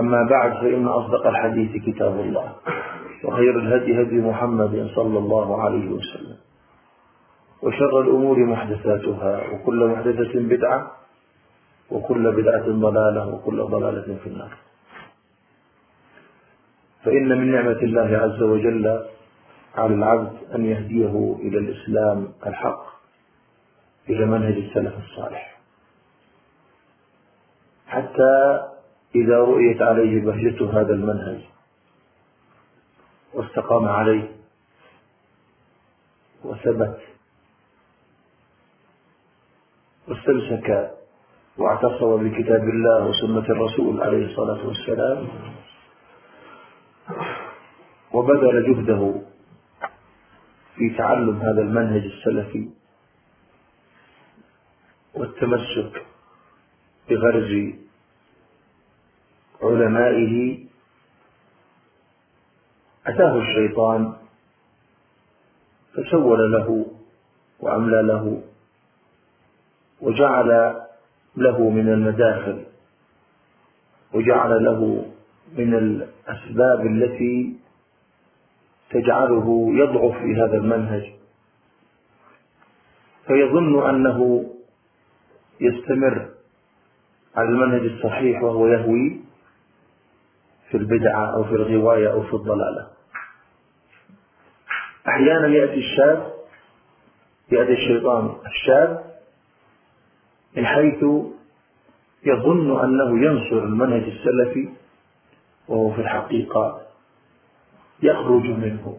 أما بعد فإن أصدق الحديث كتاب الله وخير الهدي هدي محمد صلى الله عليه وسلم وشر الأمور محدثاتها وكل محدثة بدعة وكل بدعة ضلالة وكل ضلالة في النار. فإن من نعمة الله عز وجل على العبد أن يهديه إلى الإسلام الحق إلى منهج السلف الصالح. حتى إذا رؤيت عليه بهجة هذا المنهج واستقام عليه وثبت واستمسك واعتصم بكتاب الله وسنة الرسول عليه الصلاة والسلام وبذل جهده في تعلم هذا المنهج السلفي والتمسك بغرز علمائه أتاه الشيطان فسول له وأملى له وجعل له من المداخل وجعل له من الأسباب التي تجعله يضعف في هذا المنهج. فيظن أنه يستمر على المنهج الصحيح وهو يهوي في البدعة أو في الغواية أو في الضلالة. أحيانا يأتي الشاب يأتي الشيطان الشاب من حيث يظن أنه ينصر المنهج السلفي وهو في الحقيقة يخرج منه.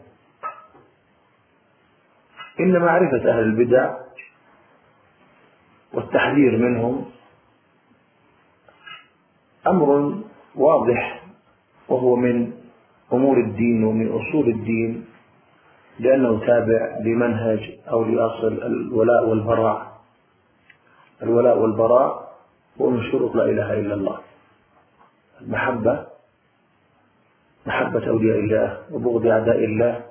إن معرفة أهل البدع والتحذير منهم أمر واضح وهو من أمور الدين ومن أصول الدين لأنه تابع لمنهج أو لأصل الولاء والبراء. الولاء والبراء هو من شروط لا إله إلا الله. المحبة محبة أولياء الله وبغض أعداء الله.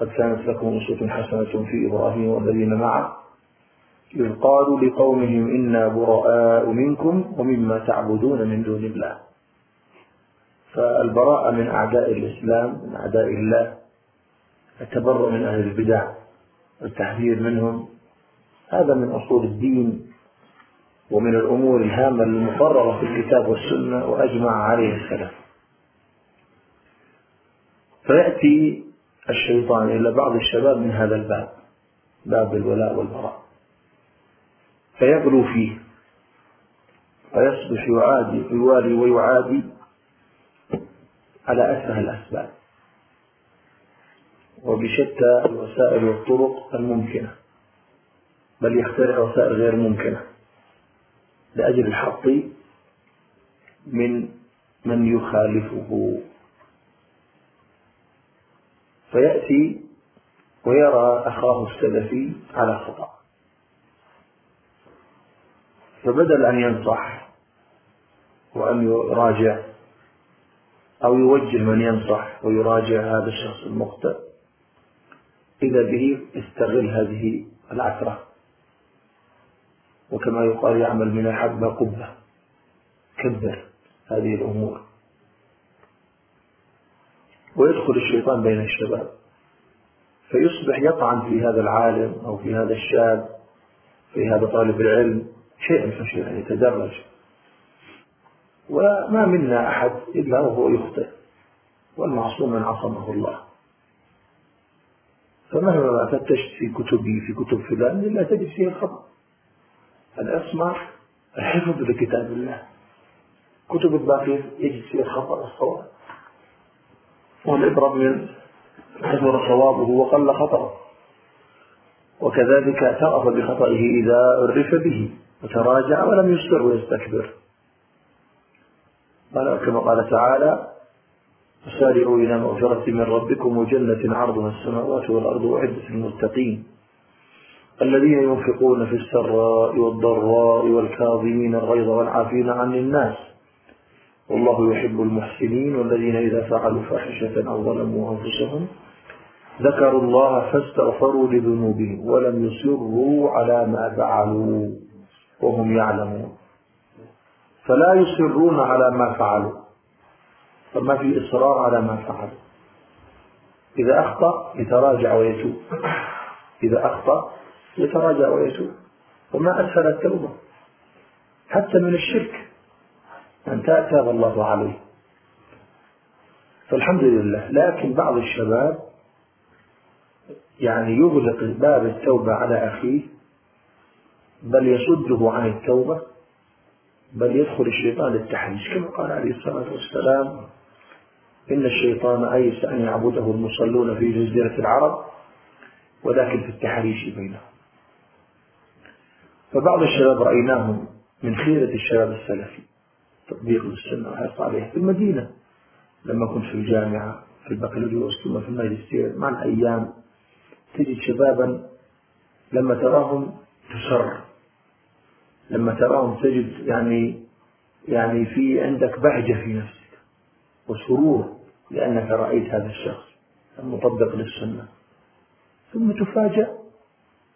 قد كانت لكم أسوة حسنة في إبراهيم والذين معه. إذ قالوا لقومهم إنا براء منكم ومما تعبدون من دون الله. فالبراءة من أعداء الإسلام من أعداء الله التبرؤ من أهل البدع والتحذير منهم. هذا من أصول الدين ومن الأمور الهامة المقررة في الكتاب والسنة وأجمع عليه السلف. فيأتي الشيطان إلى بعض الشباب من هذا الباب باب الولاء والبراء. فيغلو فيه فيصبح يعادي يوالي ويعادي على أسفه الأسباب. وبشتى الوسائل والطرق الممكنة. بل يخترع وسائل غير ممكنة. لأجل الحط من من يخالفه. فيأتي ويرى أخاه السلفي على خطأ. فبدل أن ينصح وأن يراجع أو يوجه من ينصح ويراجع هذا الشخص المخطئ إذا به استغل هذه العثرة. وكما يقال يعمل من الحبة قبة. كبر هذه الأمور. ويدخل الشيطان بين الشباب. فيصبح يطعن في هذا العالم أو في هذا الشاب في هذا طالب العلم شيئا فشيئا يتدرج. وما منا أحد إلا وهو يخطئ والمعصوم من عصمه الله. فمهما فتشت في كتبي في كتب فلان لا تجد فيه الخطأ الأسمى الحفظ لكتاب الله. كتب الباقية يجد فيها الخطأ والصواب. والعبرة من كثر صوابه وقل خطأه وكذلك اعترف بخطئه إذا عرف به وتراجع ولم يصر ويستكبر. قال كما قال تعالى وسارعوا إلى مغفرة من ربكم وجنة عرضها السماوات والأرض وعدة المتقين الذين ينفقون في السراء والضراء والكاظمين الغيظ والعافين عن الناس والله يحب المحسنين والذين إذا فعلوا فاحشة أو ظلموا أنفسهم ذكروا الله فاستغفروا لذنوبهم ولم يصروا على ما فعلوا وهم يعلمون. فلا يصرون على ما فعلوا. فما في إصرار على ما فعلوا. إذا أخطأ يتراجع ويتوب. إذا أخطأ يتراجع ويتوب. وما أسهل التوبة. حتى من الشرك أن تاب الله عليه. فالحمد لله. لكن بعض الشباب يعني يغلق باب التوبة على أخيه بل يصده عن التوبة بل يدخل الشيطان للتحريش. كما قال عليه الصلاة والسلام إن الشيطان أيس أن يعبده المصلون في جزيرة العرب ولكن في التحريش بينهم. فبعض الشباب رأيناهم من خيرة الشباب السلفي تطبيق للسنة وحرص عليه في المدينة لما كنت في الجامعة في البكالوريوس ثم في الماجستير مع الأيام تجد شبابا لما تراهم تسر. لما تراهم تجد يعني يعني في عندك بهجة في نفسك وسرور لأنك رأيت هذا الشخص المطبق للسنة. ثم تفاجأ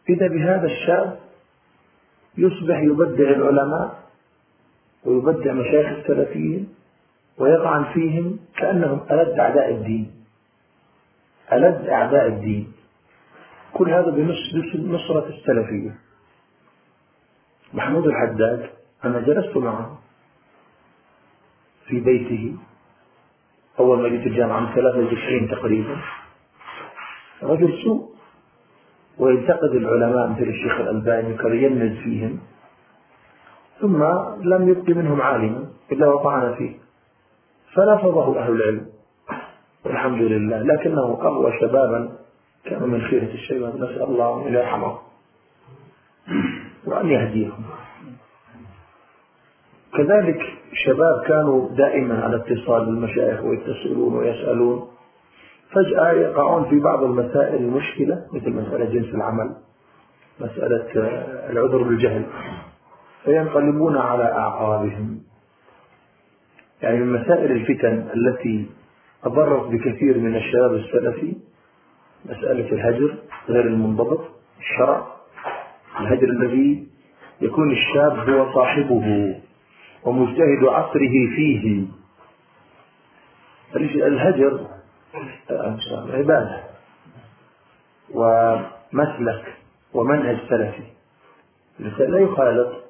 إذا بهذا الشاب يصبح يبدع العلماء ويبدع مشايخ السلفيين ويطعن فيهم كأنهم ألد أعداء الدين. ألد أعداء الدين. كل هذا بنصرة السلفية. محمود الحداد أنا جلست معه في بيته. أول ما جيت الجامعة من 93 تقريبا. رجل سوء وينتقد العلماء مثل الشيخ الألباني وكان يلمز فيهم. ثم لم يبق منهم عالما إلا وطعن فيه. فلفظه أهل العلم. والحمد لله. لكنه أقوى شبابا. كانوا من خيرة الشباب. نسأل الله أن يرحمه. وأن يهديهم. كذلك شباب كانوا دائما على اتصال بالمشايخ ويتصلون ويسألون. فجأة يقعون في بعض المسائل المشكلة مثل مسألة جنس العمل مسألة العذر بالجهل. فينقلبون على أعقابهم. يعني من مسائل الفتن التي أضرت بكثير من الشباب السلفي مسألة الهجر غير المنضبط الشرع. الهجر الذي يكون الشاب هو صاحبه ومجتهد عصره فيه. الهجر عبادة ومسلك ومنهج سلفي. لا يخالط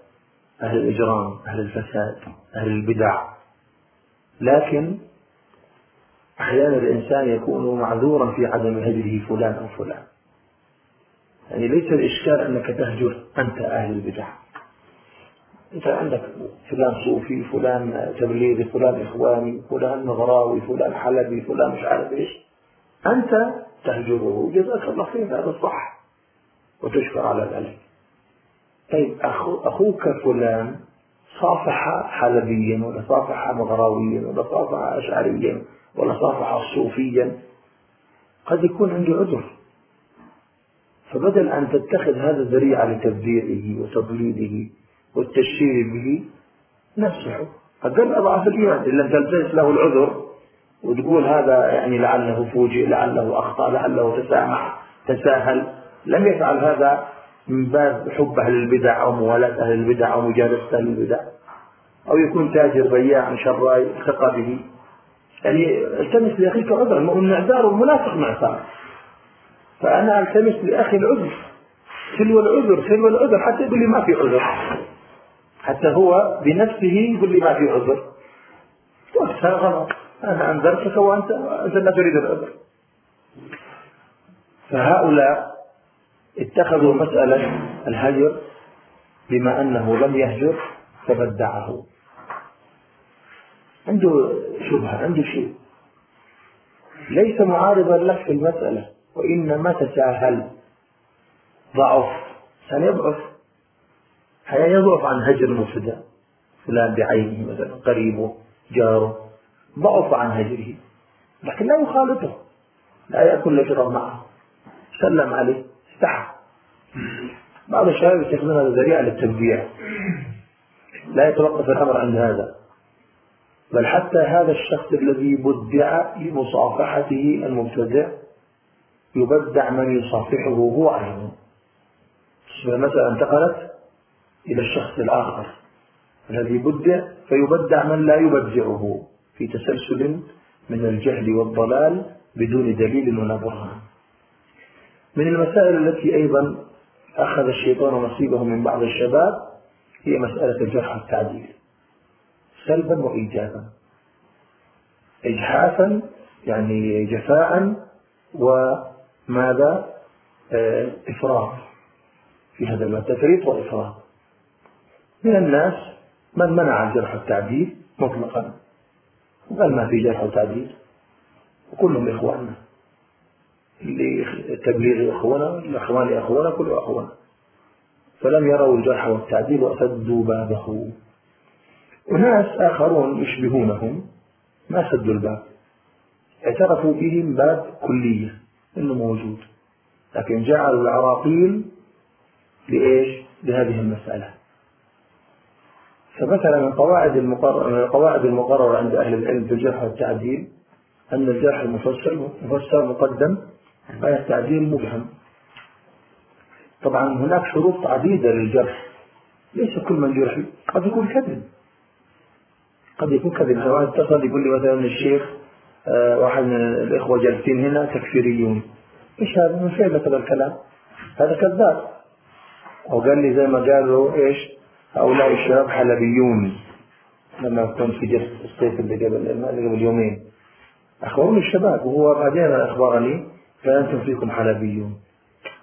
أهل الإجرام أهل الفساد أهل البدع. لكن أحيانا الإنسان يكون معذورا في عدم هجره فلان أو فلان. يعني ليس الإشكال أنك تهجر أنت أهل البدع. أنت عندك فلان صوفي فلان تبليغي فلان إخواني فلان نغراوي فلان حلبي فلان مش عارف إيش. أنت تهجره. جزاك الله خير هذا صح وتشكر على ذلك. طيب أخو أخوك فلان صافح حلبيا ولا صافح مغراويا ولا صافح أشعريا ولا صافح صوفيا. قد يكون عنده عذر. فبدل أن تتخذ هذا ذريعة لتبذيره وتضليله والتشهير به نفسه. أقل أضعاف الإيمان إن لم تلتمس له العذر وتقول هذا يعني لعله فوجئ لعله أخطأ لعله تسامح تساهل. لم يفعل هذا من باب حب أهل البدع أو موالاة أهل البدع أو مجالسة أهل البدع أو يكون تاجر بياع شراي ثقة به. يعني التمس لأخيك عذرا المعذار منافق معصار فأنا ألتمس لأخي العذر. تلو العذر تلو العذر حتى يقول لي ما في عذر. حتى هو بنفسه يقول لي ما في عذر. وقتها غلط. أنا أنذرتك وأنت أنت لا تريد العذر. فهؤلاء اتخذوا مسألة الهجر بما أنه لم يهجر فبدعه. عنده شبهة عنده شيء. ليس معارضا لك في المسألة. وإنما تساهل ضعف. سنضعف يضعف. عن هجر المبتدا فلان بعينه مثلا قريبه جاره. ضعف عن هجره. لكن لا يخالطه. لا يأكل يشرب معه. سلم عليه. استحى. بعض الشباب يتخذون هذا ذريعة للتبديع لا يتوقف الأمر عند هذا. بل حتى هذا الشخص الذي بدع لمصافحته المبتدع يبدع من يصافحه هو أيضا. المسألة انتقلت إلى الشخص الآخر الذي بدع فيبدع من لا يبدعه في تسلسل من الجهل والضلال بدون دليل ولا برهان. من المسائل التي أيضا أخذ الشيطان نصيبه من بعض الشباب هي مسألة الجرح والتعديل. سلبا وإيجابا. إجحافا يعني جفاء وماذا آه، إفراط في هذا الماء تفريط وإفراط من الناس من منع الجرح والتعديل مطلقا. وقال ما في جرح وتعديل؟ وكلهم إخواننا. اللي تبليغ إخوانا الأخوان أخوانا كله أخوانا فلم يروا الجرح والتعديل وسدوا بابه. وناس آخرون يشبهونهم ما سدوا الباب. اعترفوا به باب كلية. إنه موجود. لكن جعلوا العراقيل لإيش؟ لهذه المسألة. فمثلا من قواعد المقرر من القواعد المقررة عند أهل العلم في الجرح والتعديل أن الجرح المفسر مفسر مقدم على التعديل مبهم. طبعا هناك شروط عديدة للجرح. ليس كل من جرح قد يكون كذب قد يكون كذب سواء اتصل يقول لي مثلا الشيخ واحد من الإخوة جالسين هنا تكفيريون. إيش هذا؟ من فين هذا الكلام؟ هذا كذاب. وقال لي زي ما قالوا إيش؟ هؤلاء الشباب حلبيون. لما كنت في جلسة الصيف اللي قبل اللي قبل يومين. أخبروني الشباب وهو بعدين أخبرني فأنتم فيكم حلبيون.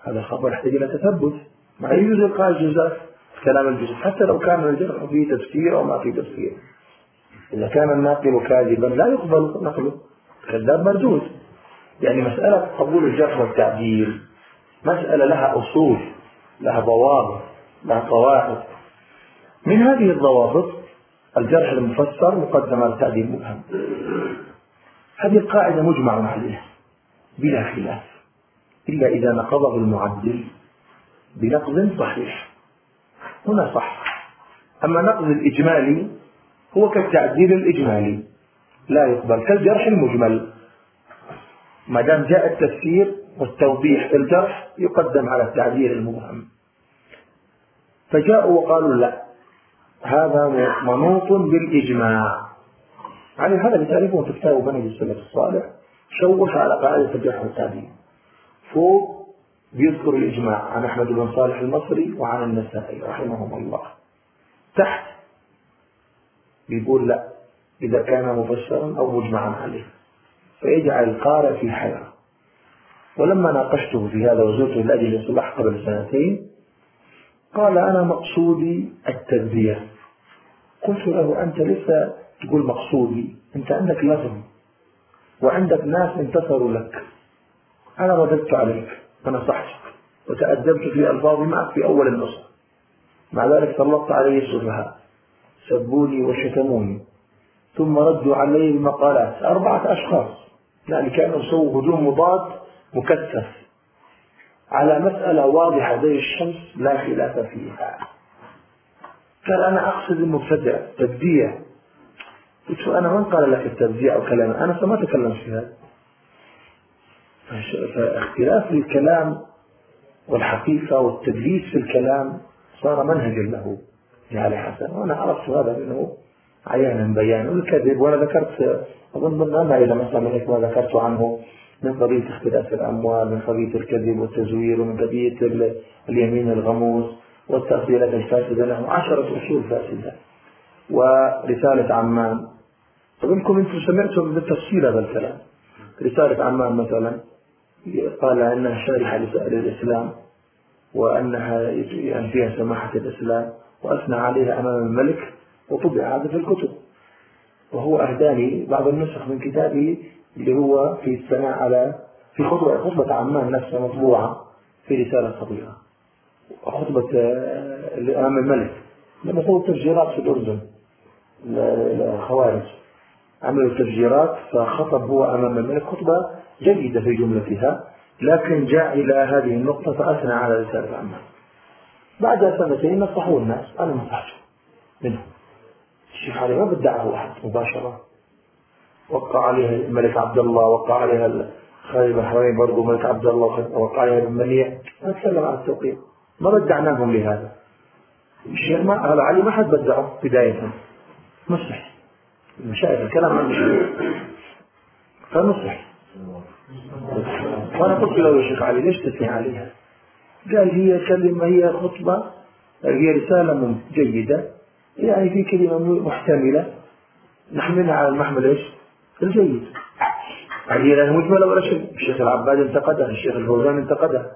هذا خبر يحتاج إلى تثبت. ما يجوز إلقاء الجزاء كلام الجزء حتى لو كان الجرح فيه تفسير أو ما فيه تفسير. إذا كان الناقل كاذبا لا يقبل نقله. كذاب مردود. يعني مسألة قبول الجرح والتعديل مسألة لها أصول لها ضوابط لها قواعد. من هذه الضوابط الجرح المفسر مقدم على التعديل مبهم. هذه القاعدة مجمع عليها بلا خلاف إلا إذا نقضه المعدل بنقض صحيح. هنا صح. أما نقض الإجمالي هو كالتعديل الإجمالي. لا يقبل كالجرح المجمل. ما دام جاء التفسير والتوضيح في الجرح يقدم على التعديل المبهم. فجاءوا وقالوا لا هذا منوط بالإجماع. على هذا اللي تعرفون في كتاب بني السلف الصالح شوش على قاعدة الجرح والتعديل فوق بيذكر الإجماع عن أحمد بن صالح المصري وعن النسائي رحمهم الله. تحت بيقول لا. إذا كان مفسرا أو مجمعا عليه. فيجعل القارئ في حيرة ولما ناقشته في هذا وزرته لأجل الصلاح قبل سنتين قال أنا مقصودي التربية قلت له أنت لسه تقول مقصودي؟ أنت عندك لفظ وعندك ناس انتصروا لك. أنا رددت عليك. ونصحتك وتأدبت في ألفاظي معك في أول النصر. مع ذلك سلطت علي السفهاء. سبوني وشتموني. ثم ردوا علي المقالات. أربعة أشخاص. يعني كانوا سووا هجوم مضاد مكثف. على مسألة واضحة زي الشمس لا خلاف فيها. قال أنا أقصد المبتدع تبديع. قلت أنا من قال لك التبديع أو كلام أنا ما تكلمت في هذا. فاختلاف الكلام والحقيقة والتدليس في الكلام صار منهجا له. علي حسن وأنا عرفت هذا منه عيانا بيانا والكذب وأنا ذكرت أظن ما إذا مثلا من ما ذكرت عنه من قضية اختلاف الأموال من قضية الكذب والتزوير ومن قضية اليمين الغموس والتأصيلات الفاسدة له عشرة أصول فاسدة. ورسالة عمان أظنكم أنتم سمعتم بالتفصيل هذا الكلام. رسالة عمان مثلا قال أنها شارحة للإسلام وأنها يعني فيها سماحة الإسلام وأثنى عليها أمام الملك. وطبع هذا في الكتب. وهو أهداني بعض النسخ من كتابه اللي هو في الثناء على في خطبة خطبة عمان نفسها مطبوعة في رسالة صغيرة خطبة أمام الملك. لما سووا تفجيرات في الأردن الخوارج عملوا تفجيرات فخطب هو أمام الملك. خطبة جيدة في جملتها لكن جاء إلى هذه النقطة فأثنى على رسالة عمان. بعد سنتين نصحوا الناس أنا نصحته منهم. الشيخ علي ما بدعه أحد مباشرة. وقع عليها الملك عبد الله وقع عليها خالد الحرمين برضه الملك عبد الله وقع عليها المنيع. ما تكلم عن التوقيع. ما بدعناهم لهذا. الشيخ ما علي ما حد بدعه بداية. نصح المشايخ الكلام عن المشايخ. فنصح وأنا قلت له يا شيخ علي ليش تثني عليها؟ قال هي كلمة هي خطبة هي رسالة جيدة. يعني في كلمة محتملة. نحملها على المحمل إيش؟ الجيد. هذه لا مجملة ولا شيء. الشيخ العباد انتقدها الشيخ الفوزان انتقدها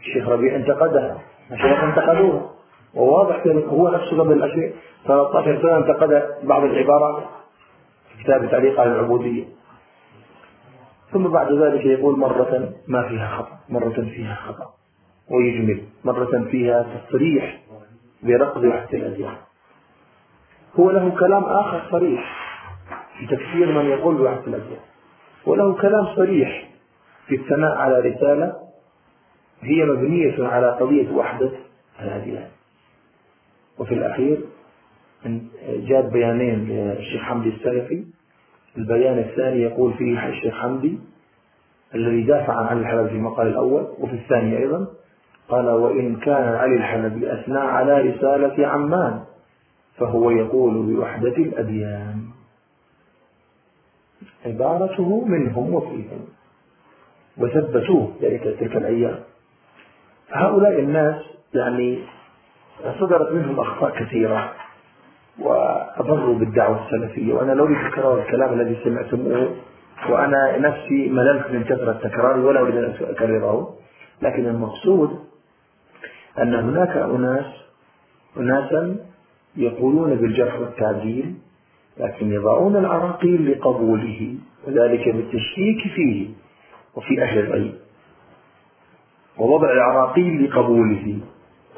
الشيخ ربيع انتقدها الشيخ انتقدوها. وواضح هو نفسه قبل الأشياء. 13 سنة انتقد بعض العبارات في كتاب تعليق على العبودية. ثم بعد ذلك يقول مرة ما فيها خطأ مرة فيها خطأ. ويجمل مرة فيها تصريح وحدة الأديان هو له كلام آخر صريح في تكفير من يقول بوحدة الأديان وله كلام صريح في الثناء على رسالة هي مبنية على قضية وحدة الأديان وفي الأخير جاب بيانين للشيخ حمدي السلفي. البيان الثاني يقول فيه الشيخ حمدي الذي دافع عن علي الحلبي في المقال الأول وفي الثاني أيضا قال وإن كان علي الحلبي أثنى على رسالة عمان فهو يقول بوحدة الأديان. عبارته منهم وفيهم. وثبتوه ذلك تلك الأيام هؤلاء الناس يعني صدرت منهم أخطاء كثيرة وأضروا بالدعوة السلفية. وأنا لو تكرار الكلام الذي سمعتموه وأنا نفسي مللت من كثرة تكراره ولا أريد أن أكرره. لكن المقصود أن هناك أناس أناسا يقولون بالجرح والتعديل لكن يضعون العراقيل لقبوله وذلك بالتشكيك فيه وفي أهل العلم ووضع العراقيل لقبوله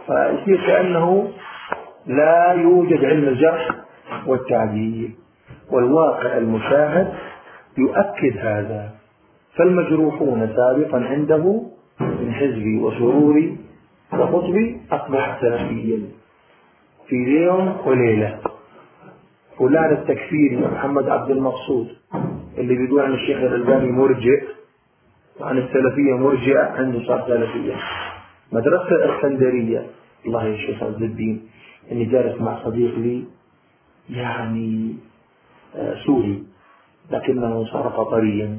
فيصير كأنه لا يوجد علم الجرح والتعديل والواقع المشاهد يؤكد هذا. فالمجروحون سابقا عنده من حزبي وسروري وقطبي أصبح سلفيا. في يوم وليلة. فلان التكفيري محمد عبد المقصود اللي بيقول عن الشيخ الألباني مرجئ وعن السلفية مرجئة عنده صار سلفية. مدرسة الإسكندرية الله يا شيخ عز الدين إني جالس مع صديق لي يعني آه، سوري لكنه صار قطريا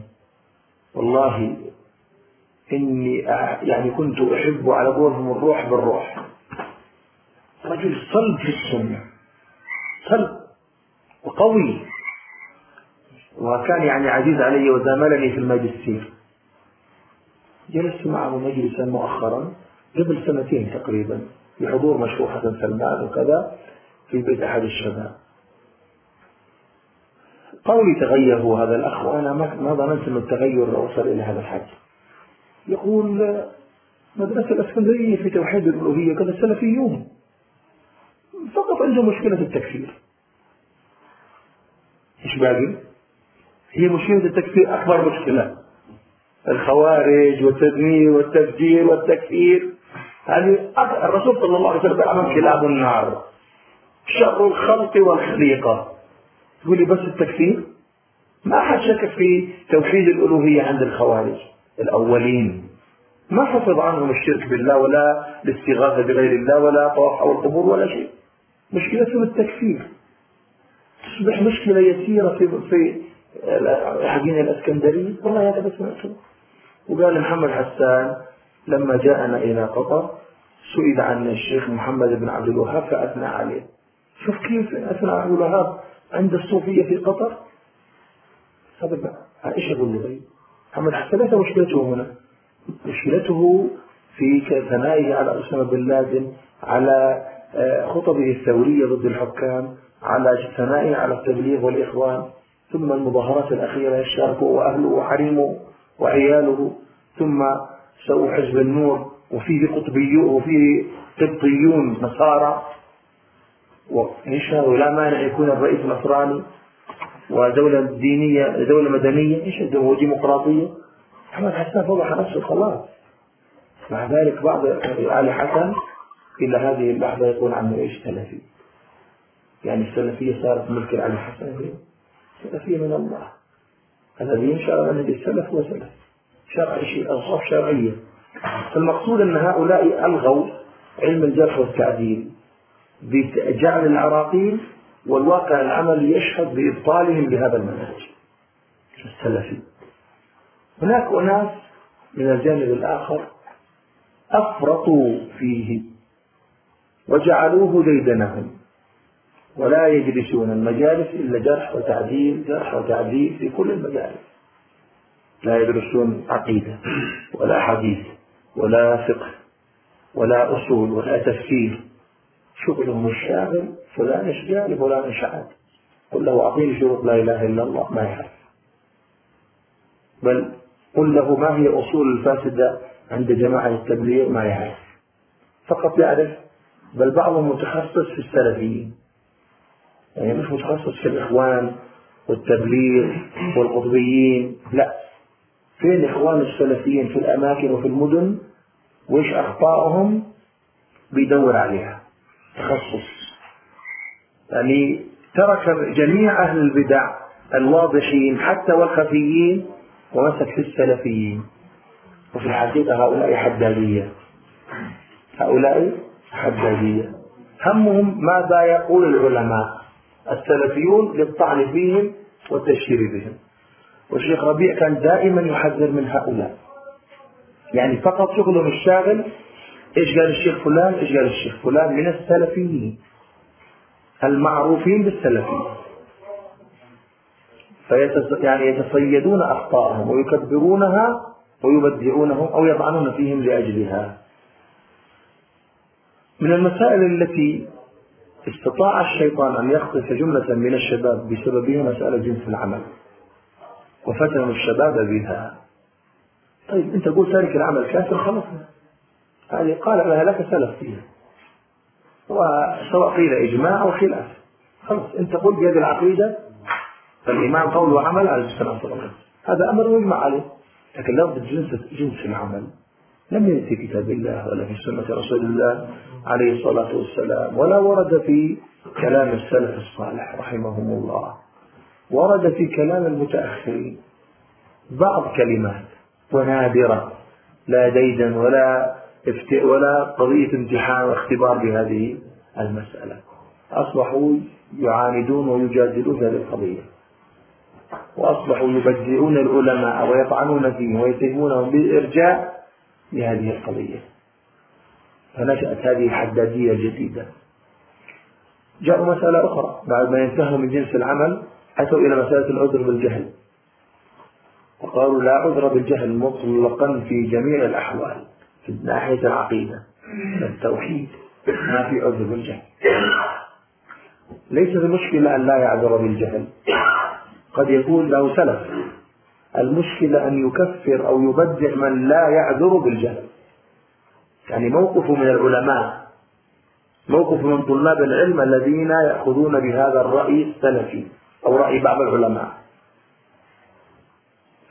والله إني يعني كنت أحب على قولهم الروح بالروح. رجل صلب في السنة. صلب وقوي. وكان يعني عزيز علي وزاملني في الماجستير. جلست معه مجلسا مؤخرا قبل سنتين تقريبا بحضور مشروع حسن سلمان وكذا في بيت أحد الشباب. قولي تغير هو هذا الأخ وأنا ما ظننت أن التغير وصل إلى هذا الحد. يقول مدرسة الإسكندرية في توحيد الألوهية كذا السلفيون فقط عندهم مشكلة التكفير. إيش باقي؟ هي مشكلة التكفير أكبر مشكلة. الخوارج والتدمير والتفجير والتكفير. هذه الرسول صلى الله عليه وسلم أمام كلاب النار. شر الخلق والخليقة. تقول لي بس التكفير؟ ما حد شك في توحيد الألوهية عند الخوارج الأولين. ما حفظ عنهم الشرك بالله ولا الاستغاثة بغير الله ولا طواف حول القبور ولا شيء. مشكلتهم التكفير. تصبح مشكلة يسيرة في في حقين الإسكندرية. والله هذا بس وقال محمد حسان لما جاءنا إلى قطر سئل عن الشيخ محمد بن عبد الوهاب فأثنى عليه. شوف كيف أثنى عبد الوهاب عند الصوفية في قطر؟ هذا إيش أقول له؟ محمد حسن ليس مشكلته هنا. مشكلته في ثنائه على أسامة بن لادن على خطبه الثورية ضد الحكام على ثنائه على التبليغ والإخوان ثم المظاهرات الأخيرة يشاركه وأهله وحريمه وعياله ثم سووا حزب النور وفيه قطبيون وفيه قبطيون نصارى. وإن شاء الله لا مانع يكون الرئيس نصراني ودولة دينية دولة مدنية هو ديمقراطية محمد حسان فضح نفسه خلاص مع ذلك بعض آل حسن إلى هذه اللحظة يقول عنه إيش سلفي. يعني السلفية صارت ملك علي حسن سلفية من الله. الذي ينشأ منهج السلف هو سلف. شرع شيء أوصاف شرعية. فالمقصود أن هؤلاء ألغوا علم الجرح والتعديل بجعل العراقيل والواقع العملي يشهد بإبطالهم بهذا المنهج. السلفي. هناك أناس من الجانب الآخر أفرطوا فيه. وجعلوه ديدنهم ولا يجلسون المجالس إلا جرح وتعديل جرح وتعديل في كل المجالس. لا يدرسون عقيدة ولا حديث ولا فقه ولا أصول ولا تفسير. شغلهم الشاغل فلان إيش قال فلان إيش عاد؟ قل له أعطيني شروط لا إله إلا الله ما يعرف. بل قل له ما هي أصول الفاسدة عند جماعة التبليغ؟ ما يعرف. فقط يعرف بل بعضهم متخصص في السلفيين. يعني مش متخصص في الإخوان والتبليغ والقطبيين لا. فين الإخوان السلفيين؟ في الأماكن وفي المدن وإيش أخطائهم؟ بيدور عليها. تخصص. يعني ترك جميع أهل البدع الواضحين حتى والخفيين ومسك في السلفيين. وفي الحقيقة هؤلاء حدادية. هؤلاء حدادية همهم ماذا يقول العلماء؟ السلفيون للطعن فيهم والتشهير بهم. والشيخ ربيع كان دائما يحذر من هؤلاء. يعني فقط شغلهم الشاغل إيش قال الشيخ فلان؟ إيش قال الشيخ فلان؟ من السلفيين. المعروفين بالسلفيين. يعني يتصيدون اخطائهم ويكبرونها ويبدعونهم أو يطعنون فيهم لأجلها. من المسائل التي استطاع الشيطان أن يخطف جملة من الشباب بسببها مسألة جنس العمل. وفتنوا الشباب بها. طيب أنت قول تارك العمل كافر؟ خلاص. هذه قال لها لك سلف فيها. وسواء قيل إجماع أو خلاف. خلاص أنت قل بهذه العقيدة فالإيمان قول وعمل على السلام. هذا أمر مجمع عليه. لكن لابد جنس جنس العمل لم يرد في كتاب الله ولا في سنة رسول الله عليه الصلاة والسلام ولا ورد في كلام السلف الصالح رحمهم الله. ورد في كلام المتأخرين بعض كلمات ونادرة لا ديدا ولا ولا قضية امتحان واختبار بهذه المسألة. أصبحوا يعاندون ويجادلون هذه القضية. وأصبحوا يبدعون العلماء ويطعنون فيهم ويتهمونهم بالإرجاء لهذه القضية. فنشأت هذه الحدادية الجديدة جاءوا مسألة أخرى. بعد ما ينتهوا من جنس العمل أتوا إلى مسألة العذر بالجهل. وقالوا لا عذر بالجهل مطلقا في جميع الأحوال في ناحية العقيدة. التوحيد ما في عذر بالجهل. ليست المشكلة أن لا يعذر بالجهل. قد يكون له سلف. المشكلة أن يكفر أو يبدع من لا يعذر بالجهل. يعني موقف من العلماء موقف من طلاب العلم الذين يأخذون بهذا الرأي السلفي أو رأي بعض العلماء.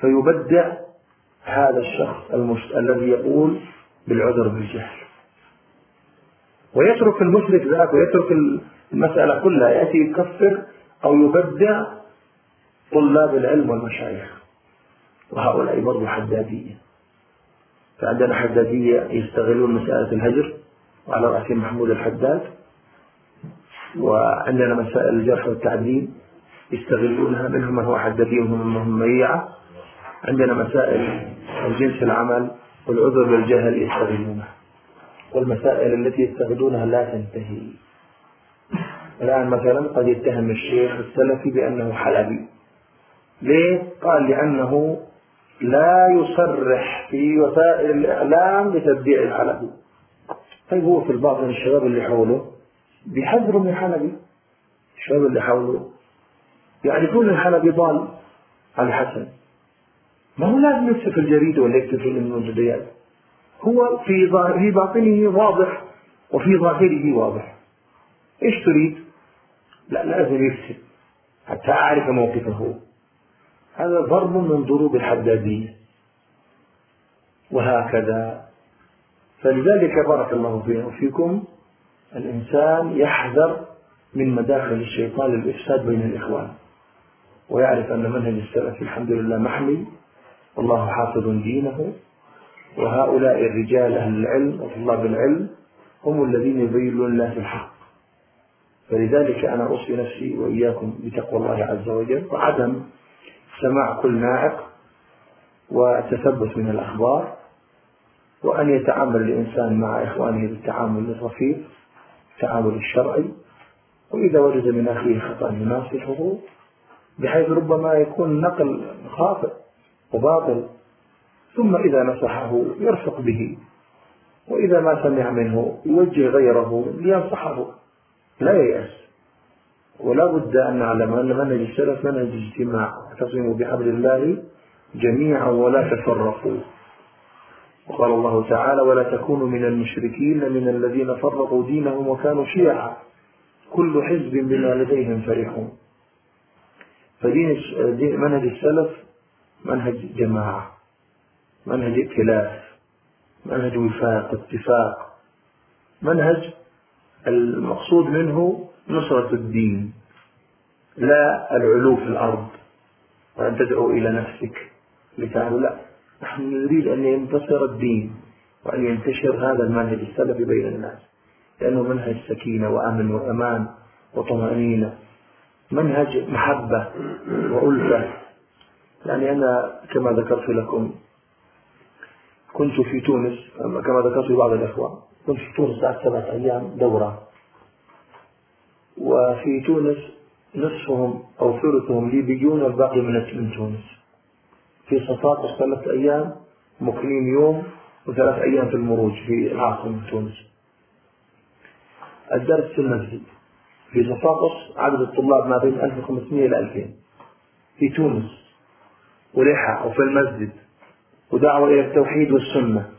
فيبدع هذا الشخص المش... الذي يقول بالعذر بالجهل. ويترك المشرك ذاك ويترك المسألة كلها يأتي يكفر أو يبدع طلاب العلم والمشايخ. وهؤلاء برضو حدادية. فعندنا حدادية يستغلون مسألة الهجر وعلى رأسهم محمود الحداد وعندنا مسائل الجرح والتعديل يستغلونها منهم من هو حدادي ومنهم من هم ميعة. عندنا مسائل الجنس العمل والعذر بالجهل يستغلونها. والمسائل التي يستغلونها لا تنتهي. الآن مثلا قد يتهم الشيخ السلفي بأنه حلبي. ليه؟ قال لأنه لا يصرح في وسائل الإعلام بتبديع الحلبي. طيب هو في الباطن الشباب اللي حوله بيحذروا من الحلبي. الشباب اللي حوله. يعرفون الحلبي ضال على الحسن ما هو لازم يكتب في الجريدة ولا يكتب في المنتديات. هو في في باطنه واضح وفي ظاهره واضح. إيش تريد؟ لا لازم يكتب حتى أعرف موقفه. هذا ضرب من ضروب الحدادية. وهكذا. فلذلك بارك الله وفيكم الإنسان يحذر من مداخل الشيطان للإفساد بين الإخوان. ويعرف أن منهج السلف الحمد لله محمي. والله حافظ دينه. وهؤلاء الرجال أهل العلم وطلاب العلم هم الذين يبينون الناس الحق. فلذلك أنا أوصي نفسي وإياكم بتقوى الله عز وجل وعدم سماع كل ناعق والتثبت من الأخبار وأن يتعامل الإنسان مع إخوانه بالتعامل الرفيق التعامل الشرعي وإذا وجد من أخيه خطأ يناصحه بحيث ربما يكون نقل خاطئ وباطل ثم إذا نصحه يرفق به وإذا ما سمع منه يوجه غيره لينصحه لا ييأس. ولا بد أن نعلم أن منهج السلف منهج اجتماع اعتصموا بحبل الله جميعا ولا تفرقوا. وقال الله تعالى ولا تكونوا من المشركين من الذين فرقوا دينهم وكانوا شيعا. كل حزب بما لديهم فرحون. فدين منهج السلف منهج جماعة منهج ائتلاف منهج وفاق اتفاق. منهج المقصود منه نصرة الدين لا العلو في الأرض وأن تدعو إلى نفسك لتعالوا لا. نحن نريد أن ينتصر الدين وأن ينتشر هذا المنهج السلفي بين الناس لأنه منهج سكينة وأمن وأمان وطمأنينة. منهج محبة وألفة. يعني أنا كما ذكرت لكم كنت في تونس كما ذكرت لبعض الإخوة كنت في تونس بعد سبعة أيام دورة. وفي تونس نصفهم أو ثلثهم ليبيون والباقي من تونس. في صفاقس ثلاثة أيام مقيم يوم وثلاث أيام في المروج في العاصمة تونس. الدرس في المسجد. في صفاقس عدد الطلاب ما بين 1500 إلى 2000 في تونس ولحى وفي المسجد ودعوة إلى التوحيد والسنة.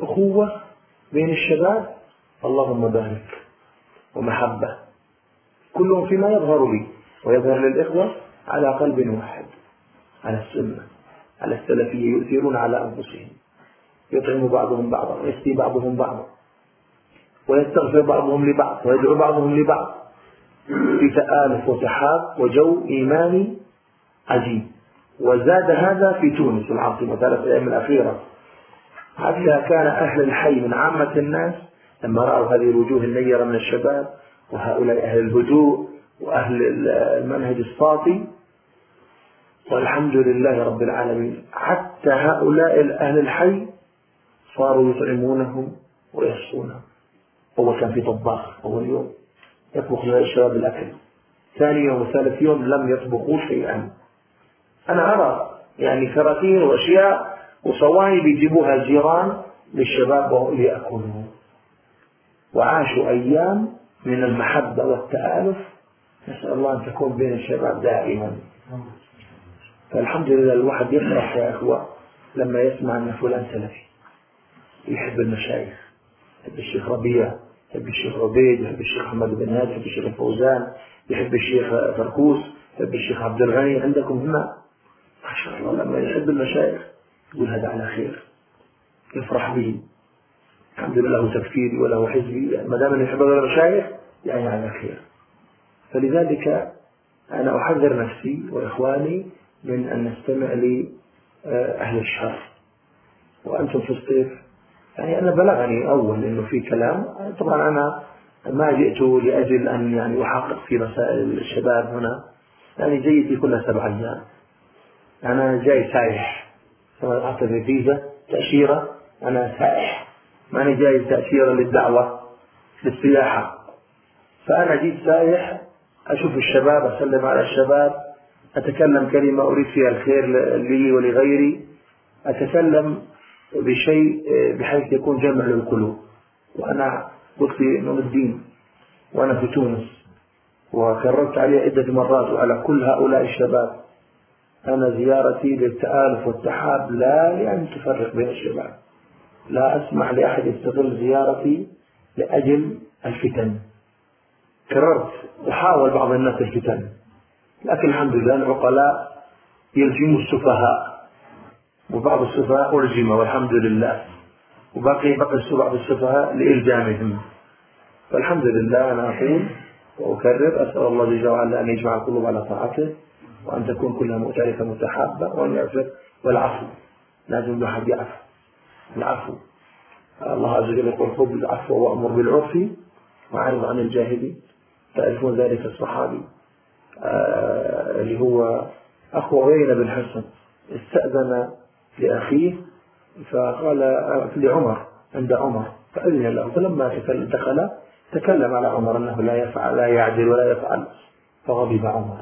أخوة بين الشباب اللهم بارك. ومحبة. كلهم فيما يظهر لي ويظهر للإخوة على قلب واحد على السنة على السلفية يؤثرون على أنفسهم. يطعم بعضهم بعضا ويسقي بعضهم بعضا ويستغفر بعضهم لبعض ويدعو بعضهم لبعض. في تآلف وتحاب وجو إيماني عجيب. وزاد هذا في تونس العاصمة ثلاث أيام الأخيرة. حتى كان أهل الحي من عامة الناس لما رأوا هذه الوجوه النيرة من الشباب وهؤلاء أهل الهدوء وأهل المنهج الصافي والحمد لله رب العالمين. حتى هؤلاء أهل الحي صاروا يطعمونهم ويسقونهم هو كان في طباخ أول يوم يطبخ للشباب الأكل. ثاني يوم وثالث يوم لم يطبخوا شيئا. أنا أرى يعني كراتين وأشياء وصواني بيجيبوها الجيران للشباب ليأكلوا وعاشوا أيام من المحبة والتآلف. نسأل الله أن تكون بين الشباب دائما. فالحمد لله الواحد يفرح يا إخوة لما يسمع أن فلان سلفي. يحب المشايخ. يحب الشيخ ربيع يحب الشيخ عبيد يحب الشيخ محمد بن هادي يحب الشيخ الفوزان يحب الشيخ فركوس يحب الشيخ عبد الغني. عندكم هنا؟ ما شاء الله لما يحب المشايخ يقول هذا على خير. يفرح به الحمد لله له تفكيري وله حزبي. ما دام يحب المشايخ يعني على خير. فلذلك أنا أحذر نفسي وإخواني من أن نستمع لأهل الشر وأنتم في الصيف. يعني أنا بلغني أول إنه في كلام. طبعا أنا ما جئت لأجل أن يعني أحقق في مسائل الشباب هنا. يعني جيتي كلها سبع أيام. أنا جاي سايح أعطي فيزا تأشيرة أنا سائح. ماني جاي تأشيرة للدعوة للسياحة. فأنا جيت سايح أشوف الشباب أسلم على الشباب أتكلم كلمة أريد فيها الخير لي ولغيري أتكلم بشيء بحيث يكون جمع للقلوب. وأنا قلت نور الدين وأنا في تونس وكررت عليه عدة مرات وعلى كل هؤلاء الشباب. أنا زيارتي للتآلف والتحاب لا لأن تفرق بين الشباب. لا أسمح لأحد يستغل زيارتي لأجل الفتن. كررت وحاول بعض الناس الفتن. لكن الحمد لله العقلاء يلجموا السفهاء. وبعض السفهاء ألجم والحمد لله. وبقي بقي بعض السفهاء لإلجامهم. فالحمد لله أنا أقول وأكرر أسأل الله جل وعلا أن يجمع القلوب على طاعته وأن تكون كلها مؤتلفة متحابة وأن يغفر والعفو. لازم الواحد يعفو. العفو. الله عز وجل يقول خذ بالعفو وأمر بالعرف. وأعرض عن الجاهلين تعرفون ذلك الصحابي. آه اللي هو أخو عيينة بن حسن. استأذن لأخيه. فقال لعمر عند عمر. فأذن له. فلما دخل تكلم على عمر أنه لا يفعل لا يعدل ولا يفعل. فغضب عمر.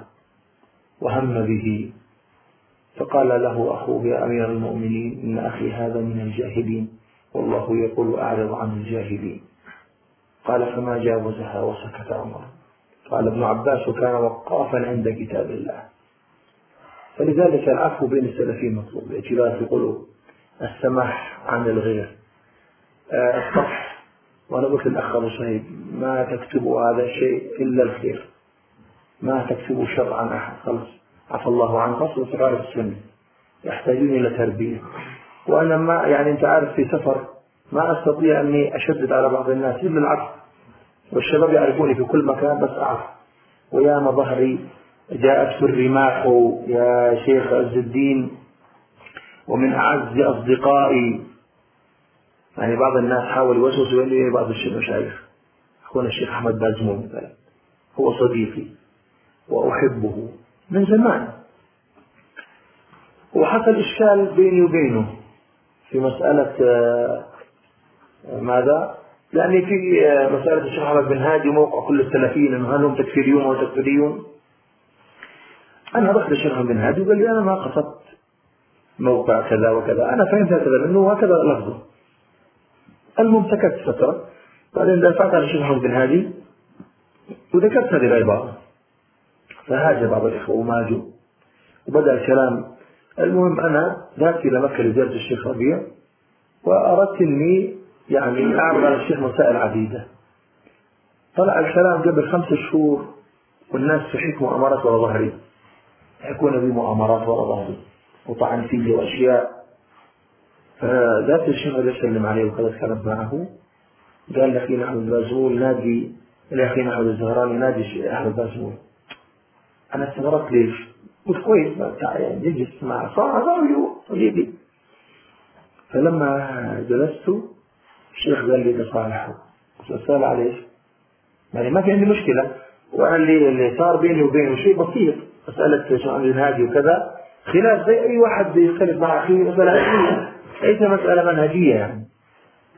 وهم به. فقال له أخوه يا أمير المؤمنين إن أخي هذا من الجاهلين والله يقول أعرض عن الجاهلين. قال فما جاوزها وسكت عمر. قال ابن عباس كان وقافا عند كتاب الله. فلذلك العفو بين السلفين مطلوب في القلوب السماح عن الغير. آه، الصفح وأنا قلت للأخ أبو صهيب ما تكتبوا هذا الشيء إلا الخير ما تكتبوا شر عن أحد خلص عفى الله عنك أصل صغار السن. يحتاجون إلى تربية. وأنا ما يعني أنت عارف في سفر ما أستطيع أني أشدد على بعض الناس إلا العفو والشباب يعرفوني في كل مكان بس أعرف. ويا ما ظهري جاءت في الرماح يا شيخ عز الدين ومن أعز أصدقائي. يعني بعض الناس حاول يوسوس ويقول لي بعض المشايخ أخونا الشيخ أحمد بازمون مثلا. هو صديقي. وأحبه. من زمان وحصل إشكال بيني وبينه في مسألة آه، ماذا؟ لأني في آه، مسألة الشيخ أحمد بن هادي موقع كل السلفيين أنه هل هم تكفيريون أو تكفيريون؟ أنا رحت للشيخ بن هادي وقال لي أنا ما قصدت موقع كذا وكذا أنا فهمت هكذا منه وهكذا لفظه المهم سكت فترة بعدين دفعت على الشيخ محمد بن هادي وذكرت هذه العبارة فهاج بعض الإخوة وماجوا وبدأ الكلام. المهم أنا ذهبت إلى مكة لزيارة الشيخ ربيع وأردت أني يعني أعرض على الشيخ مسائل عديدة. طلع الكلام قبل خمسة شهور والناس تحيك مؤامرات ورا ظهري. يكون بي مؤامرات ورا ظهري وطعن فيه وأشياء. فذات الشيخ اللي سلم عليه وكذا تكلمت معه. قال لأخينا أحمد بازمول نادي لأخينا أحمد الزهراني نادي أحمد بازمول أنا استغربت ليش؟ قلت كويس يعني جلس مع صاحبي. صديقي فلما جلست الشيخ قال لي تصالحوا سأل عليه يعني ما في عندي مشكلة. وأنا اللي اللي صار بيني وبينه شيء بسيط. مسألة شو عندي هادي وكذا. خلاف زي أي واحد بيختلف مع أخيه مسألة علمية ليس مسألة منهجية يعني.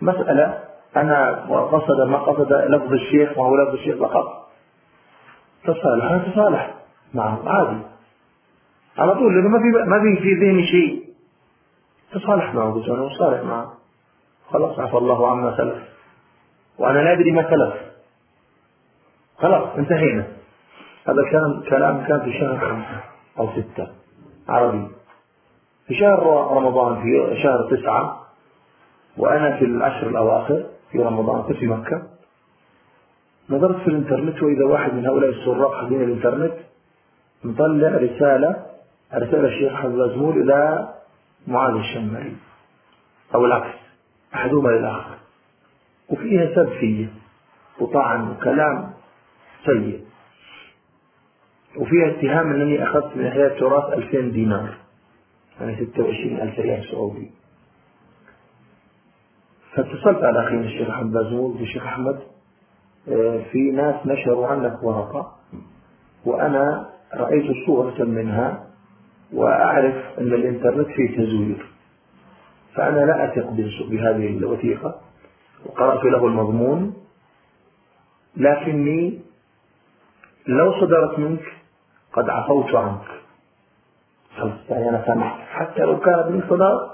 مسألة أنا قصد ما قصد لفظ الشيخ وهو لفظ الشيخ فقط. تصالح أنا تصالح معه عادي. على طول لأنه ما في ما في في ذهني شيء. تصالح معه قلت أنا مصالح معه. خلاص عفى الله عما سلف. وأنا لا أدري ما سلف. خلاص انتهينا. هذا كان كلام كان في شهر خمسة أو ستة عربي. في شهر رمضان في شهر تسعة وأنا في العشر الأواخر في رمضان كنت في مكة. نظرت في الإنترنت وإذا واحد من هؤلاء السراق حقين الإنترنت مطلع رسالة أرسل الشيخ أحمد بازمول إلى معاذ الشمالي أو العكس أحدهما للآخر وفيها سب فيه وطعن وكلام سيء. وفيها اتهام أنني أخذت من حياة التراث 2000 دينار. يعني 26 ألف ريال سعودي. فاتصلت على أخي الشيخ أحمد بازمول الشيخ أحمد آه، في ناس نشروا عنك ورقة وأنا رأيت صورة منها وأعرف أن الإنترنت فيه تزوير. فأنا لا أثق بهذه الوثيقة. وقرأت له المضمون. لكني لو صدرت منك قد عفوت عنك. يعني أنا سمحت حتى لو كانت من صدر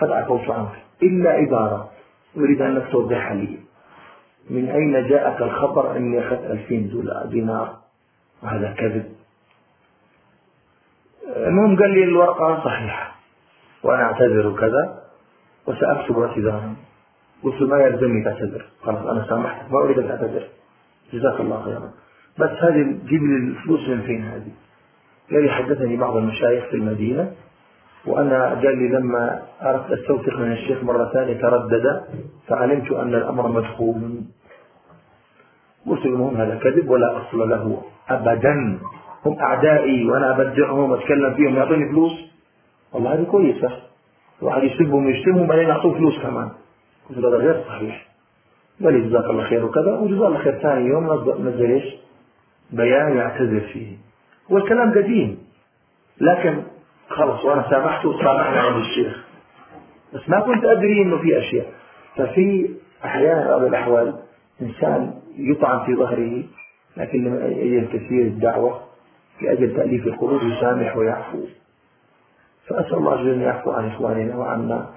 قد عفوت عنك. إلا عبارة. أريد أنك توضحها لي. من أين جاءك الخبر أني أخذت ألفين دولار دينار؟ وهذا كذب. المهم قال لي الورقة صحيحة وأنا أعتذر وكذا وسأكتب اعتذارا قلت ما يلزمني تعتذر خلاص أنا سامحتك ما أريد أن أعتذر. جزاك الله خيرا. بس هذه جيب لي الفلوس من فين هذه؟ قال لي حدثني بعض المشايخ في المدينة وأنا قال لي لما أردت أستوثق من الشيخ مرة ثانية تردد فعلمت أن الأمر مدخول قلت لهم هذا كذب ولا أصل له أبدا. هم أعدائي وأنا أبدعهم وأتكلم فيهم يعطوني فلوس. والله هذه كويسة. واحد يسبهم ويشتمهم بعدين يعطوه فلوس كمان. هذا غير صحيح. لي جزاك الله خير وكذا وجزاه الله خير ثاني يوم نزل إيش؟ بيان يعتذر فيه. والكلام قديم. لكن خلص وأنا سامحته وسامحنا عند الشيخ. بس ما كنت أدري إنه في أشياء. ففي أحيانا بعض الأحوال إنسان يطعن في ظهره لكن لما أجل تسيير الدعوة. لأجل تأليف القلوب يسامح ويعفو. فأسأل الله جل أن يعفو عن إخواننا وعنا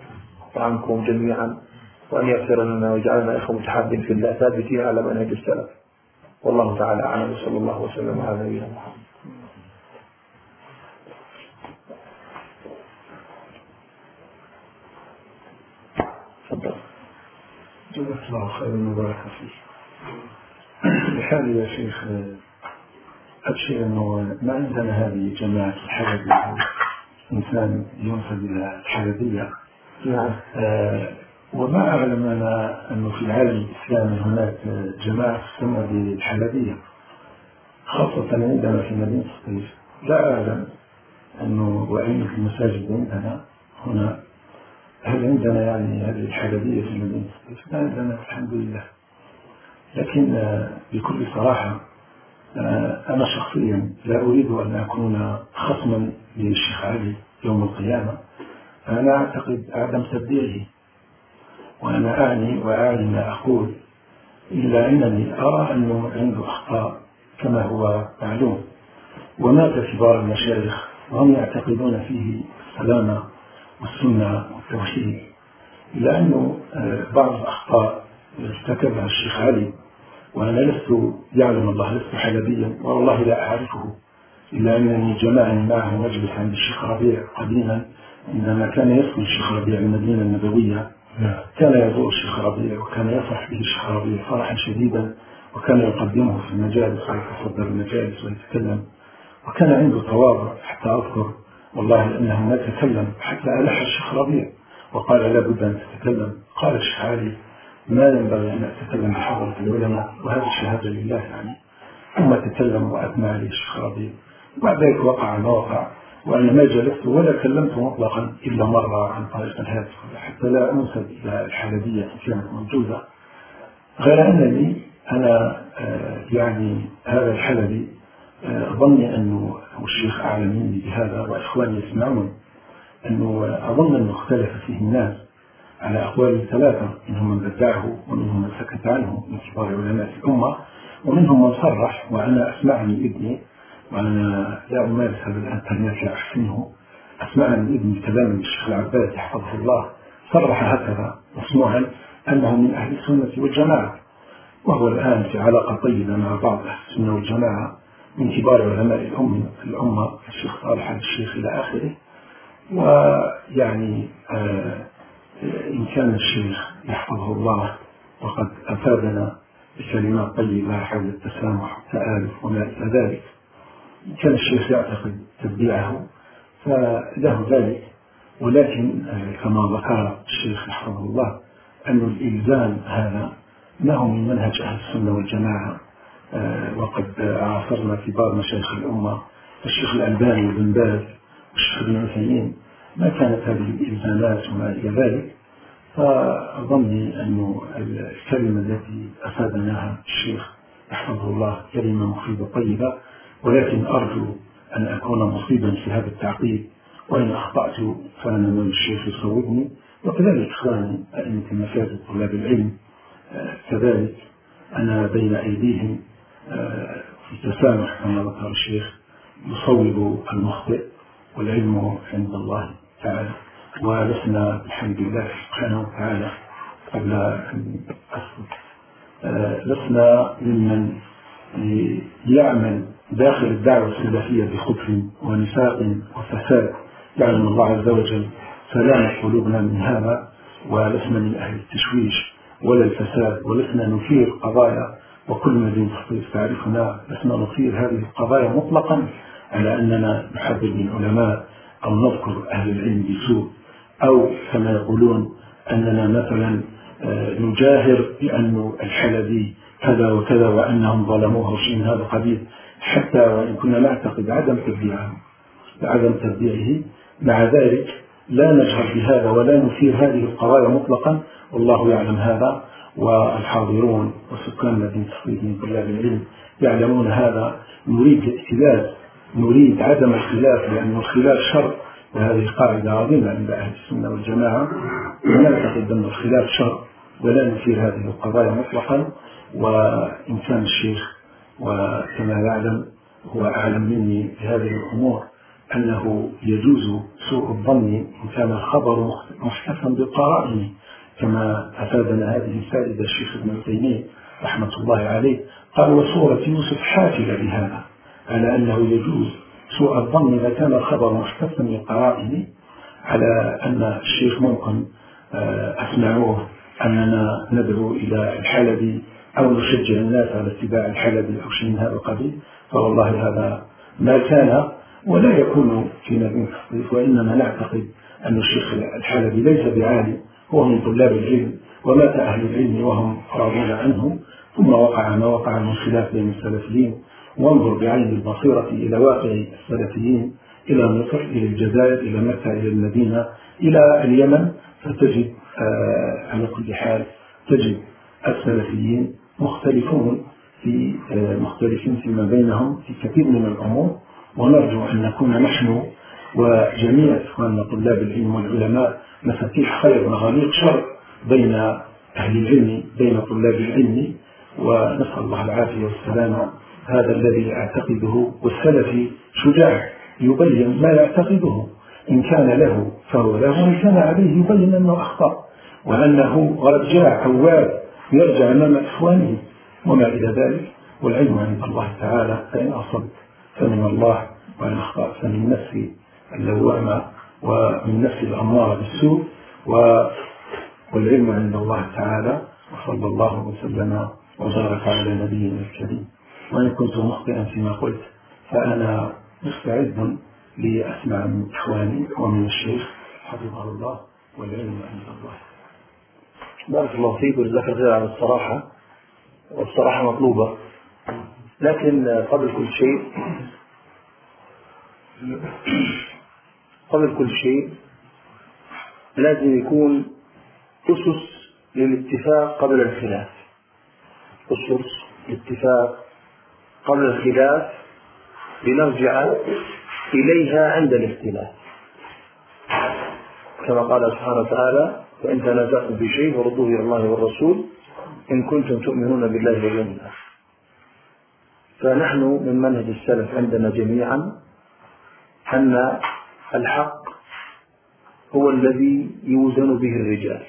وعنكم جميعا وأن يغفر لنا ويجعلنا إخوة متحابين في الله ثابتين على منهج السلف. والله تعالى أعلم وصلى الله وسلم على نبينا محمد. جزاك الله خيرا وبارك فيك. بحال يا شيخ أبشر أنه ما عندنا هذه جماعة الحلبية إنسان ينسب إلى الحلبية. نعم. آه وما أعلم أنا أنه في العالم الإسلامي هناك جماعة تسمى بالحلبية خاصة عندنا في مدينة الصيف لا أعلم أنه وأين في المساجد عندنا هنا. هل عندنا يعني هذه الحلبية في مدينة الصيف؟ لا عندنا الحمد لله. لكن بكل صراحة أنا شخصيا لا أريد أن أكون خصما للشيخ علي يوم القيامة. أنا أعتقد عدم تبديعه وأنا أعني وأعني ما أقول إلا أنني أرى أنه عنده أخطاء كما هو معلوم. ومات كبار المشايخ وهم يعتقدون فيه السلامة والسنة والتوحيد. إلا أنه آه، بعض الأخطاء ارتكبها الشيخ علي وأنا لست يعلم الله لست حلبيا والله لا أعرفه إلا أنني جمعني معه مجلس عند الشيخ ربيع قديما عندما كان يسكن الشيخ ربيع المدينة النبوية. كان يزور الشيخ ربيع وكان يفرح به الشيخ ربيع فرحا شديدا وكان يقدمه في المجالس ويتصدر المجالس ويتكلم وكان عنده تواضع حتى أذكر والله أنه ما تكلم حتى ألح الشيخ ربيع وقال لا بد أن تتكلم. قال الشيخ علي ما ينبغي أن أتكلم بحضرة العلماء وهذا الشهادة لله يعني. ثم تكلم وأثنى عليه الشيخ ربيع وبعد ذلك وقع ما وقع وأنا ما جلست ولا كلمت مطلقا إلا مرة عن طريق الهاتف حتى لا أنسب إلى الحالبية كانت موجودة. غير أنني أنا آه، يعني هذا الحلبي آه، ظني أنه الشيخ أعلم مني بهذا وإخواني يسمعون أنه أظن أنه اختلف فيه الناس. على أقوال ثلاثة منهم من بدعه ومنهم من سكت عنه من كبار علماء الأمة ومنهم من صرح وأنا أسمعني ابني وأنا لا أمارس هذا الإنترنت لا أحسنه أسمعنا من ابن كلام الشيخ العباس حفظه الله. صرح هكذا مسموعا أنه من أهل السنة والجماعة وهو الآن في علاقة طيبة مع بعض أهل السنة والجماعة من كبار علماء الأمة الأمة الشيخ صالح الشيخ إلى آخره. ويعني آه إن كان الشيخ يحفظه الله وقد أفادنا بكلمات طيبة حول التسامح والتآلف وما إلى ذلك. كان الشيخ يعتقد تبديعه فله ذلك. ولكن آه، كما ذكر الشيخ رحمه الله أن الإلزام هذا هو من منهج أهل السنة والجماعة. آه، وقد عاصرنا كبار مشايخ الأمة الشيخ الألباني وابن باز والشيخ ابن عثيمين. ما كانت هذه الإلزامات وما إلى ذلك؟ فأظني أن الكلمة التي أفادناها الشيخ رحمه الله كلمة مفيدة طيبة ولكن أرجو أن أكون مصيبا في هذا التعقيد وإن أخطأت فأنا من الشيخ يصوبني. وكذلك إخواني أئمة المساجد طلاب العلم كذلك أنا بين أيديهم آه، في تسامح كما ذكر الشيخ يصوب المخطئ والعلم عند الله تعالى. ولسنا بحمد الله سبحانه وتعالى قبل أن أسكت آه، لسنا ممن يعمل داخل الدعوة السلفية بخبث ونفاق وفساد. يعلم الله عز وجل سلامة قلوبنا من هذا ولسنا من أهل التشويش ولا الفساد ولسنا نثير قضايا. وكل مدينة تخطيط تعرفنا لسنا نصير هذه القضايا مطلقا على أننا نحدد من علماء أو نذكر أهل العلم بسوء. أو كما يقولون أننا مثلا آه، نجاهر بأن الحلبي كذا وكذا وأنهم ظلموه شيء هذا القبيل حتى وإن كنا نعتقد عدم تبديعه عدم تبديعه مع ذلك لا نجهر بهذا ولا نثير هذه القضايا مطلقا. والله يعلم هذا. والحاضرون وسكان الذين تخريج من طلاب العلم يعلمون هذا. نريد الاختلاف نريد عدم الخلاف لأن الخلاف شر. وهذه قاعدة عظيمة عند أهل السنة والجماعة ونعتقد أن الخلاف شر ولا نثير هذه القضايا مطلقا. وإن كان الشيخ وكما يعلم هو أعلم مني بهذه الأمور أنه يجوز سوء الظن إن كان الخبر محتفا بالقرائن كما أفادنا هذه الفائدة الشيخ ابن تيمية رحمة الله عليه. قال وصورة يوسف حافلة بهذا على أنه يجوز سوء الظن إذا كان الخبر محتفا بالقرائن على أن الشيخ ممكن آه، أسمعوه أننا ندعو إلى الحلبي أو نشجع الناس على اتباع الحلبي أو شيء من هذا القبيل. فوالله هذا ما كان ولا يكون في نبي التصديق وإنما نعتقد أن الشيخ الحلبي ليس بعالم هو من طلاب العلم ومات أهل العلم وهم راضون عنه ثم وقع ما وقع من خلاف بين السلفيين. وانظر بعين البصيرة إلى واقع السلفيين إلى مصر إلى الجزائر إلى مكة إلى المدينة إلى اليمن فتجد آه على كل حال تجد السلفيين مختلفون في آه مختلفين فيما بينهم في كثير من الأمور. ونرجو أن نكون نحن وجميع إخواننا طلاب العلم والعلماء مفاتيح خير وغليق شر بين أهل العلم بين طلاب العلم. ونسأل الله العافية والسلامة. هذا الذي أعتقده والسلفي شجاع يبين ما يعتقده. إن كان له فهو له وإن كان عليه يبين أنه أخطأ. وأنه رجاع عواد يرجع أمام إخوانه. وما إلى ذلك؟ والعلم عند الله تعالى فإن أصبت. فمن الله وإن أخطأت. فمن نفسي اللوامة ومن نفس الأمارة بالسوء والعلم عند الله تعالى. وصلى الله وسلم وبارك على نبينا الكريم. وإن كنت مخطئا فيما قلت فأنا مستعد لأسمع من إخواني ومن الشيخ حفظه الله والعلم عند الله. بارك الله فيك وجزاك الله على الصراحة والصراحة مطلوبة. لكن قبل كل شيء قبل كل شيء لازم يكون أسس للاتفاق قبل الخلاف. أسس الاتفاق قبل الخلاف لنرجع إليها عند الاختلاف. كما قال سبحانه وتعالى فإن تنازعتم في شيء فردوه إلى الله والرسول إن كنتم تؤمنون بالله واليوم الآخر. فنحن من منهج السلف عندنا جميعا أن الحق هو الذي يوزن به الرجال.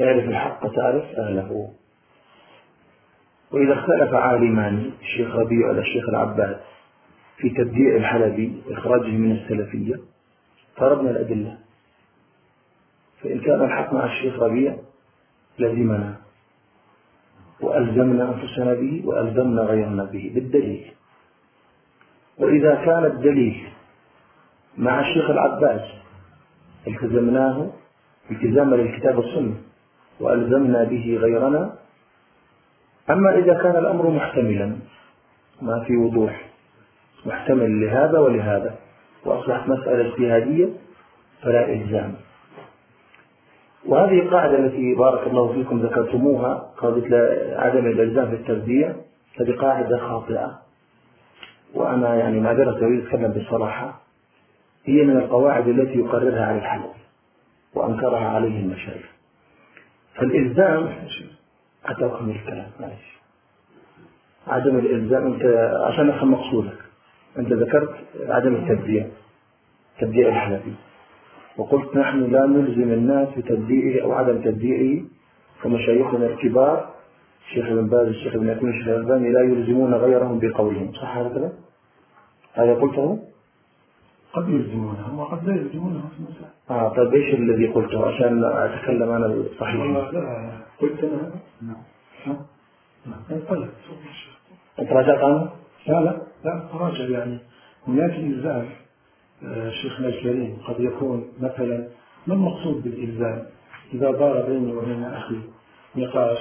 اعرف الحق تعرف أهله. وإذا اختلف عالمان الشيخ ربيع على الشيخ العباس في تبديع الحلبي إخراجه من السلفية فرضنا الأدلة. فإن كان الحق مع الشيخ ربيع لزمنا. وألزمنا أنفسنا به وألزمنا غيرنا به بالدليل. وإذا كان الدليل مع الشيخ العباس التزمناه التزاما للكتاب والسنة وألزمنا به غيرنا أما إذا كان الأمر محتملا ما في وضوح محتمل لهذا ولهذا وأصبحت مسألة اجتهادية فلا إلزام. وهذه القاعدة التي بارك الله فيكم ذكرتموها قاعدة عدم الإلزام في التربية هذه قاعدة خاطئة. وأنا يعني معذرة أريد أتكلم بصراحة. هي من القواعد التي يقررها على الحلال وأنكرها عليه المشايخ. فالإلزام أكمل الكلام معلش. عدم الإلزام أنت عشان أفهم مقصودك. أنت ذكرت عدم التبديع تبديع الحنفي وقلت نحن لا نلزم الناس بتبديعه أو عدم تبديعه فمشايخنا الكبار. الشيخ ابن باز الشيخ ابن عثمان الشيخ لا يلزمون غيرهم بقولهم. صح هذا هذا قلته؟ قد يلزمونهم وقد لا يلزمونهم في المسألة. آه طيب إيش الذي قلته عشان أتكلم أنا الصحيح لا قلت أنا؟ نعم. نعم. طيب أنت راجعت عنه؟ لا لا لا تراجع يعني. هناك إلزام آه، شيخنا الكريم قد يكون مثلا ما المقصود بالإلزام؟ إذا دار بيني وبين أخي نقاش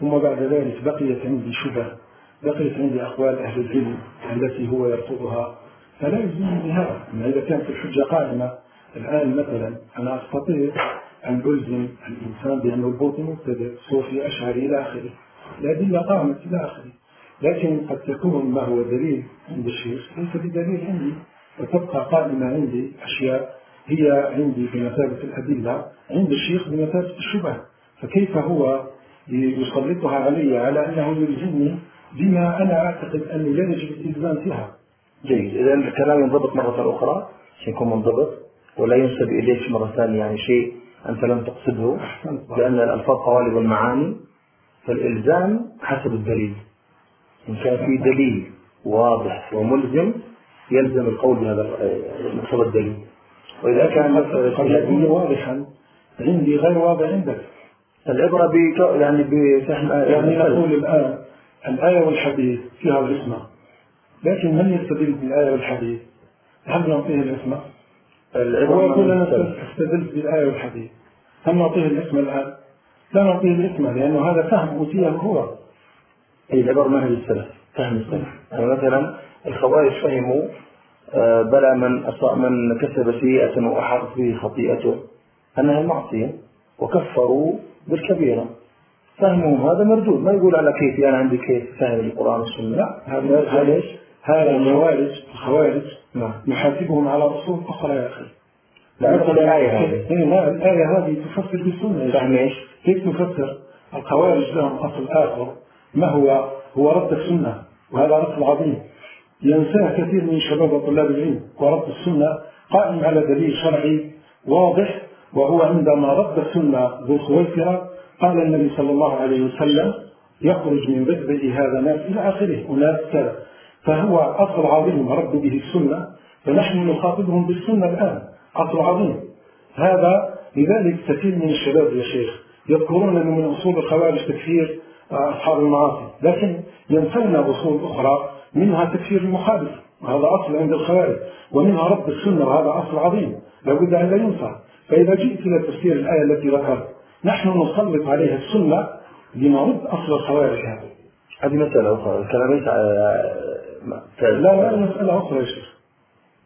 ثم بعد ذلك بقيت عندي شبه بقيت عندي أقوال أهل العلم التي هو يرفضها. فلا يلزمني بهذا إذا كانت الحجة قائمة الآن مثلا أنا أستطيع أن ألزم الإنسان بأنه البوطي مبتدئ صوفي أشعري إلى آخره. الأدلة قامت إلى آخره. لكن قد تكون ما هو دليل عند الشيخ ليس بدليل عندي. وتبقى قائمة عندي أشياء هي عندي بمثابة الأدلة عند الشيخ بمثابة الشبه فكيف هو يسلطها علي على أنه يلزمني بما أنا أعتقد أنه لا يجب الإلزام فيها؟ جيد. إذا الكلام ينضبط مرة أخرى سيكون منضبط ولا ينسب إليك مرة ثانية يعني شيء أنت لم تقصده لأن الألفاظ قوالب المعاني فالإلزام حسب الدليل. إن كان في دليل واضح وملزم يلزم القول بهذا مقتضى الدليل. وإذا كان يكون واضحا عندي غير واضح عندك. العبرة ب يعني بفهم يعني نقول الآن الآية والحديث فيها العصمة لكن من يستدل بالآية والحديث؟ هل نعطيه العصمة؟ هو يقول أنا استدلت بالآية والحديث. هل نعطيه العصمة الآن؟ لا نعطيه العصمة لأنه هذا فهم أوتية هو. أي العبر ما هي السلف فهم السلف يعني مثلا الخوارج فهموا آه، بلى من من كسب سيئة وأحاطت به خطيئته. أنها معصية وكفروا بالكبيرة. فهمهم هذا مردود. ما يقول على كيف أنا عندي كيف فهم القرآن والسنة؟ لا هذا ليش؟ هذا الخوارج الخوارج نعم. نحاسبهم على أصول أخرى يا أخي. لا الآية هذه. إيه، لا الآية هذه تفسر بالسنة. إيش؟ كيف تفسر؟ الخوارج لهم أصل آخر. ما هو؟ هو رد السنة وهذا أصل عظيم. ينساه كثير من شباب وطلاب العلم ورد السنة قائم على دليل شرعي واضح وهو عندما رد السنة ذو الخويفرة قال النبي صلى الله عليه وسلم يخرج من بدء هذا ناس إلى آخره. وناس كذا فهو أصل عظيم رد به السنة فنحن نخاطبهم بالسنة الآن. أصل عظيم. هذا لذلك كثير من الشباب يا شيخ يذكرون أنه من أصول الخوارج تكفير أصحاب المعاصي. لكن ينسون أصول أخرى منها تكفير المخالف. وهذا أصل عند الخوارج. ومنها رد السنة وهذا أصل عظيم. لابد أن لا ينسى. فإذا جئت إلى تفسير الآية التي ذكرت نحن نسلط عليها السنة لنرد أصل الخوارج هذا. هذه مسألة أخرى. الكلام ليس لا لا مسألة أخرى يا شيخ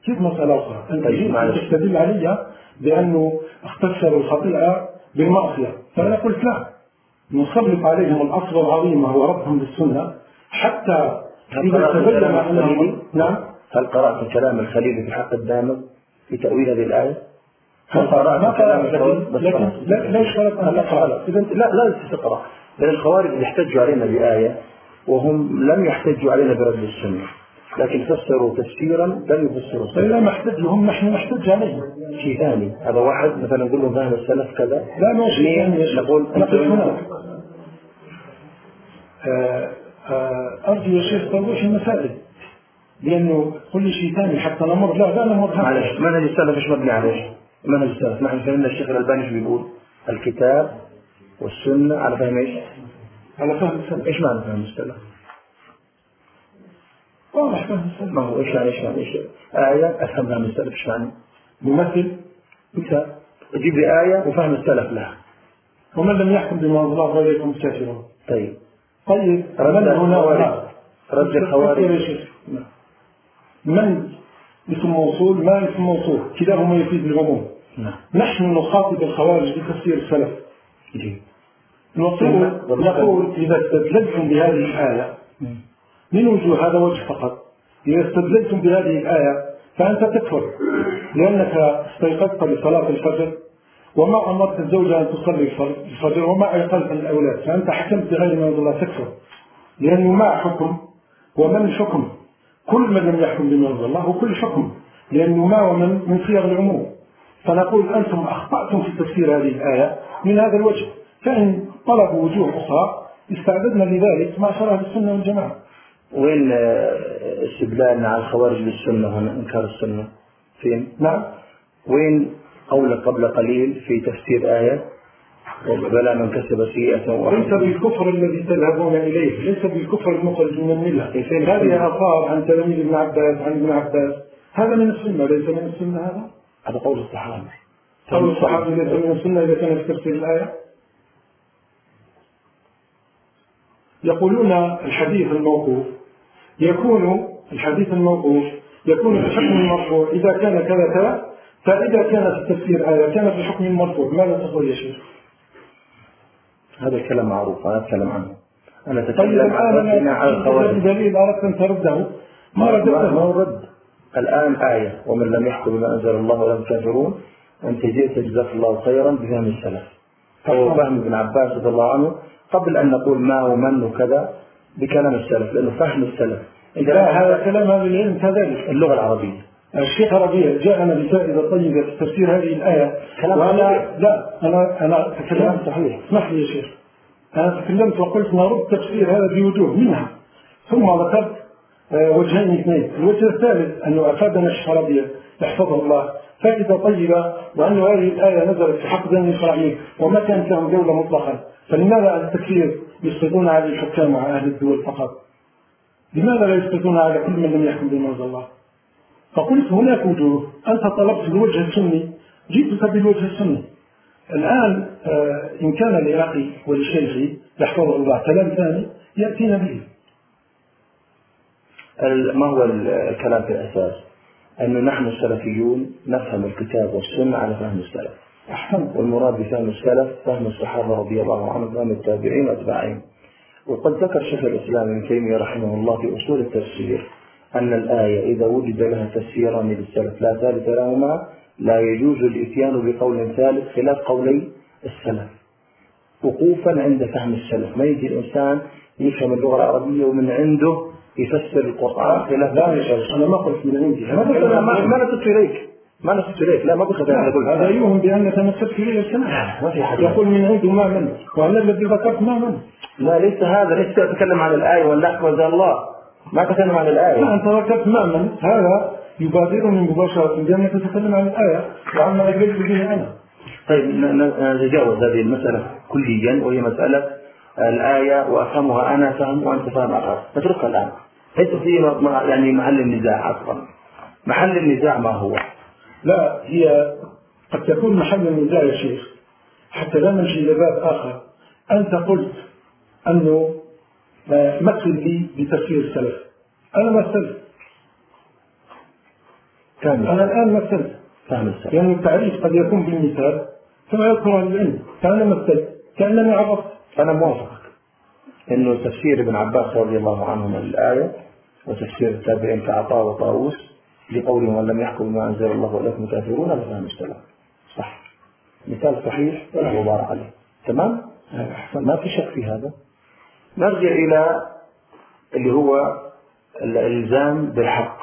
كيف مسألة أخرى أنت طيب تستدل علي بأنه اختصروا الخطيئة بالمعصية فأنا قلت لا نسلط عليهم الأصل العظيم وهو ردهم للسنة حتى إذا تبين أنه نعم هل قرأت كلام الخليل في حق الدامغ في تأويل هذه الآية؟ هل قرأت كلام الخليل؟ لكن لا يشترط أن تقرأ إذا لا لا تقرأ بل الخوارج يحتجوا علينا بآية وهم لم يحتجوا علينا برد السنة لكن فسروا تفسيرا لم يفسروا سنة. لا نحتج هم نحن نحتج عليهم. شيء ثاني. هذا واحد مثلا نقول له فهم السلف كذا. لا ما ثاني. نقول نقف هناك آه، آه، أرجو يا شيخ توضيح المسائل لأنه كل شيء ثاني حتى نمر لا لا نمر معلش منهج السلف إيش مبني عليه؟ منهج السلف نحن فهمنا الشيخ الألباني شو بيقول؟ الكتاب والسنة على فهم إيش؟ على فهم السلف إيش معنى فهم السلف؟ واضح فهم السلف ما هو إيش يعني إيش يعني إيش؟ آية أفهم فهم السلف إيش معنى؟ ممثل مثال تجيب لي آية وفهم السلف لها. ومن لم يحكم بما الله غير يكون كافرا طيب. طيب. رد الخوارج. رد الخوارج. من اسم موصول ما اسم موصول؟ كلاهما يفيد العموم نعم. نحن نخاطب الخوارج بتفسير السلف. جيد نقول نقول إذا استدللتم بهذه الآية من وجوه هذا وجه فقط. إذا استدللتم بهذه الآية فأنت تكفر لأنك استيقظت لصلاة الفجر وما أمرت الزوجة أن تصلي الفجر وما أيقظت الأولاد فأنت حكمت بغير ما الله تكفر. لأنه ما حكم ومن حكم؟ كل من لم يحكم بما أنزل الله وكل حكم لأنه ما ومن من صيغ العموم فنقول أنتم أخطأتم في تفسير هذه الآية من هذا الوجه. فإن طلبوا وجوه أخرى استعددنا لذلك ما شرع السنة والجماعة. وين استدلالنا على الخوارج بالسنة هنا إنكار السنة؟ فين؟ نعم. وين قولك قبل قليل في تفسير آية؟ بلى من كسب سيئة ليس بالكفر الذي تذهبون إليه ليس بالكفر المخرج من الملة. هذه آثار عن تلاميذ ابن عباس عن ابن عباس. هذا من السنة ليس من السنة هذا؟ هذا قول الصحابة قول الصحابة ليس من السنة إذا كان في تفسير الآية. يقولون الحديث الموقوف. يكون الحديث الموقوف يكون بحكم المرفوع إذا كان كذا كذا فإذا كان في التفسير آية كان بحكم المرفوع ماذا تقول يا شيخ؟ هذا الكلام معروف أنا أتكلم عنه أنا طيب أتكلم عن الخوارج دليل أردت أن ترده. ما ردته ما رد الآن آية. ومن لم يحكم بما أنزل الله ولا الكافرون أنت جئت جزاك الله خيرا بفهم السلف. أو فهم ابن عباس رضي الله عنه قبل أن نقول ما ومن وكذا بكلام السلف لأنه فهم السلف. لا هذا كلام أهل العلم كذلك اللغة العربية. الشيخ ربيع جاءنا بفائدة طيبة في تفسير هذه الآية. كلام وأنا. لا أنا أنا تكلمت صحيح. اسمح لي يا شيخ. أنا تكلمت وقلت نرد تفسير هذا بوجوه منها. ثم ذكرت آه، وجهين اثنين. الوجه الثالث أنه أفادنا الشيخ ربيع يحفظه الله فائدة طيبة وأن هذه الآية نزلت في حق بني إسرائيل وما كانت لهم دولة مطلقا. فلماذا التكفير يسقطون على الحكام وعلى أهل الدول فقط؟ لماذا لا يسقطون على كل من لم يحكم بما أنزل الله؟ فقلت هناك وجوه. أنت طلبت الوجه السني. جئتك بالوجه السني. الآن آه، إن كان لأخي ولشيخي يحفظه الله كلام ثاني يأتينا به. ما هو ال- الكلام في الأساس؟ أنه نحن السلفيون نفهم الكتاب والسنة على فهم السلف. أحسنت والمراد بفهم السلف فهم الصحابة رضي الله عنهم فهم التابعين وأتباعهم وقد ذكر شيخ الإسلام ابن تيمية رحمه الله في أصول التفسير أن الآية إذا وجد لها تفسيران للسلف لا ثالث لهما لا يجوز الإتيان بقول ثالث خلاف قولي السلف. وقوفا عند فهم السلف. ما يجي الإنسان يفهم اللغة العربية ومن عنده يفسر القرآن لا فهم يا شيخ أنا ما قلت من عندي. ما قلت أنا ما نسبت إليك. ما نسبت إليك. لا ما قلت أنا قلت هذا يوهم بأن تمسكت إليه الكلام ما في حد يقول من عنده ما من. وأنا الذي ذكرت ما من. لا ليس هذا. ليس أتكلم عن الآية واللحظة الله ما أتكلم عن لا الآية أنت ذكرت ما من. هذا يبادرني مباشرة بأنك تتكلم عن الآية. وعما أجلت به أنا. طيب نتجاوز هذه المسألة كليا وهي مسألة الآية وأفهمها أنا فهم وأنت فهم آخر. نتركها الآن. ليس في يعني محل النزاع أصلا. محل النزاع ما هو؟ لا هي قد تكون محل النزاع يا شيخ. حتى لا نمشي إلى باب آخر. أنت قلت أنه آه، مثل لي بتفسير السلف. أنا مثلت كامل. أنا الآن مثلت السلف. لأن التعريف قد يكون بالمثال كما يذكر أهل العلم. فأنا مثلت كأنني عرفت. أنا موافقك إنه تفسير ابن عباس رضي الله عنهما للآية وتفسير التابعين كعطاء وطاووس لقولهم لم يحكم بما أنزل الله ولكم كافرون هذا السلف صح. مثال صحيح ولا غبار عليه. تمام؟ ما في شك في هذا. نرجع إلى اللي هو الإلزام بالحق.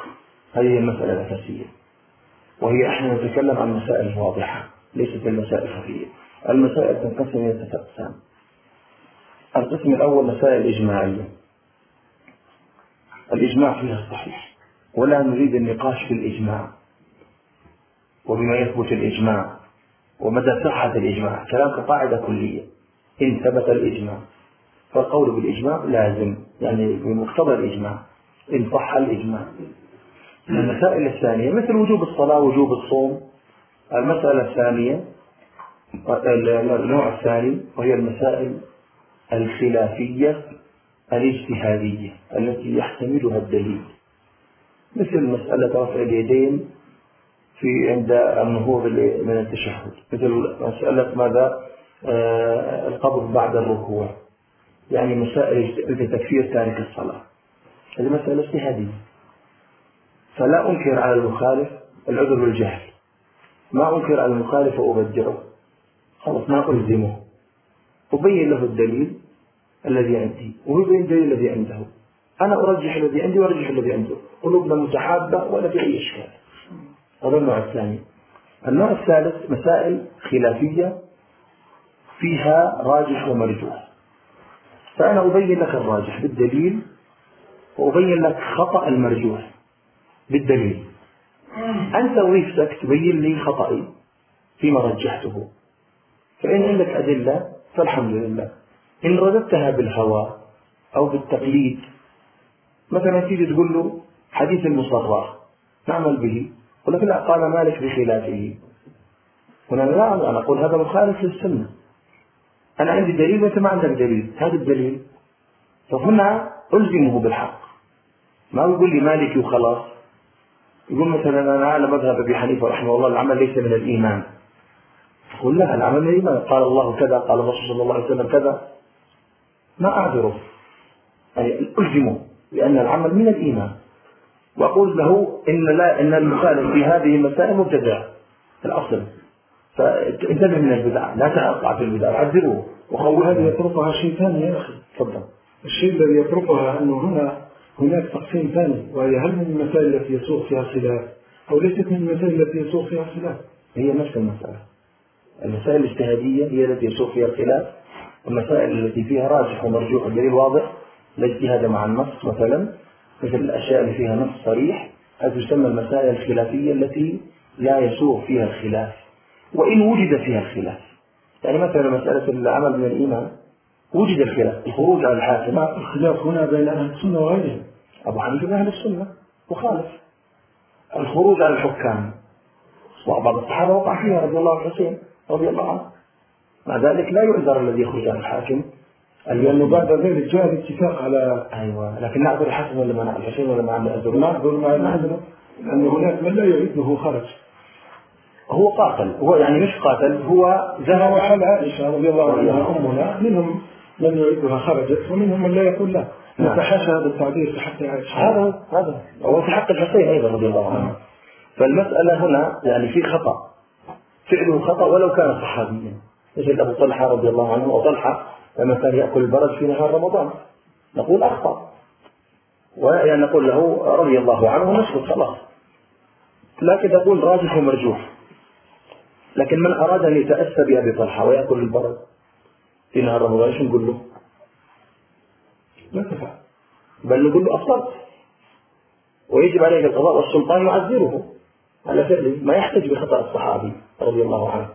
هذه المسألة الأساسية. وهي إحنا نتكلم عن مسائل واضحة ليست المسائل خفية المسائل تنقسم إلى ثلاثة أقسام. القسم الأول مسائل إجماعية. الإجماع فيها صحيح ولا نريد النقاش في الإجماع. وبما يثبت الإجماع ومدى صحة الإجماع كلام كقاعدة كلية. إن ثبت الإجماع فالقول بالإجماع لازم يعني بمقتضى الإجماع. إن صح الإجماع. المسائل الثانية مثل وجوب الصلاة وجوب الصوم. المسألة الثانية النوع الثاني وهي المسائل الخلافية الاجتهادية التي يحتملها الدليل. مثل مسألة رفع اليدين في عند النهوض من التشهد. مثل مسألة ماذا؟ آه القبض بعد الركوع. يعني مسائل مثل تكفير تارك الصلاة. هذه مسألة اجتهادية. فلا أنكر على المخالف العذر بالجهل. ما أنكر على المخالف وأبدعه خلاص ما ألزمه. أبين له الدليل. الذي عندي. وهو الدليل الذي عنده. أنا أرجح الذي عندي وأرجح الذي عنده. قلوبنا متحابة ولا في أي إشكال. هذا النوع الثاني. النوع الثالث مسائل خلافية فيها راجح ومرجوح. فأنا أبين لك الراجح بالدليل وأبين لك خطأ المرجوح بالدليل. أنت ويفتك تبين لي خطأي فيما رجحته. فإن عندك أدلة فالحمد لله. إن رددتها بالهوى أو بالتقليد مثلا تيجي تقول له حديث المصرى نعمل به ولكن لا قال مالك بخلافه. هنا لا أنا أقول هذا مخالف للسنة. أنا عندي دليل وأنت ما عندك دليل. هذا الدليل. فهنا ألزمه بالحق. ما يقول لي مالكي وخلاص؟ يقول مثلا أنا على مذهب أبي حنيفة رحمه الله العمل ليس من الإيمان. أقول لا العمل من الإيمان. قال الله كذا قال الرسول صلى الله عليه وسلم كذا. ما أعذره. يعني ألزمه لأن العمل من الإيمان. وأقول له إن لا إن المخالف في هذه المسائل مبتدع. في الأصل. فانتبه من البدع. لا تقع في البدع. عذبه وهذه يتركها شيء ثاني يا أخي. تفضل. الشيء الذي يتركها أنه هنا هناك تقسيم ثاني. وهي هل من المسائل التي يسوق فيها خلاف؟ أو ليست من المسائل التي يسوق فيها خلاف؟ هي نفس المسألة. المسائل الاجتهادية هي التي يسوق فيها الخلاف والمسائل التي فيها راجح ومرجوح الدليل واضح لا اجتهاد مع النص مثلا مثل الأشياء اللي فيها نص صريح هذه تسمى المسائل الخلافية التي لا يسوغ فيها الخلاف وإن وجد فيها الخلاف. يعني مثلا مسألة العمل من الإيمان وجد الخلاف الخروج على الحاكم. الخلاف هنا بين أهل السنة وغيرهم؟ أبو حنيفة من أهل السنة وخالف الخروج على الحكام. وبعض الصحابة وقع فيها رضي الله عنه حسين رضي الله عنه مع ذلك لا يعذر الذي يخرج على الحاكم. لأنه بعد ذلك جاء الاتفاق على أيوة لكن نعذر الحسن ولا ما نعذر الحسين ولا ما نعذر نعذر ما نعذر لأن هناك من لا يعده خرج. هو قاتل. هو يعني مش قاتل هو ذهب وحال عائشة رضي الله عنها أمنا منهم من يعدها خرجت ومنهم من لا يقول لا. نعم. نتحاشى هذا التعبير في حق عائشة. هذا هذا هو. في حق الحسين أيضا رضي الله عنه. فالمسألة هنا يعني في خطأ. فعله خطأ ولو كان صحابيا. مثل أبو طلحة رضي الله عنه وطلحة لما كان يأكل البرد في نهار رمضان. نقول أخطأ. ويعني نقول له رضي الله عنه نسكت خلاص. لكن نقول راجح ومرجوح. لكن من أراد أن يتأسى بأبي طلحة ويأكل البرد في نهار رمضان إيش نقول له؟ لا تفعل بل نقول له أفطرت ويجب عليه القضاء والسلطان يعذره. على فعله ما يحتج بخطأ الصحابي رضي الله عنه.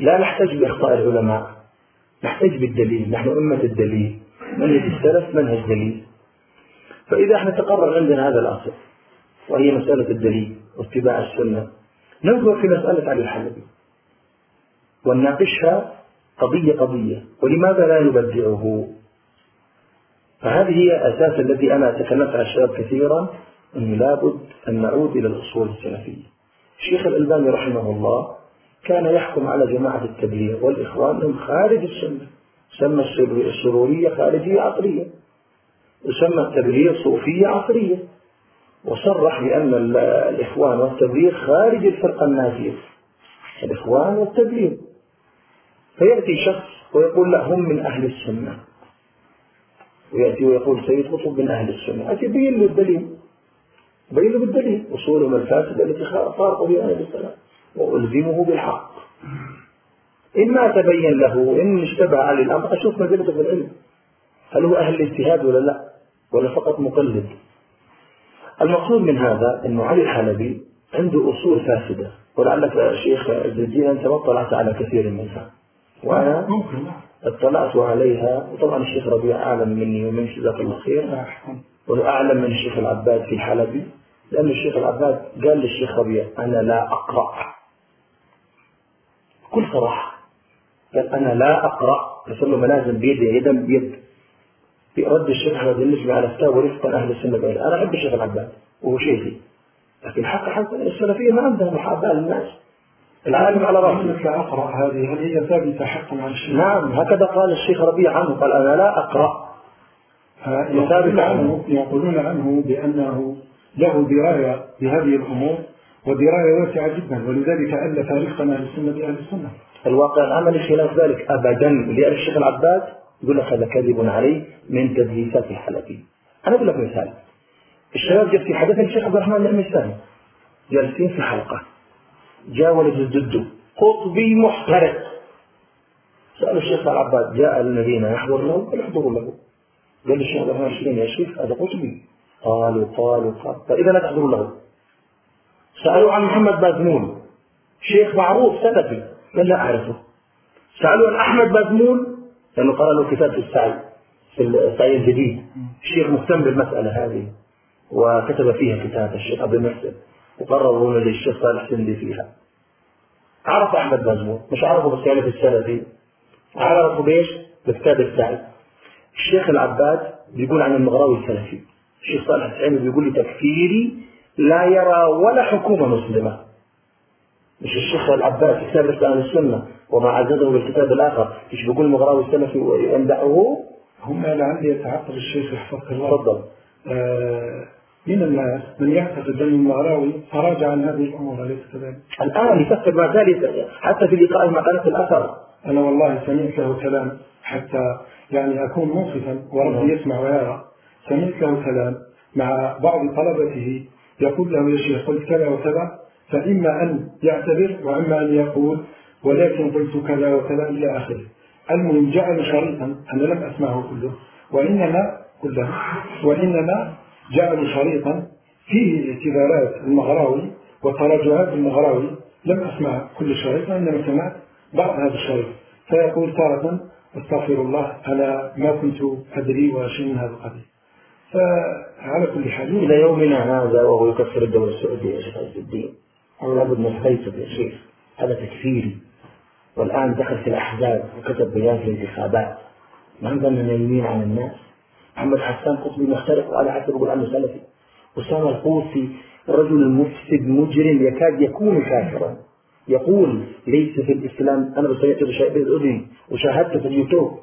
لا نحتج بأخطاء العلماء. نحتج بالدليل. نحن أمة الدليل. منهج السلف منهج دليل. فإذا إحنا تقرر عندنا هذا الأصل وهي مسألة الدليل واتباع السنة ننظر في مسألة علي الحلبي. ونناقشها قضية قضية ولماذا لا نبدعه؟ فهذه هي أساس الذي أنا تكلمت على الشباب كثيرا أنه لابد أن نعود إلى الأصول السلفية. الشيخ الألباني رحمه الله كان يحكم على جماعة التبليغ والإخوان هم خارج السنة. سمى السرورية خارجية عصرية وسمى التبليغ صوفية عصرية وصرح بأن الإخوان والتبليغ خارج الفرقة الناجية الإخوان والتبليغ. فيأتي شخص ويقول لا هم من أهل السنة. ويأتي ويقول سيد قطب من أهل السنة. أتي بين له الدليل. بين له بالدليل أصولهم الفاسدة التي فارقوا بها أهل السلام. وألزمه بالحق. إن ما تبين له إن اشتبه عليه الأمر أشوف منزلته في العلم. هل هو أهل الاجتهاد ولا لا؟ ولا فقط مقلد؟ المقصود من هذا أنه علي الحلبي عنده أصول فاسدة. ولعلك يا شيخ عز الدين أنت ما اطلعت على كثير منها. وأنا اطلعت عليها وطبعا الشيخ ربيع أعلم مني ومن جزاك الله خير. وأعلم من الشيخ العباد في الحلبي لأن الشيخ العباد قال للشيخ ربيع أنا لا أقرأ. بكل صراحة. قال أنا لا أقرأ له ملازم بيدي يدا بيد. في رد الشيخ أحمد النجمي على فتاوى ورفقا أهل السنة بيدي أنا أحب الشيخ العباد وهو شيخي. لكن حق حق السلفية ما عندها محاباة للناس العالم على رأسه. أقرأ هذه هل هي ثابتة حقا عن الشيخ؟ نعم هكذا قال الشيخ ربيع عنه قال أنا لا أقرأ. يقولون عنه يقولون عنه بأنه له دراية بهذه الأمور. ودراية واسعة جدا ولذلك ألف رفقا أهل السنة بأهل السنة. الواقع العملي خلاف ذلك أبدا لأن الشيخ العباد يقول لك هذا كذب عليه من تدليسات الحلبي. أنا أقول لك مثال. الشباب جت في حدث الشيخ عبد الرحمن الأمستاني جالسين في حلقة. جاء ولد ضده قطبي محترق. سألوا الشيخ العباد جاء الذين يحضر له قال احضروا له. قال الشيخ عبد الرحمن يا شيخ هذا قطبي. قالوا قالوا قالوا. فإذا لا تحضروا له. سألوا عن محمد بازمون شيخ معروف سلفي قال لا أعرفه. سألوا عن أحمد بازمول لأنه قرأ له كتاب في السعي في السعي الجديد. الشيخ مهتم بالمسألة هذه وكتب فيها كتاب الشيخ أبو محسن وقرروا للشيخ صالح سندي فيها. عرف أحمد بازمول مش عرفه بس يعني في السلفي. عرفه بإيش؟ بكتاب السعي. الشيخ العباد بيقول عن المغراوي السلفي. الشيخ صالح الحسيني بيقول لي تكفيري لا يرى ولا حكومة مسلمة. مش الشيخ العباس كتاب الإسلام السنة وما عززه بالكتاب الآخر. مش بيقول المغراوي السلفي ويمدحه هم لعلي يتعقب الشيخ يحفظك الله. تفضل. آه من الناس من يعتقد أن المغراوي تراجع عن هذه الأمور أليس كذلك؟ الآن يفكر ما زال حتى في لقاء مع قناة الأثر. أنا والله سمعت له كلام حتى يعني أكون منصفا وربي يسمع ويرى. سمعت له كلام مع بعض طلبته يقول له يا شيخ قلت كذا وكذا فإما أن يعتذر وإما أن يقول ولكن قلت كذا وكذا إلى آخره. المهم جعل شريطا أنا لم أسمعه كله وإنما كله وإنما جعلوا شريطا فيه اعتذارات المغراوي وتراجعات المغراوي. لم أسمع كل الشريط وإنما سمعت بعض هذا الشريط. فيقول تارة أستغفر الله أنا ما كنت أدري وشيء من هذا القبيل فعلى كل حال إلى يومنا هذا وهو يكفر الدولة السعودية يا شيخ عز الدين أو لابد من يا شيخ هذا تكفيري والآن دخل في الأحزاب وكتب بيان في الانتخابات. ما ظن نايمين عن الناس؟ محمد حسان قطبي مختلف وعلى حسب يقول عنه سلفي. أسامة القوسي رجل مفسد مجرم يكاد يكون كافرا. يقول ليس في الإسلام أنا سمعت بالأذن وشاهدت في اليوتيوب.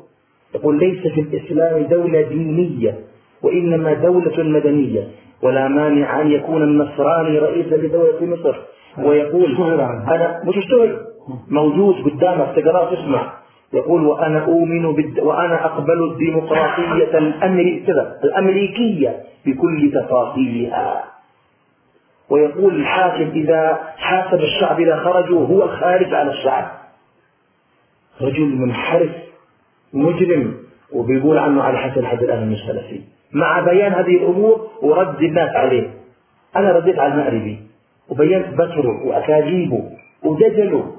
يقول ليس في الإسلام دولة دينية. وإنما دولة مدنية ولا مانع أن يكون النصراني رئيسا لدولة مصر. ويقول أنا مش اشتغل موجود قدامك تقرأ تسمع يقول وأنا أؤمن بالد... وأنا أقبل الديمقراطية الأمريكية الأمريكية بكل تفاصيلها. ويقول الحاكم إذا حاسب الشعب إذا خرجوا هو الخارج على الشعب. رجل منحرف مجرم وبيقول عنه على حسن حد الآن مش مع بيان هذه الأمور ورد الناس عليه. أنا رديت على المأربي وبينت بكره وأكاذيبه ودجله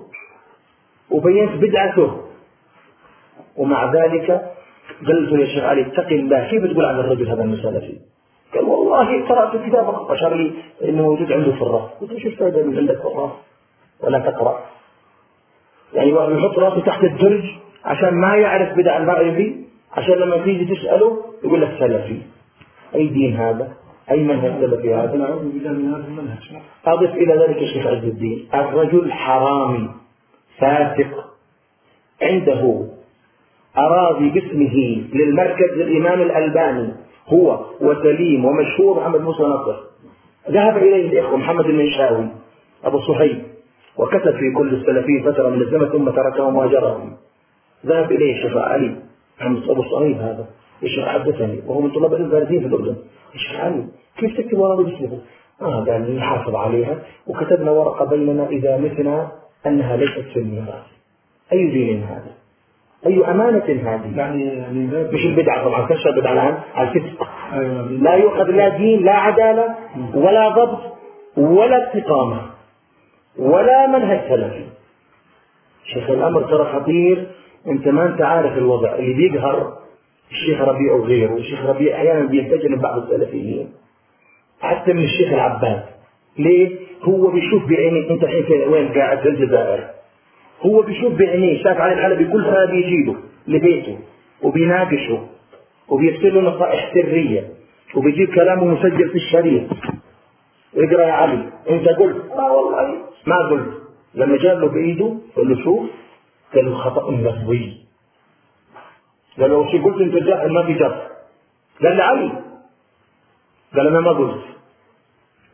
وبينت بدعته. ومع ذلك قلت يا شيخ علي اتق الله كيف تقول عن الرجل هذا المسلفي؟ قال والله قرأت كتابك أشار لي إنه موجود عنده في الرف قلت له شو الفائدة من عندك في الرف ولا تقرأ. يعني واحد يحط راسه تحت الدرج عشان ما يعرف بدع المغربي عشان لما تيجي تسأله يقول لك سلفي. أي دين هذا؟ أي منهج سلفي هذا؟ نعوذ بالله من هذا المنهج. أضف إلى ذلك الشيخ عز الدين. الرجل حرامي فاسق عنده أراضي باسمه للمركز للإمام الألباني هو وسليم ومشهور محمد موسى نصر. ذهب إليه الإخوة محمد المنشاوي أبو صهيب وكتب في كل السلفيين فترة من الزمن ثم تركهم وهجرهم ذهب إليه الشيخ علي. محمد أبو صهيب هذا. الشيخ حدثني وهو من طلاب البارزين في الأردن. الشيخ علي كيف تكتب أراضي باسمه؟ آه قال لي نحافظ عليها. وكتبنا ورقة بيننا إذا متنا أنها ليست في الميراث. أي دين هذا؟ أي أمانة هذه؟ يعني يعني مش البدعة طبعا كشف البدعة الآن على الفسق أيوة. لا يؤخذ لا دين لا عدالة ولا ضبط ولا استقامة ولا منهج سلفي. شيخ الأمر ترى خطير. أنت ما أنت عارف الوضع. اللي بيقهر الشيخ ربيع وغيره الشيخ ربيع أحيانا بينتجن بعض السلفيين. حتى من الشيخ العباد. ليه؟ هو بيشوف بعينه أنت الحين وين قاعد؟ في الجزائر. هو بيشوف بعينيه. شاف علي الحلبي كل سنه بيجيبه لبيته وبيناقشه وبيرسل له نصائح سرية وبيجيب كلامه مسجل في الشريط. اقرأ يا علي. انت قلت. آه والله. ما قلت. لما جاب له بإيده قال له شوف. قال له خطأ لفظي. قال له شو قلت أنت جاهل ما في جرح قال له علي قال أنا ما قلت.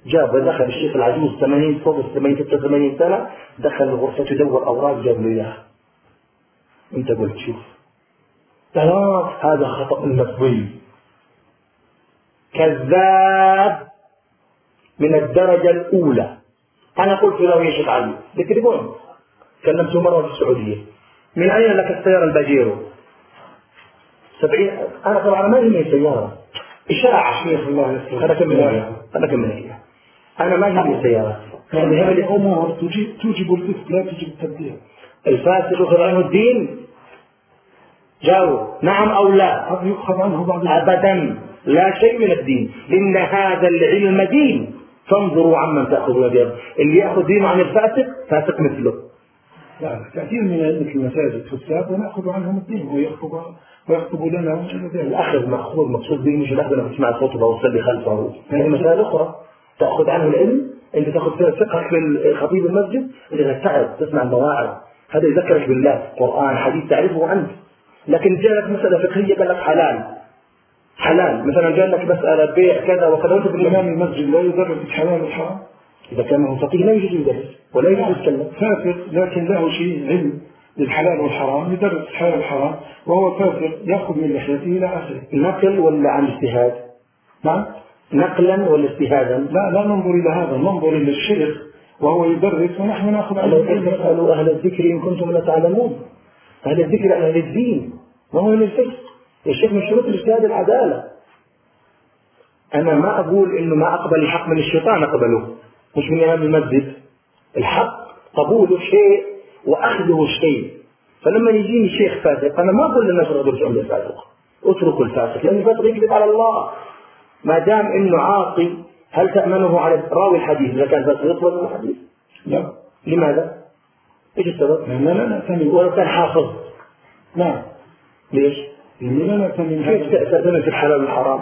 جاب دخل الشيخ العجوز 80 فوق ال 80 86 سنة دخل الغرفة يدور أوراق جاب له إياها. أنت قلت شوف. ثلاث هذا خطأ لفظي. كذاب من الدرجة الأولى. أنا قلت له يا شيخ علي. بالتليفون كلمته مره في السعودية. من أين لك السيارة الباجيرو؟ سبعين أنا طبعا ما هي سيارة. اشاعه شيخ الله يستر أنا كمل أنا كمل أنا ما يهمني السيارات يعني هذه الأمور توجب الفسق لا توجب التبديع الفاسق يؤخذ عنه الدين؟ جاوب. نعم أو لا؟ قد يؤخذ عنه بعض أبدا. لا شيء من الدين. إن هذا العلم دين. فانظروا عمن تأخذون بيده اللي يأخذ دينه عن الفاسق فاسق مثله. كثير من أئمة المساجد فساد ونأخذ عنهم الدين ويخطب ويخطب لنا الأخذ مأخوذ مقصود به مش الأخذ أنك تسمع الخطبة وتصلي خلفه. هذه مسائل أخرى. تأخذ عنه العلم. أنت تأخذ فيها فقهك لخطيب المسجد. أنت تتعب تسمع المواعظ. هذا يذكرك بالله. قرآن حديث تعرفه أنت لكن جاء لك مسألة فقهية قال لك حلال. حلال. مثلا جاء لك مسألة بيع كذا وكذا. وأنت الإمام المسجد لا يدرس الحلال والحرام إذا كان هو فقيه لا يجوز يدرس ولا يتكلم فاسق لكن له شيء علم للحلال والحرام يدرس الحلال والحرام وهو فاسق يأخذ من لحيته إلى آخره. نقل ولا عن اجتهاد؟ نعم. نقلا ولا اجتهادا؟ لا لا ننظر إلى هذا ننظر إلى الشيخ وهو يدرس ونحن نأخذ عنه العلم. اسألوا أهل الذكر إن كنتم لا تعلمون؟ أهل الذكر أهل الدين ما هو من الفقه. يا شيخ من شروط الاجتهاد العدالة. أنا ما أقول إنه ما أقبل الحق من الشيطان أقبله. مش من إمام المسجد. الحق قبوله شيء وأخذه شيء. فلما يجيني شيخ فاسق أنا ما أقول للناس ارجعوا عند الفاسق اتركوا الفاسق لأن الفاسق يكذب على الله. ما دام إنه عاصي هل تأمنه على راوي الحديث؟ إذا كان فاسق يطلب الحديث؟ لا. لماذا؟ إيش السبب؟ لأننا لا نأتمن ولو كان حافظ. نعم ليش؟ لا نأتمن كيف تأتمن في الحلال والحرام؟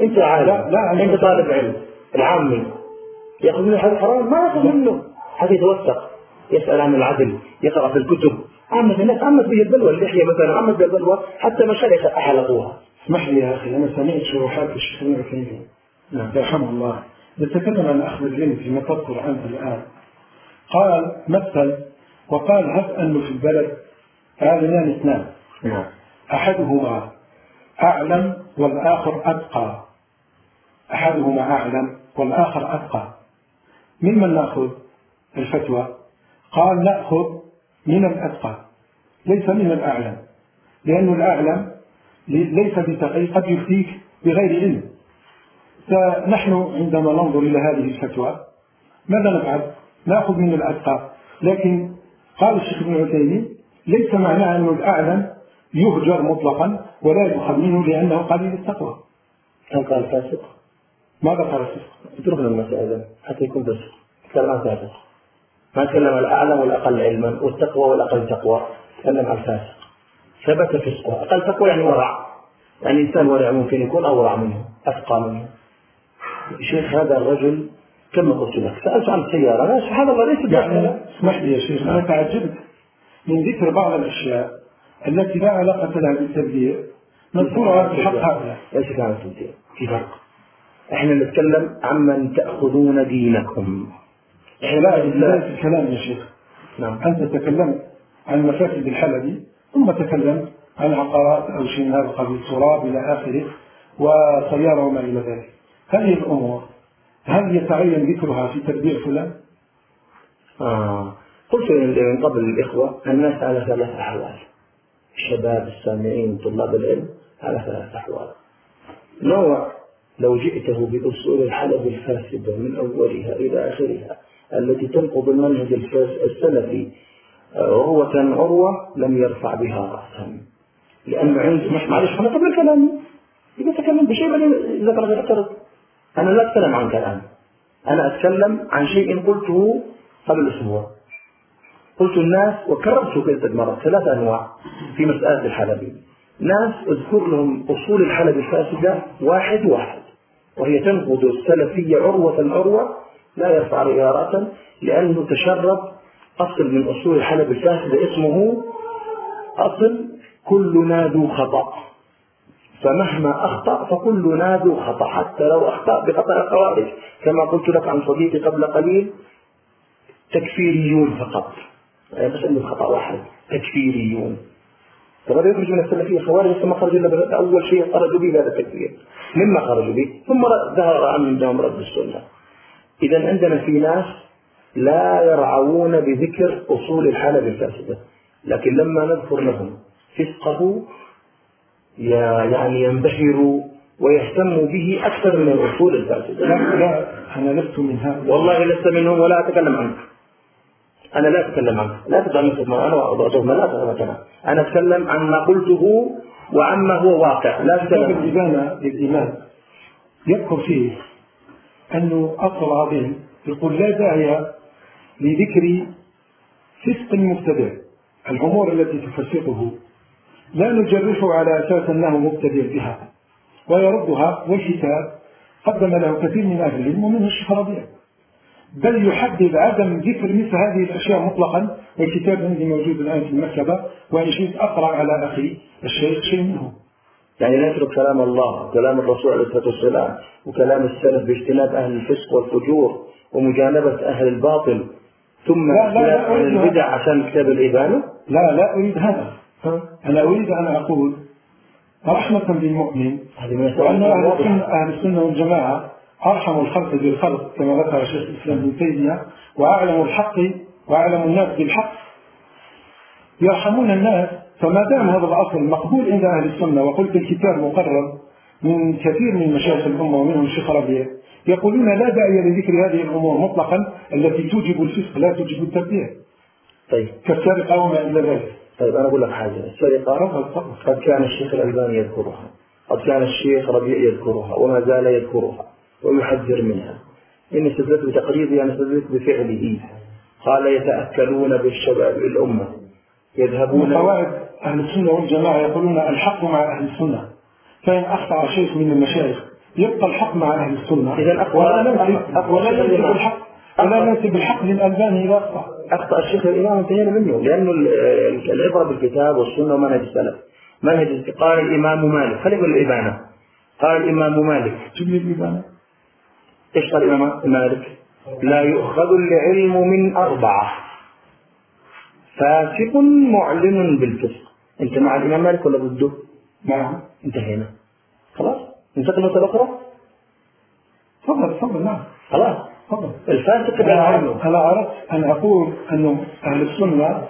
أنت عالم. لا، لا، أنت طالب علم. العامي. يأخذ من الحلال والحرام؟ ما يأخذ منه. حتى يتوثق يسأل عن العدل يقرأ في الكتب. عامة الناس عمت به البلوى اللحية مثلا عمت به البلوى حتى مشايخ أحلقوها. اسمح لي يا أخي أنا سمعت شروحات الشيخ ابن عثيمين نعم. رحمه الله. يتكلم عن أخذ العلم فيما تذكر عنه الآن. قال مثل وقال هب أنه في البلد؟ عالمان اثنان نعم. أحدهما أعلم والآخر أتقى. أحدهما أعلم والآخر أتقى. ممن نأخذ؟ الفتوى. قال نأخذ من الأتقى ليس من الأعلم. لأن الأعلم ليس بتقي قد يفتيك بغير علم. فنحن عندما ننظر إلى هذه الفتوى ماذا نفعل؟ نأخذ من الأتقى. لكن قال الشيخ ابن عثيمين ليس معناه أن الأعلم يهجر مطلقا ولا يؤخذ منه لأنه قليل التقوى. هل قال فاسق؟ ماذا قال الشيخ؟ اتركنا المسألة حتى يكون تكلم عن فاسق. ما تكلم عن الأعلم والأقل علما والتقوى والأقل تقوى. تكلم عن فاسق ثبت فسقه أقل تقوى يعني ورع. يعني إنسان ورع ممكن يكون أورع منه. أتقى منه. شيخ هذا الرجل كما قلت لك سألت عن السيارة. لا سبحان الله ليس يعني اسمح لي يا شيخ. أنا تعجبت. من ذكر بعض الأشياء التي لا علاقة لها بالتبديع نذكرها في حق هذا. ليس كانت تبديع في فرق. إحنا نتكلم عمن تأخذون دينكم. إحنا لا بداية الكلام يا شيخ. نعم. أنت تكلمت عن مفاسد الحلبي ثم تكلمت عن عقارات أو شيء من هذا القبيل تراب إلى آخره وسيارة وما إلى ذلك. هذه الأمور هل يتعين ذكرها في تبديع فلان؟ آه. قلت من قبل الإخوة الناس على ثلاث أحوال. الشباب السامعين طلاب العلم على ثلاث أحوال. نوع لو جئته بأصول الحلب الفاسدة من أولها إلى آخرها التي تنقض المنهج السلفي. آه، عروة عروة لم يرفع بها رأسا لأنه عنده مش معلش أنا قبل كلامي يبقى أتكلم بشيء بعدين إذا كان يعترض أنا لا أتكلم عن كلام. أنا أتكلم عن شيء قلته قبل أسبوع. قلت الناس وكررته عدة مرات ثلاث أنواع في مسألة الحلبي. ناس أذكر لهم أصول الحلب الفاسدة واحد واحد. وهي تنقض السلفية عروة عروة لا يرفع رأسا لأنه تشرب أصل من أصول الحلب الفاسدة اسمه أصل كلنا ذو خطأ. فمهما أخطأ فكلنا ذو خطأ حتى لو أخطأ بخطأ الخوارج. كما قلت لك عن صديقي قبل قليل تكفيريون فقط. بس انه خطأ واحد تكفيريون. فهذا يخرج من السلفية. خوارج ثم خرجوا بهذا أول شيء خرجوا به هذا التكفير. مما خرجوا به ثم ظهر عندهم رد السنة. اذا عندنا في ناس لا يرعون بذكر أصول الحلب الفاسدة لكن لما نذكر لهم فسقه يعني ينبهروا ويهتموا به أكثر من الأصول الفاسدة. لا لا أنا لست من هؤلاء. والله لست منهم ولا أتكلم عنك. أنا لا أتكلم عنه لا تدعني أنا وأضعتهما لا أتكلم أنا. أتكلم عن ما قلته وعما هو واقع. لا أتكلم. الإبانة للإمام يذكر فيه. أنه أصل عظيم يقول لا داعي لذكر فسق المبتدع الأمور التي تفسقه. لا نجرحه على أساس أنه مبتدع بها. ويردها والكتاب قدم له كثير من أهل العلم ومنه الشيخ ربيع. بل يحدد عدم ذكر مثل هذه الأشياء مطلقا. والكتاب عندي موجود الآن في المكتبة. وإن شئت أقرأ على أخي الشيخ شيء منه. يعني نترك كلام الله وكلام الرسول عليه الصلاة والسلام وكلام السلف باجتناب أهل الفسق والفجور ومجانبة أهل الباطل. ثم اجتناب أهل البدع عشان كتاب الإبانة لا لا أريد هذا. أنا أريد أن أقول رحمة بالمؤمن وأن أهل السنة, أهل السنة والجماعة أرحم الخلق بالخلق كما ذكر شيخ الإسلام ابن تيمية وأعلم الحق وأعلم الناس بالحق. يرحمون الناس فما دام هذا الأصل مقبول عند أهل السنة وقلت الكتاب مقرر من كثير من مشايخ الأمة ومنهم الشيخ ربيع يقولون لا داعي لذكر هذه الأمور مطلقا التي توجب الفسق لا توجب التبديع طيب. كالسرقة وما إلى ذلك. طيب أنا أقول لك حاجة. السرقة قد كان الشيخ الألباني يذكرها قد كان الشيخ ربيع يذكرها وما زال يذكرها ويحذر منها. إن استدلت بتقريبه أنا استدلت بفعله. قال يتأكلون بالشباب الأمة. يذهبون. قواعد أهل السنة والجماعة يقولون الحق مع أهل السنة. فإن أخطأ شيخ من المشايخ يبقى الحق مع أهل السنة. إذا ولا ننسب ولا ننسب الحق ولا ننسب الحق للألباني إذا أخطأ أخطأ الشيخ الإمام انتهينا منه. لأنه العبرة بالكتاب والسنة ومنهج السلف. منهج قال الإمام مالك. خلينا نقول الإبانة. قال الإمام مالك. شو الإبانة؟ إيش قال الإمام مالك؟ لا يؤخذ العلم من أربعة. فاسق معلن بالفسق. أنت مع الإمام مالك ولا ضده؟ نعم انتهينا خلاص؟ انتقل لنقطة أخرى تفضل تفضل نعم. خلاص تفضل. الفاسق أنا أردت أن أقول أنه أهل السنة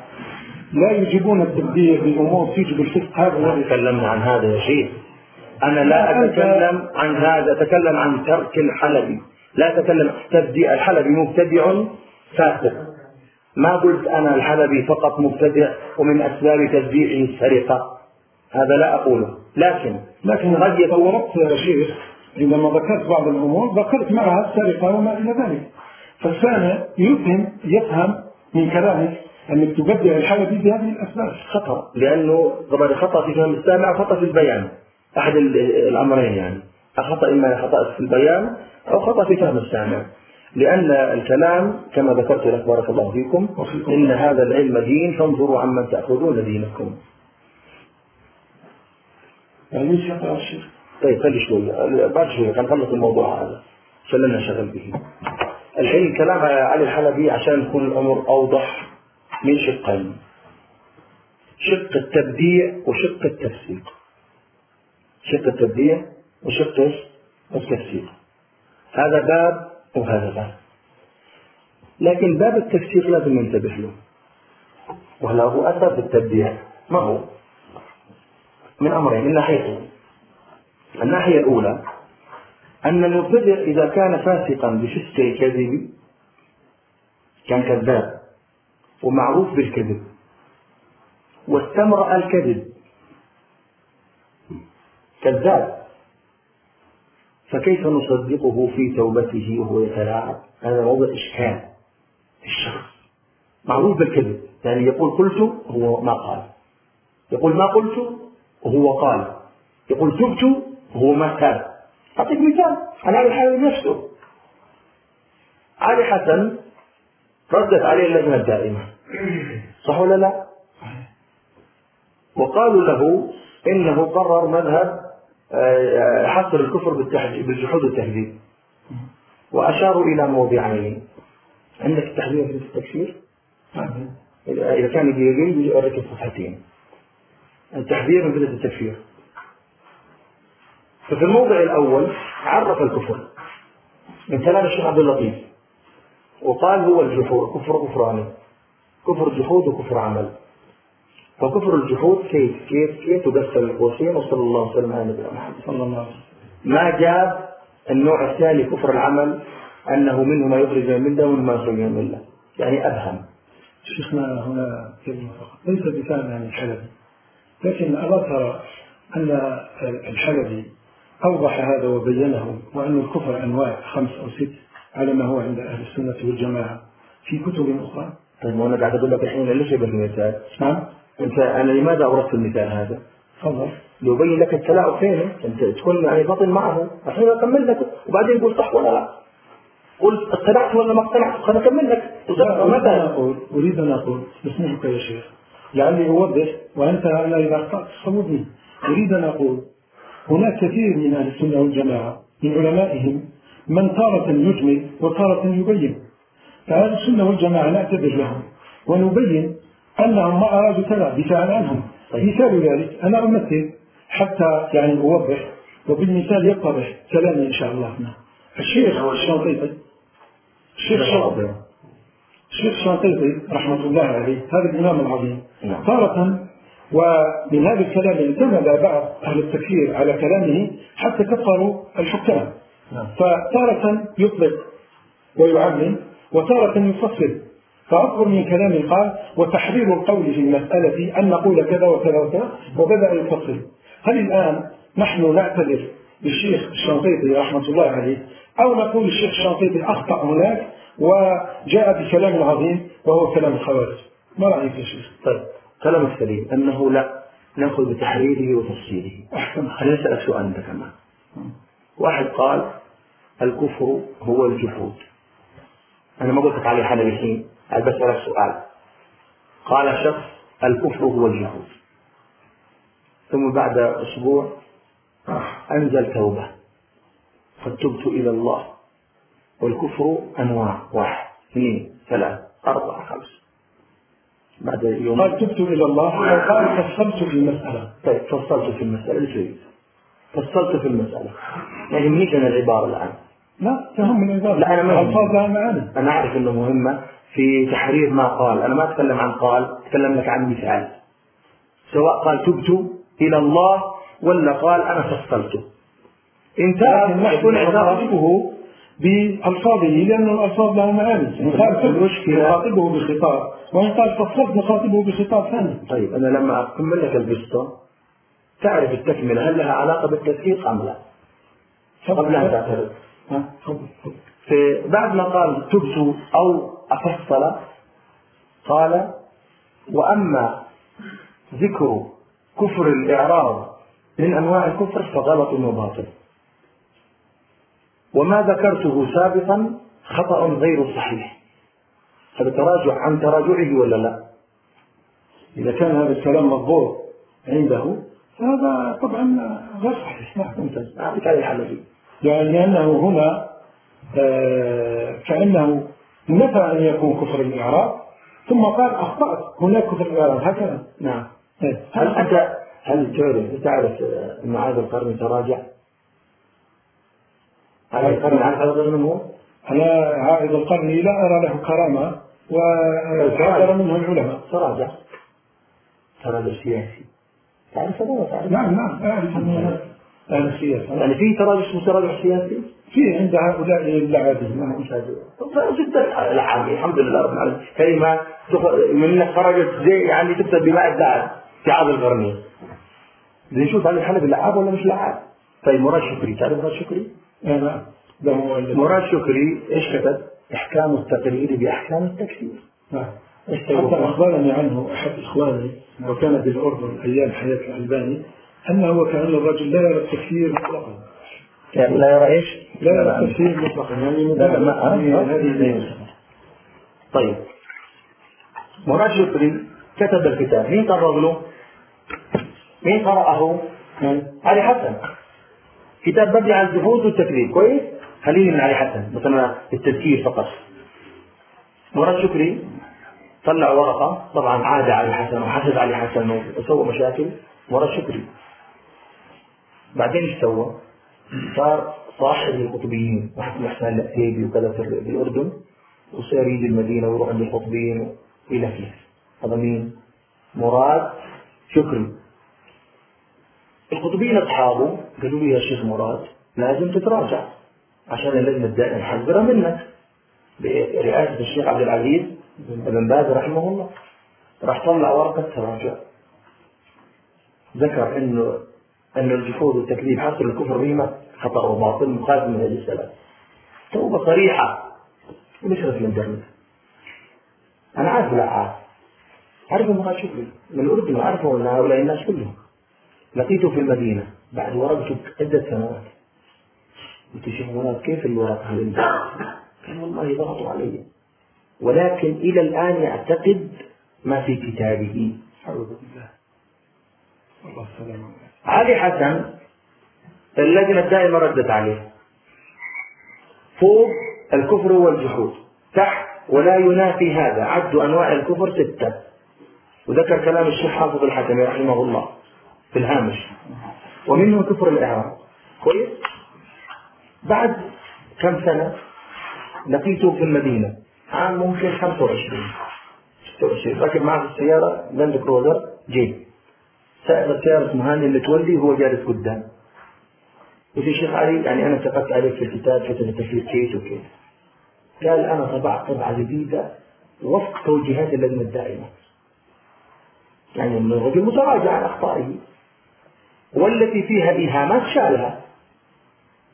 لا يجيبون التبديع بأمور توجب الفسق؟ هذا تكلمنا عن هذا يا شيخ. أنا لا أتكلم عن هذا أتكلم عن ترك الحلبي. لا أتكلم. تبديع الحلبي مبتدع فاسق. ما قلت أنا الحلبي فقط مبتدع ومن أسباب تبديعه السرقة. هذا لا أقوله. لكن لكن قد يتورطت يا شيخ. عندما ذكرت بعض الأمور ذكرت معها السرقة وما إلى ذلك. فالسامع يفهم يفهم من كلامك أنك تبدع الحلبي بهذه الأسباب. خطأ لأنه طبعا خطأ في فهم السامع وخطأ في البيان. أحد الأمرين يعني. خطأ إما خطأ في البيان أو خطأ في فهم السامع. لأن الكلام كما ذكرت لك بارك الله فيكم إن هذا العلم دين فانظروا عمن تأخذون دينكم. يعني الشيخ؟ طيب خلي شوية. بعد شوية نخلص الموضوع هذا. خلينا نشغل به. الحين كلام علي الحلبي عشان يكون الأمر أوضح من شقين. شق التبديع وشق التفسيق. شق التبديع وشق التفسير هذا باب وهذا. باب لكن باب التفسير لازم ننتبه له. وهلا هو أساس التبديع. ما هو؟ من أمرين. من ناحيتين الناحية الأولى أن المبتدع إذا كان فاسقا بفسق الكذب كان كذاب ومعروف بالكذب واستمرأ الكذب كذاب. فكيف نصدقه في توبته وهو يتلاعب؟ هذا موضع إشكال الشخص. معروف بالكذب يعني يقول قلت هو ما قال. يقول ما قلت وهو قال. يقول تبت وهو ما كان. أعطيك مثال عن علي نفسه. علي حسن ردت عليه اللجنة الدائمة. صح ولا لا؟ وقالوا له إنه قرر مذهب حصر الكفر بالجحود والتهذيب. وأشاروا إلى موضعين عندك التحذير في التكفير؟ إذا كان يجي يوريك الصفحتين. التحذير من بدعة التكفير. ففي الموضع الأول عرف الكفر. من كلام الشيخ عبد اللطيف. وقال هو الجحود كفر كفراني. كفر جحود وكفر عمل. فكفر الجحود كيف؟ كيف؟ كيف تدخل القوسين وصلى الله وسلم على نبينا محمد صلى الله عليه وسلم. ما جاب النوع الثاني كفر العمل؟ أنه منه ما يخرج من الملة ومنه ما يخرج من الملة يعني أبهم. شيخنا هنا كلمة فقط. ليس بفهم عن الحلبي. لكن ترى أن الحلبي أوضح هذا وبينه وأن الكفر أنواع خمس أو ست على ما هو عند أهل السنة والجماعة في كتب أخرى. طيب وأنا قاعد أقول لك الحين ليش المثال؟ نعم؟ أنت أنا لماذا أوردت المثال هذا؟ تفضل. يبين لك التلاعب فين؟ أنت تكون يعني بطل معه. الحين أكمل لك. وبعدين قول صح ولا لا؟ قل اقتنعت ولا ما اقتنعت؟ خليني أكمل لك. أريد أن أقول أريد أن أقول. اسمحك يا شيخ. لعلي أوضح وأنت أنا إذا أخطأت صوبني. أريد أن أقول هناك كثير من أهل السنة والجماعة من علمائهم من تارة يجمل وتارة يبين فأهل السنة والجماعة نعتذر لهم ونبين أنهم ما أرادوا كذا دفاعا عنهم طيب. مثال ذلك أنا أمثل حتى يعني أوضح وبالمثال يتضح كلامي إن شاء الله. الشيخ الشنقيطي الشيخ. الشنقيطي الشيخ الشنقيطي رحمة الله عليه هذا الإمام العظيم. نعم. تارة ومن هذا الكلام اعتمد بعض أهل التكفير على كلامه حتى كفروا الحكام. نعم. فتارة يطلق ويعمم وتارة يفصل. فأذكر من كلامه قال وتحرير القول في المسألة أن نقول كذا وكذا وكذا وبدأ يفصل. هل الآن نحن نعتذر للشيخ الشنقيطي رحمة الله عليه أو نقول الشيخ الشنقيطي أخطأ هناك وجاء بكلام عظيم وهو كلام الخوارج؟ ما رأيك يا شيخ؟ طيب كلامك سليم أنه لا نأخذ بتحريره وتفسيره أحسن. خليني أسألك سؤال أنت كمان واحد قال الكفر هو الجحود. أنا ما قلت لك عليه حاجة الحين بسألك سؤال قال شخص الكفر هو الجحود ثم بعد أسبوع أنزل توبة. قد تبت إلى الله. والكفر أنواع واحد اثنين ثلاث أربعة خمس. بعد يوم. قال تبت إلى الله. أو قال فصلت في المسألة. طيب فصلت في المسألة. إيش فصلت في المسألة. ما يهمنيش أنا العبارة الآن. لا تهم العبارة. لا أنا ما الألفاظ لها معاني أنا أعرف أنه مهمة. في تحرير ما قال. أنا ما أتكلم عن قال أتكلم لك عن مثال. سواء قال تبت إلى الله ولا قال أنا فصلته. انتهى نحن نخاطبه بألفاظه لأن الألفاظ لها معاني قال المشكلة نخاطبه بخطاب. وإن قال فصلت نخاطبه بخطاب ثاني. طيب أنا لما أكمل لك القصة تعرف التكملة هل لها علاقة بالتدقيق أم لا؟ قبل أن تعترض. بعد ما قال تبت أو أفصل قال وأما ذكر كفر الإعراض من أنواع الكفر فغلط وباطل. وما ذكرته سابقا خطأ غير صحيح. هذا تراجع عن تراجعه ولا لا؟ إذا كان هذا الكلام مضبوط عنده فهذا طبعا غير صحيح. نعم ممتاز. أعطيك عليه الحل يعني لأنه هنا آه كأنه نفى أن يكون كفر الإعراب ثم قال أخطأت هناك كفر الإعراب هكذا. نعم. إيه. هل أنت هل تعرف تعرف أن هذا القرن تراجع؟ هذا القرن عارف هذا من هو؟ أنا عائد القرن لا أرى له كرامة وتعذر منه العلماء. تراجع. تراجع سياسي. تعرف هذا؟ نعم نعم أعرف. أهل السياسة يعني في تراجع اسمه تراجع سياسي؟ في عند هؤلاء اللاعبين نعم جدا العام الحمد لله رب العالمين. كلمة منك خرجت زي يعني تكتب بماء الذهب في عاد القرنية نشوف هل الحلب لعاب ولا مش لعاب. طيب مراد شكري. تعرف مراد شكري؟ نعم. مراد شكري إيش كتب؟ أحكام التقرير بأحكام التكفير نعم. حتى أخبرني عنه أحد إخواني وكان بالأردن أيام حياه الألباني أنه وكان الرجل لا يرى التكفير مطلقا. يعني لا يرى إيش؟ لا يرى التكفير مطلقا يعني لا ما هذه طيب. مراد شكري كتب الكتاب. مين قرر له؟ مين قرأه؟ علي حسن. كتاب مبني على الجهود والتكذيب. كويس؟ خليني من علي حسن مثلا التذكير فقط. مراد شكري طلع ورقة طبعا عاد علي حسن وحسب علي حسن وسوى مشاكل. مراد شكري. بعدين إيش سوى؟ صار صاحب القطبيين واحد من أحسان الأتيبي وكذا في الأردن وصار يجي المدينة ويروح عند القطبيين إلى كيف؟ هذا مين؟ مراد شكري. القطبيين أصحابه قالوا لي يا شيخ مراد لازم تتراجع عشان اللجنة الدائمة حذرة منك. برئاسة الشيخ عبد العزيز ابن باز رحمه الله. راح طلع ورقة تراجع. ذكر إنه أن الجحود والتكذيب حاصل الكفر بهما خطأ وباطل مخالف من هذه السلام توبة صريحة ونشرت من الجنة أنا عارف لا عارف. عارف ما شكلي من الأردن وعارف أن هؤلاء الناس كلهم. لقيته في المدينة بعد ورقته عدة سنوات. قلت شيخ كيف الورق هذا قال والله ضغطوا علي. ولكن إلى الآن يعتقد ما في كتابه. أعوذ بالله. الله السلامة علي حسن اللجنة الدائمة ردت عليه. فوق الكفر والجحود. تحت ولا ينافي هذا. عد أنواع الكفر ستة. وذكر كلام الشيخ حافظ الحكمي رحمه الله في الهامش. ومنه كفر الإعراض. كويس؟ بعد كم سنة لقيته في المدينة؟ عام ممكن 25 26 راكب معه في السيارة لاند كروزر جيب. سائق السيارة اسمه هاني اللي تولي وهو جالس قدام. وفي شيخ علي يعني أنا كتبت عليه في الكتاب كتبت تفسير كيس وكيس قال أنا طبعت طبعة جديدة وفق توجيهات اللجنة الدائمة. يعني من الرجل متراجع عن أخطائه. والتي فيها إيهامات شالها.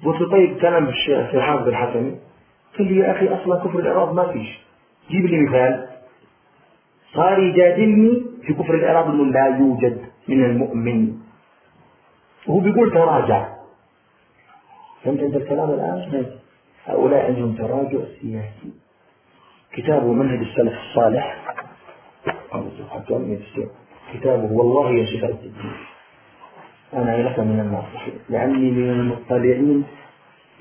قلت طيب كلام الشيخ حافظ الحسني قال لي يا أخي أصلا كفر الإعراب ما فيش. جيب لي مثال. صار يجادلني في كفر الإعراب أنه لا يوجد. من المؤمن. وهو بيقول تراجع. فهمت أنت الكلام الآن؟ هؤلاء عندهم تراجع سياسي. كتابه منهج السلف الصالح. كتابه والله يا شيخ الدين. أنا لك من الناصحين. لأني من المطلعين.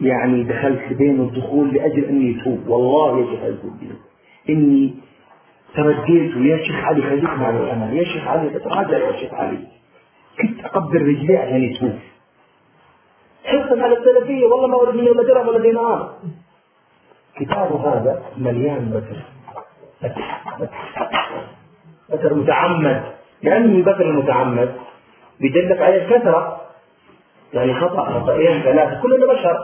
يعني دخلت بين الدخول لأجل أني يتوب والله يا شيخ الدين. إني ترديت يا شيخ علي خليك مع الأمان يا شيخ علي تتراجع يا شيخ علي. كنت أقبل رجلي عشان يتوب. حرصا على السلفية والله ما أريد منه درهم ولا دينار. كتابه هذا مليان بكر. بكر متعمد لأنه البكر المتعمد بيدلك على الكثرة. يعني خطأ خطأين ثلاثة كلنا بشر.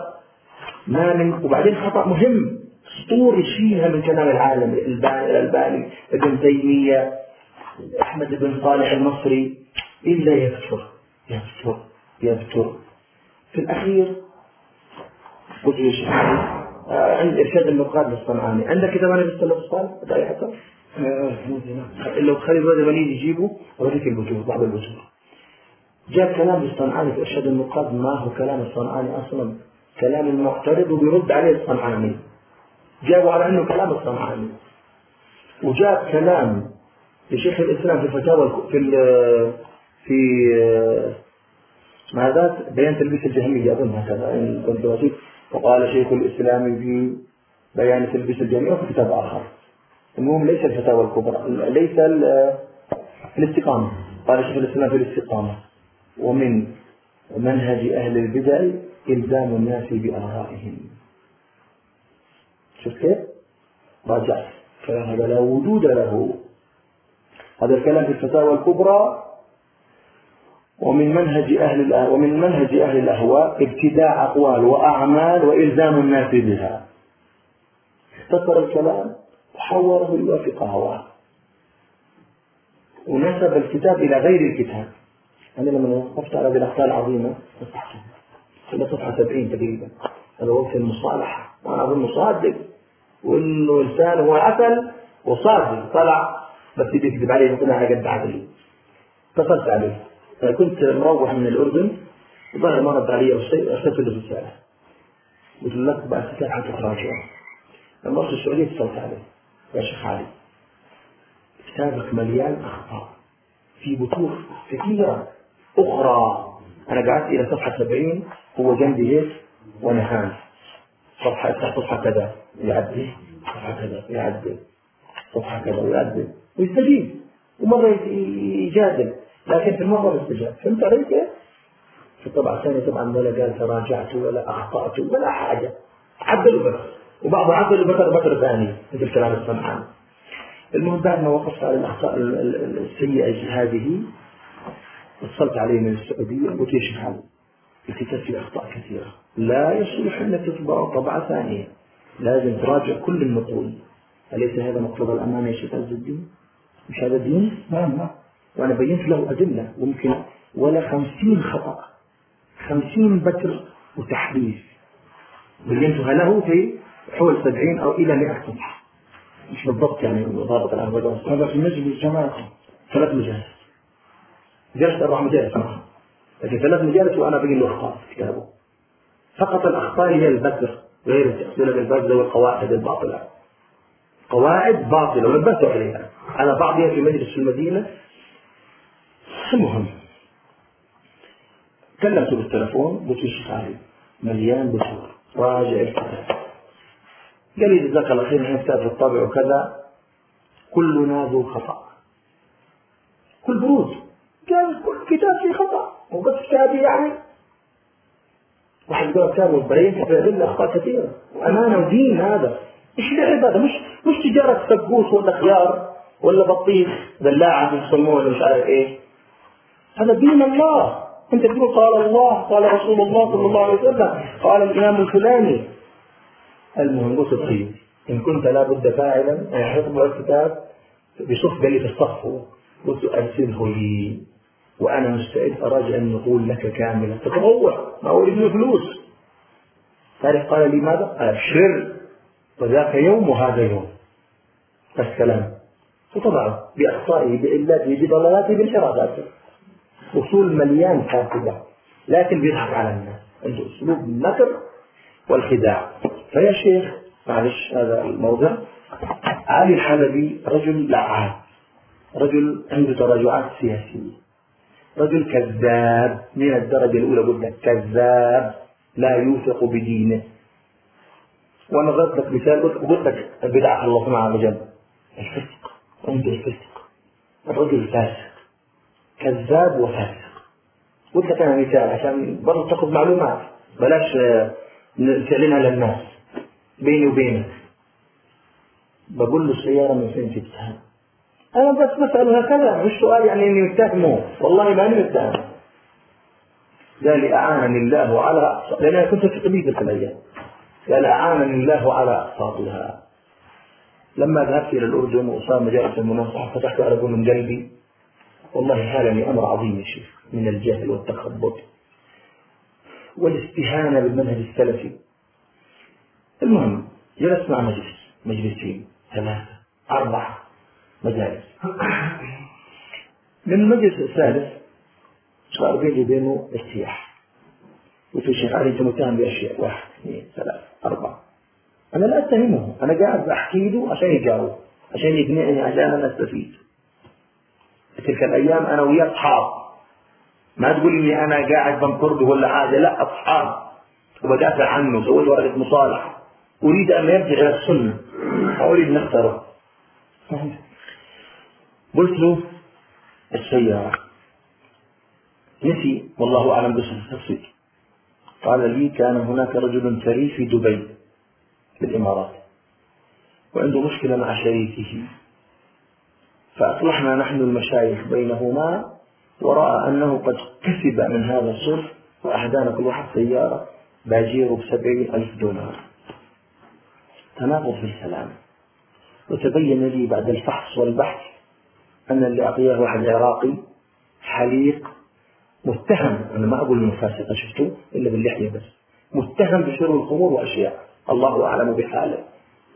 ما من وبعدين خطأ مهم. سطور يشيلها من كلام العالم الألباني ابن تيمية أحمد بن صالح المصري. إلا يكثر يكثر يكثر في الأخير قلت يا شيخ عند إرشاد النقاد للصنعاني. عندك كتاب عن السلف الصالح أي حسن؟ لو خلي الواد بني يجيبه أوريك البجور بعض البجور جاء كلام الصنعاني في إرشاد النقاد ما هو كلام الصنعاني أصلا؟ كلام المعترض وبيرد عليه الصنعاني. جابوا على أنه كلام الصنعاني وجاء كلام لشيخ الإسلام في الفتاوى في في ماذا بيان تلبيس الجهمية. أظن هكذا إن كنت وقال شيخ الإسلام في بيان تلبيس الجهمية وفي كتاب آخر. المهم ليس الفتاوى الكبرى ليس الاستقامة. قال شيخ الإسلام في الاستقامة. ومن منهج أهل البدع إلزام الناس بآرائهم. شفت كيف؟ راجع. كلام هذا لا وجود له. هذا الكلام في الفتاوى الكبرى. ومن منهج أهل ومن منهج أهل الأهواء ابتداع أقوال وأعمال وإلزام الناس بها. اختصر الكلام وحوره ليوافق هواه ونسب الكتاب إلى غير الكتاب. أنا لما وقفت على هذه الأخطاء العظيمة إلى صفحة 70 تقريبا هذا وقت المصالحة. وأنا أظن صادق. وإنه إنسان هو أكل وصادق طلع بس يجي يكذب عليه يقول أنا قد عقلي اتصلت عليه. فكنت مروح من الأردن ظهر ما رد علي أو شيء أرسلت له رسالة. قلت له لك بعد كتاب عنك تراجع لما رحت السعودية اتصلت عليه. يا شيخ علي كتابك مليان أخطاء. في بطوح كثيرة أخرى. أنا قعدت إلى صفحة 70 هو جنبي هيك وأنا هان صفحة صفحة كذا يعدي صفحة كذا يعدي صفحة كذا ويعدي ويستجيب ومرة يجادل لكن في المرة استجاب فهمت علي كيف؟ في الطبعة الثانية طبعا ولا قال تراجعت ولا أخطأت ولا حاجة. عدلوا بس وبعض عدلوا بكر بكر ثاني مثل كلام الصنعاني المهم بعد ما وقفت على الأخطاء السيئة هذه اتصلت عليه من السعودية قلت يا شيخ علي الكتاب فيه أخطاء كثيرة. لا يصلح أنك تطبع طبعة ثانية. لازم تراجع كل النقول أليس هذا مقتضى الأمانة يا شيخ عز الدين؟ مش هذا الدين؟ نعم نعم وأنا بينت له أدلة. ممكن ولا خمسين خطأ. خمسين بتر وتحريف. بينتها له في حول سبعين أو إلى مئة صفحة مش بالضبط يعني ضابط الأهوال هذا في مجلس جماعة. ثلاث مجالس. جلست أربع مجالس. معه لكن ثلاث مجالس وأنا بقول له أخطاء في كتابه. فقط الأخطاء هي البتر غير التأصيل بالبذل والقواعد الباطلة. قواعد باطلة ونبهت عليها. على بعضها في مجلس المدينة. المهم كلمته بالتلفون قلت له شيخ علي مليان بصور راجع الكتاب. قال لي جزاك الله خير نحن كتاب في الطابع وكذا. كلنا ذو خطأ. كل برود قال كل كتاب فيه خطأ. وبس كتابي يعني واحد قال كتابه برين في أخطاء كثيرة. وأمانة ودين هذا. إيش اللعب هذا مش مش تجارة فقوس ولا خيار ولا بطيخ. بلاعة يسموه ولا مش عارف إيه. هذا دين الله. أنت تقول قال الله قال رسول الله صلى الله عليه وسلم قال الإمام الفلاني. المهم قلت طيب إن كنت لابد فاعلا حفظ الكتاب بصف لي في الصف قلت أرسله لي. وأنا مستعد أراجع النقول لك كاملة تتطوع ما أريد منه فلوس. تعرف قال لي ماذا؟ أبشر وذاك يوم وهذا يوم. السلام. وطبعا بأخطائه بإلاته بضلالاته بانحرافاته. أصول مليان فاسدة لكن بيضحك على الناس. عنده أسلوب النكر والخداع. فيا شيخ معلش هذا الموضع علي الحلبي رجل لعاب رجل عنده تراجعات سياسية. رجل كذاب من الدرجة الأولى لك كذاب لا يوثق بدينه. وأنا ضربت لك مثال قلت لك البدعة خلصنا على جنب الفسق عنده الفسق. الرجل فاسق. كذاب وفاسق. قلت لك أنا مثال عشان برضه تأخذ معلومات. بلاش تعلنها للناس بيني وبينك. بقول له السيارة من فين جبتها؟ أنا بس بسأل هكذا مش سؤال يعني إني متهمه. والله ماني متهم. قال أعانني الله على لأن أنا كنت في قبيلة الأيام. قال أعانني الله على أقساطها لما ذهبت إلى الأردن وصار مجالس المناصحة فتحت على من قلبي والله هذا أمر عظيم يا شيخ من الجهل والتخبط والاستهانة بالمنهج السلفي. المهم جلست مع مجلس مجلسين ثلاثة أربعة. مجالس. من المجلس الثالث صار بيني وبينه ارتياح قلت الشيخ علي أنت متهم بأشياء؟ واحد اثنين ثلاثة أربعة. أنا لا أتهمه أنا قاعد بحكي له عشان يجاوب عشان يقنعني عشان أنا أستفيد. تلك الأيام أنا وياه أصحاب. ما تقول لي أنا قاعد بنقر به ولا حاجة؟ لا أصحاب. وبدافع عنه سويت ورقة مصالحة. أريد أن يرجع إلى السنة. أريد نختاره قلت له السيارة. نسي والله أعلم بس التفصيل قال لي كان هناك رجل ثري في دبي في الإمارات وعنده مشكلة مع شريكه. فأصلحنا نحن المشايخ بينهما ورأى أنه قد كسب من هذا الصلح وأهدانا كل واحد سيارة باجيره بسبعين ألف دولار. تناقض في السلام وتبين لي بعد الفحص والبحث أن اللي أعطيه واحد عراقي حليق متهم أنا ما أقول إنه فاسق شفتوه إلا باللحية بس. متهم بشرب الخمور وأشياء. الله أعلم بحاله.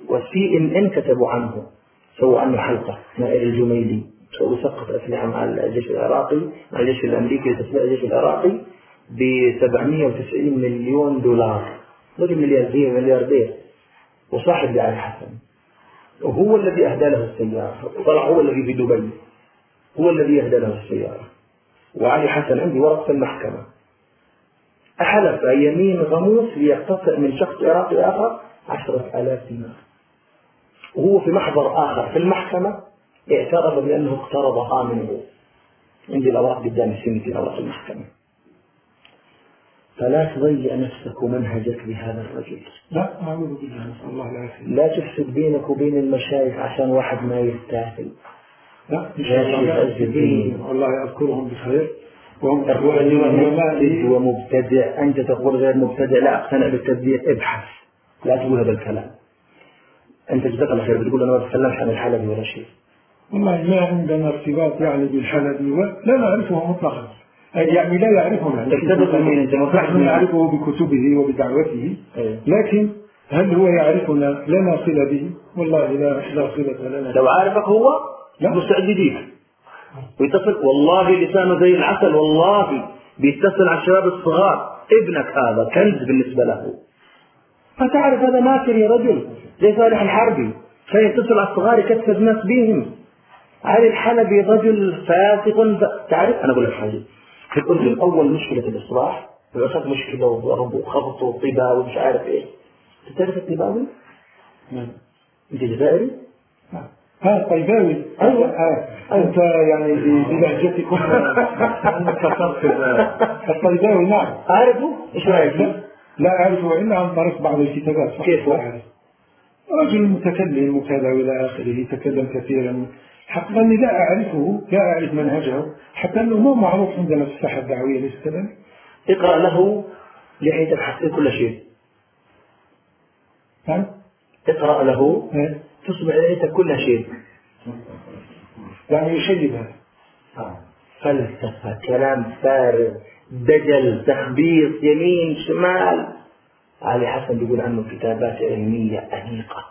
والسي إن إن كتبوا عنه. سووا عنه حلقة. نائل الجميلي. سقط أسلحة مع الجيش العراقي مع الجيش الأمريكي لتسليح الجيش العراقي ب 790 مليون دولار. رجل ملياردير ملياردير. وصاحب لعلي حسن. وهو الذي أهدى له السيارة. طلع هو الذي في دبي. هو الذي أهدى له السيارة. وعلي حسن عندي ورق في المحكمة. أحلف يمين غموس ليقتصر من شخص عراقي آخر عشرة آلاف دينار. وهو في محضر آخر في المحكمة اعترف بأنه اقترضها منه. عندي الأوراق قدامي سنتي أوراق المحكمة. فلا تضيع نفسك ومنهجك بهذا الرجل. لا أعوذ بالله نسأل الله العافية لا تفسد بينك وبين المشايخ عشان واحد ما يستاهل. لا إن الدين. الله يذكرهم بخير. وهم تقول مفسد ومبتدع. أنت تقول غير مبتدع. لا أقتنع بالتبديع ابحث. لا تقول هذا الكلام. أنت جزاك الله خير. بتقول أنا ما بتكلمش عن الحلبي ولا شيء. والله ما عندنا ارتباط يعني بالحلبي. ولا نعرفه مطلقا. يعني لا يعرفنا. أنت؟ نحن نعرفه بكتبه وبدعوته. أيه. لكن هل هو يعرفنا؟ لنا صلة به. والله لا لا صلة لنا لو عارفك هو. مستعد يجيك ويتصل والله لسانه زي العسل. والله بيتصل على الشباب الصغار. ابنك هذا كنز بالنسبة له. فتعرف هذا ماكر يا رجل؟ زي صالح الحربي. كان يتصل على الصغار يكسر الناس بيهم علي الحلبي رجل فاسق. تعرف؟ أنا أقول لك حاجة. في الأردن اول مشكلة الإصلاح وصارت مشكلة وضرب وخبط وطبا ومش عارف إيه تعرف الطباوي؟ نعم. انت جزائري؟ ها طيباوي أيوة. آه. أنت يعني ب- بلهجتكم آه، كسرت ال- الطيباوي نعم عارفه؟ إيش رأيك فيه؟ لا لا أعرفه إلا عن طريق بعض الكتابات. كيف أعرف. رجل متكلم وكذا وإلى آخره تكلم كثيرا حقا أني لا أعرفه لا أعرف منهجه حتى أنه مو معروف عندنا في الساحة الدعوية ليس كذلك اقرأ له لحيتك حتى كل شيء. نعم اقرأ له. تصبح لحيتك كل شيء. يعني يشيب هذا. فلسفة كلام فارغ دجل تخبيط يمين شمال. علي حسن بيقول عنه كتابات علمية أنيقة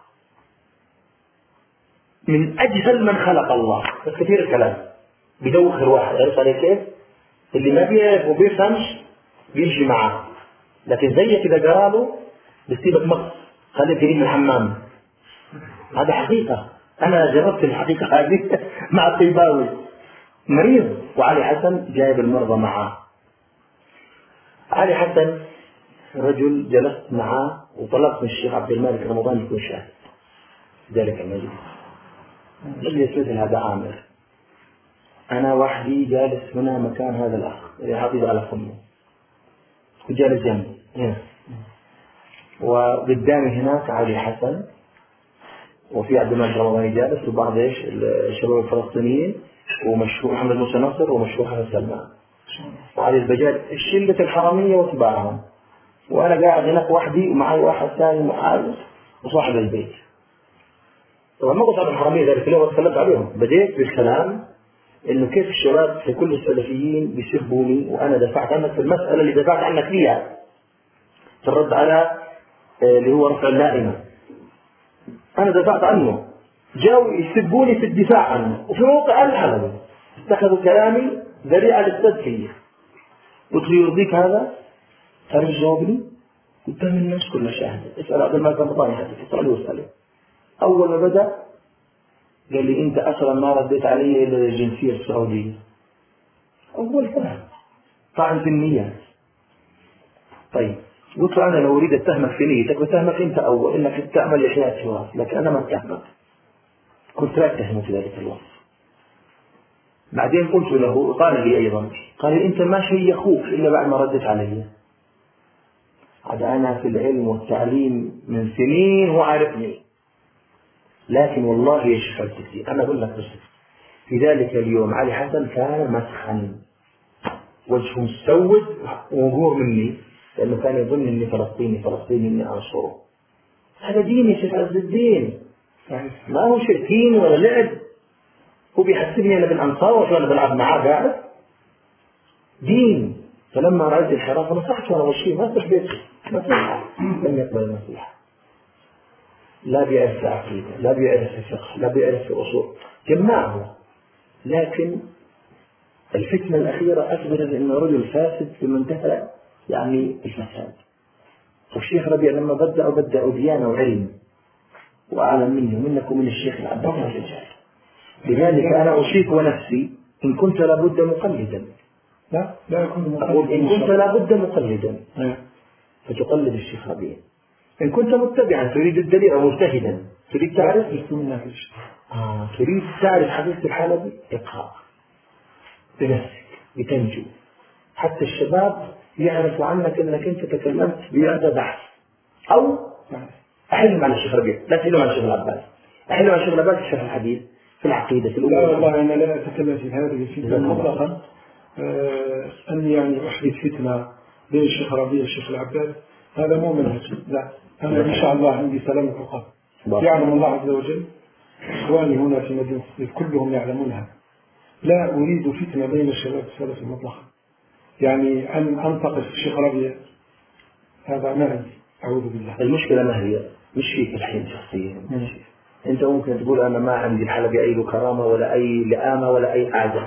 من أجهل من خلق الله. بس كثير الكلام. بيدوخ الواحد. عرفت علي كيف؟ اللي ما بيعرف وبيفهمش بيمشي معاه لكن زيك إذا قرا له بيسيبك مقص. خليه قريب من الحمام. هذا حقيقة. أنا جربت الحقيقة هذه مع الطيباوي مريض. وعلي حسن جايب المرضى معاه علي حسن رجل جلست معاه وطلبت من الشيخ عبد المالك رمضان يكون شاهد. ذلك المجلس. مجلس مثل هذا عامر. أنا وحدي جالس هنا مكان هذا الأخ. اللي حافظ على فمه. وجالس جنبي. هنا وقدامي هناك علي حسن. وفي عبد الملك رمضاني جالس. وبعض إيش؟ الشباب الفلسطينيين. ومشروع محمد موسى نصر ومشروع حسن سلمان. وعلي البجال الشلة الحرامية واتباعهم. وأنا قاعد هناك وحدي ومعي واحد ثاني محارس وصاحب البيت. طبعا ما قلت عن الحرامية ذلك اليوم تكلمت عليهم. بديت بالكلام إنه كيف الشباب في كل السلفيين بيسبوني وأنا دفعت عنك في المسألة اللي دفعت عنك فيها. في الرد على آه، اللي هو رفع اللائمة. أنا دفعت عنه. جاوا يسبوني في الدفاع عنه. وفي موقع الحلبي اتخذوا كلامي ذريعة للتزكية قلت له يرضيك هذا؟ تعرف جاوبني؟ قدام الناس كلها شاهدة اسأل عبد الملك رمضان حدث اسأله واسأله أول ما بدأ قال لي أنت أصلا ما رديت علي إلا الجنسية السعودية. أول كلام طعن في النيات طيب. قلت له أنا لو أريد أتهمك في نيتك بتهمك أنت أول إنك تعمل لحياة سواك لكن أنا ما أتهمك. كنت لا أتهمه في ذلك الوقت بعدين قلت له قال لي أيضا قال لي أنت ما شيخوك إلا بعد ما ردت علي. عاد أنا في العلم والتعليم من سنين هو عارفني لكن والله يا شيخ أنا أقول لك بس في ذلك اليوم علي حسن كان مسخا وجهه مسود ومغور مني لأنه كان يظن إني فلسطيني فلسطيني إني أنصره. هذا دين يا شيخ عز الدين. ما هو شركين ولا لعب؟ هو بيحسبني أنا بالأنصار وأنا بلعب معاه قاعد؟ دين. فلما رأيت الحراسة نصحت وأنا مشي ما بيتي نصيحة لم يقبل النصيحة. لا بيعرف في عقيدة لا بيعرف في فقه لا بيعرف في أصول جمعه لكن الفتنة الأخيرة أخبر أنه رجل فاسد في منتهى يعني الفساد. والشيخ ربيع لما بدأوا بدأوا ديانة وعلم وأعلم منه منك ومن الشيخ العباس الرجال لذلك أنا أوصيك ونفسي إن كنت لابد مقلدا. لا لا يكون أقول إن كنت لابد مقلدا. إيه. فتقلد الشيخ ربيع. إن كنت متبعا تريد الدليل أو مجتهدا. تريد تعرف؟ آه. تريد تعرف حقيقة الحلبي اقرأ. بنفسك. بتنجو. حتى الشباب يعرفوا عنك إنك أنت تكلمت بهذا بحث. أو احلم على الشيخ ربيع. لا تحلم على الشيخ العباس. احلم على الشيخ العباس في شرح الحديث في العقيدة في لا الأمور والله أنا لا أتكلم في هذه الفتنة. مطلقا. آه، أني يعني أحدث فتنة بين الشيخ ربيع والشيخ العباس. هذا مو منهج. لا. أنا إن شاء الله عندي سلامة القلب يعلم الله عز وجل إخواني هنا في مدينة الصيف كلهم يعلمونها. لا أريد فتنة بين الشباب السلفي مطلقا يعني أن أنتقص الشيخ ربيع. هذا ما عندي. أعوذ بالله. المشكلة ما هي؟ مش فيك الحين شخصيا أنت ممكن تقول أنا ما عندي الحلبة أي كرامة ولا أي لئامة ولا أي حاجة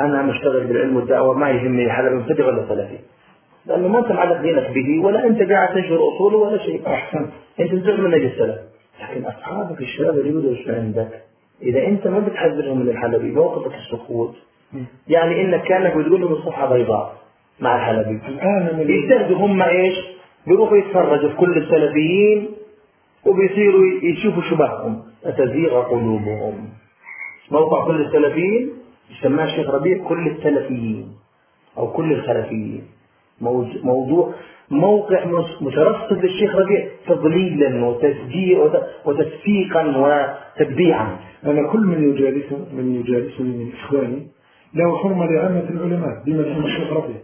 أنا مشتغل بالعلم والدعوة. ما يهمني الحلبة مبتدع ولا سلفي. لأنه ما أنت معلق دينك به ولا أنت قاعد تنشر أصوله ولا شيء. أحسن. أنت تزعم من أجل السلف لكن أصحابك الشباب اللي يدرسوا عندك؟ إذا أنت ما بتحذرهم من الحلبي موقفك السقوط. يعني إنك كأنك بتقول لهم الصفحة بيضاء مع الحلبي يجتهدوا هم إيش؟ بيروحوا يتفرجوا في كل السلفيين وبيصيروا يشوفوا شبههم. فتزيغ قلوبهم. موقع كل السلفيين يسماه الشيخ ربيع كل السلفيين أو كل الخلفيين. موضوع موقع مترصد للشيخ ربيع تضليلا وتسفيقا وتبديعا أنا كل من يجالسني من يجالسني من إخواني له حرمة لعامة العلماء بما فيهم الشيخ ربيع.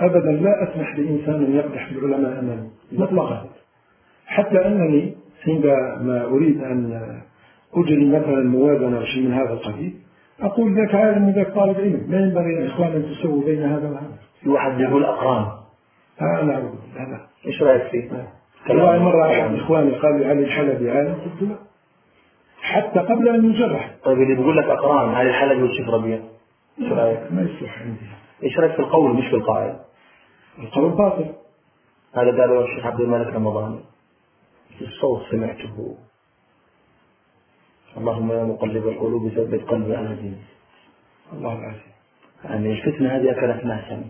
أبدا لا أسمح لإنسان يقدح بالعلماء أمامي مطلقا. حتى أنني عندما أريد أن أجري مثلا موازنة شيء من هذا القبيل أقول ذاك عالم وذاك طالب علم. ما ينبغي يا إخوان أن تسووا بين هذا وهذا. في واحد يقول أقران. ها أنا أعوذ بالله لا. إيش رأيك فيه؟ والله مرة أحد إخواني قال لي علي الحلبي عالم قلت لا. حتى قبل أن يجرح طيب اللي بيقول لك أقران علي الحلبي والشيخ ربيع. إيش رأيك؟ ما يصلح عندي. إيش رأيك في القول مش في القائل؟ القول باطل. هذا قاله الشيخ عبد الملك رمضان في الصوت سمعته. اللهم يا مقلب القلوب ثبت قلبي على دينك. الله العافية. يعني الفتنة هذه أكلت ناسا.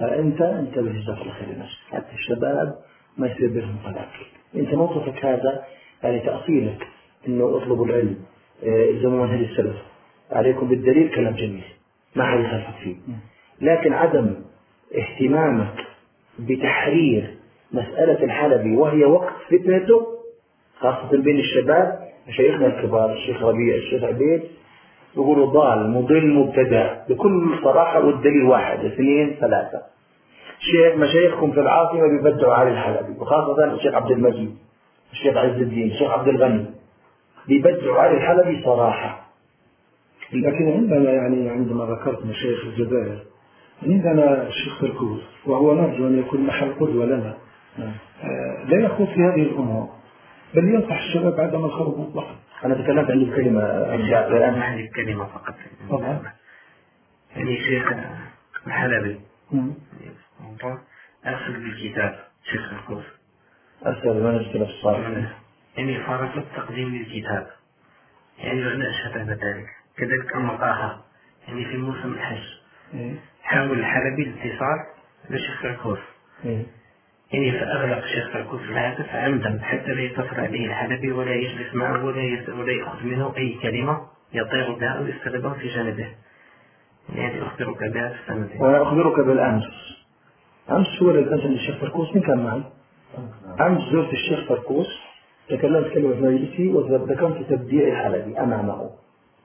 فأنت انتبه جزاك الله خير لنفسك حتى الشباب ما يصير بينهم طلاق. أنت موقفك هذا يعني تأصيلك أنه اطلبوا العلم. آه، الزموا منهج السلف. عليكم بالدليل كلام جميل. ما حد يخالفك فيه. لكن عدم اهتمامك بتحرير مسألة الحلبي وهي وقت فتنته خاصة بين الشباب مشايخنا الكبار الشيخ ربيع الشيخ عبيد يقولوا ضال مضل مبتدع بكل صراحة والدليل واحد اثنين ثلاثة. شيخ مشايخكم في العاصمة بيبدعوا علي الحلبي وخاصة الشيخ عبد المجيد الشيخ عز الدين الشيخ عبد الغني بيبدعوا علي الحلبي صراحة. لكن عندنا يعني عندما ذكرت مشايخ الجزائر عندنا الشيخ تركوز وهو نرجو أن يكون محل قدوة لنا آه، لا يخوض في هذه الأمور. بل ينصح الشباب عدم الخوض مطلقا. أنا تكلمت عن الكلمة الآن عندي كلمة فقط؟ طبعا. يعني شيخ الحلبي. أرسل بالكتاب شيخ الكوف أرسل في الصالح يعني فرص التقديم للكتاب. يعني وأنا أشهد على ذلك. كذلك المقاهى يعني في موسم الحج. إيه. حاول الحلبي الاتصال بشيخ الكوف يعني فأغلق الشيخ الكوف الهاتف عمدا حتى لا يتصل عليه الحلبي ولا يجلس معه ولا ولا يأخذ منه أي كلمة يطير بها أو يستخدمها في جانبه. يعني أخبرك بها في السنتين وأنا أخبرك بالأمس. أمس هو اللي كنت عند الشيخ فركوس من كان معي؟ أمس زرت الشيخ فركوس تكلمت كلمة في مجلسي وذكرت تبديع الحلبي أمامه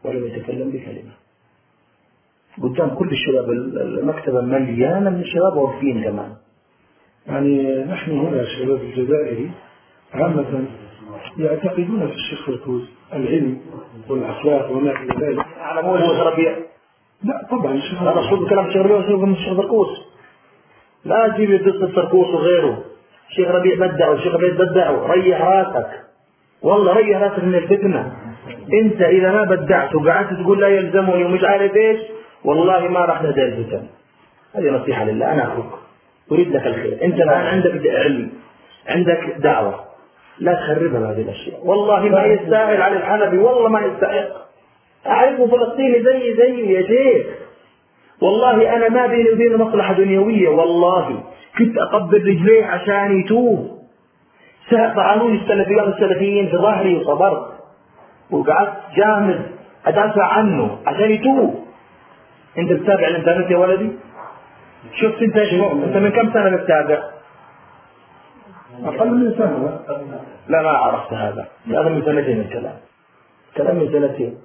ولم يتكلم بكلمة. قدام كل الشباب المكتبة مليانة من الشباب واقفين كمان. يعني نحن هنا الشباب الجزائري عامة يعتقدون في الشيخ فركوز العلم والأخلاق وما إلى ذلك. على مو الشيخ ربيع. لا طبعا الشيخ هذا أصول كلام الشيخ ربيع من الشيخ فركوس لا تجيب قصة فركوس وغيره. الشيخ ربيع بدعوا الشيخ ربيع بدعوا ريح راسك. والله ريح راسك من الفتنة. أنت إذا ما بدعت وقعدت تقول لا يلزمني ومش عارف إيش والله ما راح نهدى الفتن. هذه نصيحة لله أنا أخوك أريد لك الخير. أنت الان عندك علم عندك دعوة. لا تخربها بهذه الأشياء. والله ما يستاهل على الحلبي والله ما يستحق. أعرفه فلسطيني زي زي يا شيخ. والله أنا ما بيني وبينه مصلحة دنيوية. والله كنت أقبل رجليه عشان يتوب. طعنوني السلفيين السلفيين في ظهري وصبرت. وقعدت جامد. أدافع عنه عشان يتوب. أنت بتتابع الانترنت يا ولدي؟ شفت انت انت من كم سنة بتتابع أقل من سنة. لا ما عرفت هذا. هذا من سنتين الكلام. كلام من سنتين.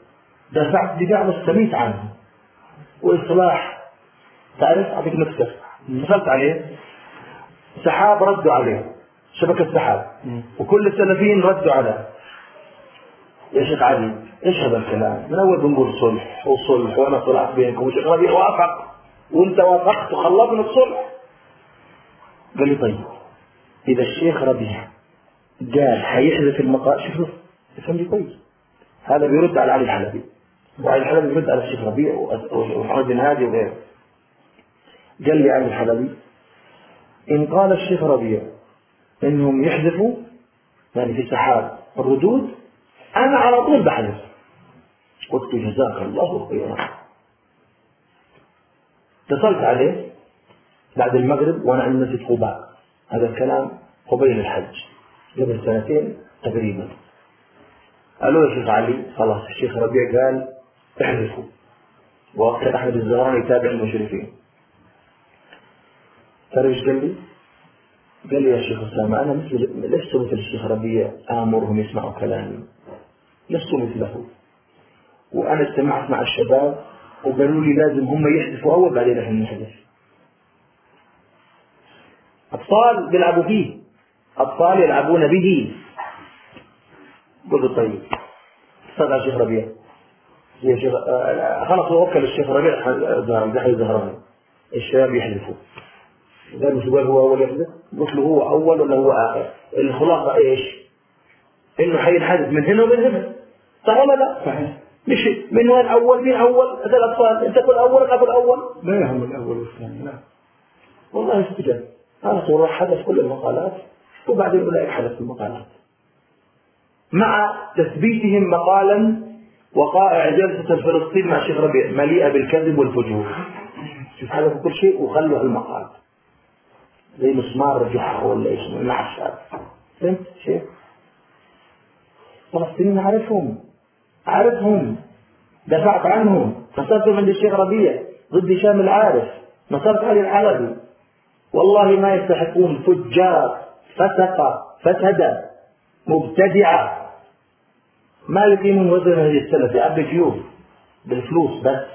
دافعت دفاع مستميت عنه. وإصلاح. تعرف؟ أعطيك نكته اتصلت عليه. سحاب ردوا عليه. شبكة سحاب. وكل السلفيين ردوا على. يا شيخ علي إيش هذا الكلام؟ من أول بنقول صلح وصلح وأنا طلعت بينكم. وشيخ ربيع وافق. وانت وافقت وخلصنا الصلح. قال لي طيب إذا الشيخ ربيع قال حيحذف المقال شوف افهمني كويس. هذا بيرد على علي الحلبي. وعلي الحلبي بيرد على الشيخ ربيع ومحمد بن هادي وغيره. قال لي علي الحلبي إن قال الشيخ ربيع إنهم يحذفوا يعني في سحاب الردود أنا على طول بحذف قلت جزاك الله خيرا. اتصلت عليه بعد المغرب وأنا عند مسجد قباء. هذا الكلام قبيل الحج. قبل سنتين تقريبا. قالوا يا شيخ علي خلاص الشيخ ربيع قال احذفوا. وقت أحمد الزهراني يتابع المشرفين تعرف إيش قال لي؟ قال لي يا شيخ أسامة أنا مثل لست مثل الشيخ ربيع آمرهم يسمعوا كلامي. لست مثله. وأنا اجتمعت مع الشباب وقالوا لي لازم هم يحذفوا أول بعدين إحنا نحذف. أطفال بيلعبوا فيه. أطفال يلعبون به. قلت طيب. أستاذ الشيخ ربيع. يا شيخ آه، خلاص وكل الشيخ ربيع دحي زهراني الشباب يحذفوا. قال هو أول يحدث قلت له هو أول ولا هو آخر؟ الخلاصة إيش؟ إنه حينحدث من هنا ومن هنا. صح ولا لا؟ صحيح. مش من وين أول؟ مين أول؟ هذا الأطفال. أنت تقول أول؟ ولا الأول؟ لا يهم الأول والثاني لا. والله استجاب على طول حدث كل المقالات وبعدين اولئك حدث المقالات. مع تثبيتهم مقالا وقائع جلسة فلسطين مع الشيخ ربيع مليئة بالكذب والفجور. شوف هذا كل شيء وخلوا المقال زي مسمار جحر ولا إيش نعش فهمت شيء فلسطينيين عارفهم عارفهم. دفعت عنهم. نصرت عند الشيخ ربيع ضد هشام العارف. نصرت علي الحلبي والله ما يستحقون فجار فسقة فسدة مبتدعة ما يقيمون وزن هذه السلف. يعبي جيوب بالفلوس بس.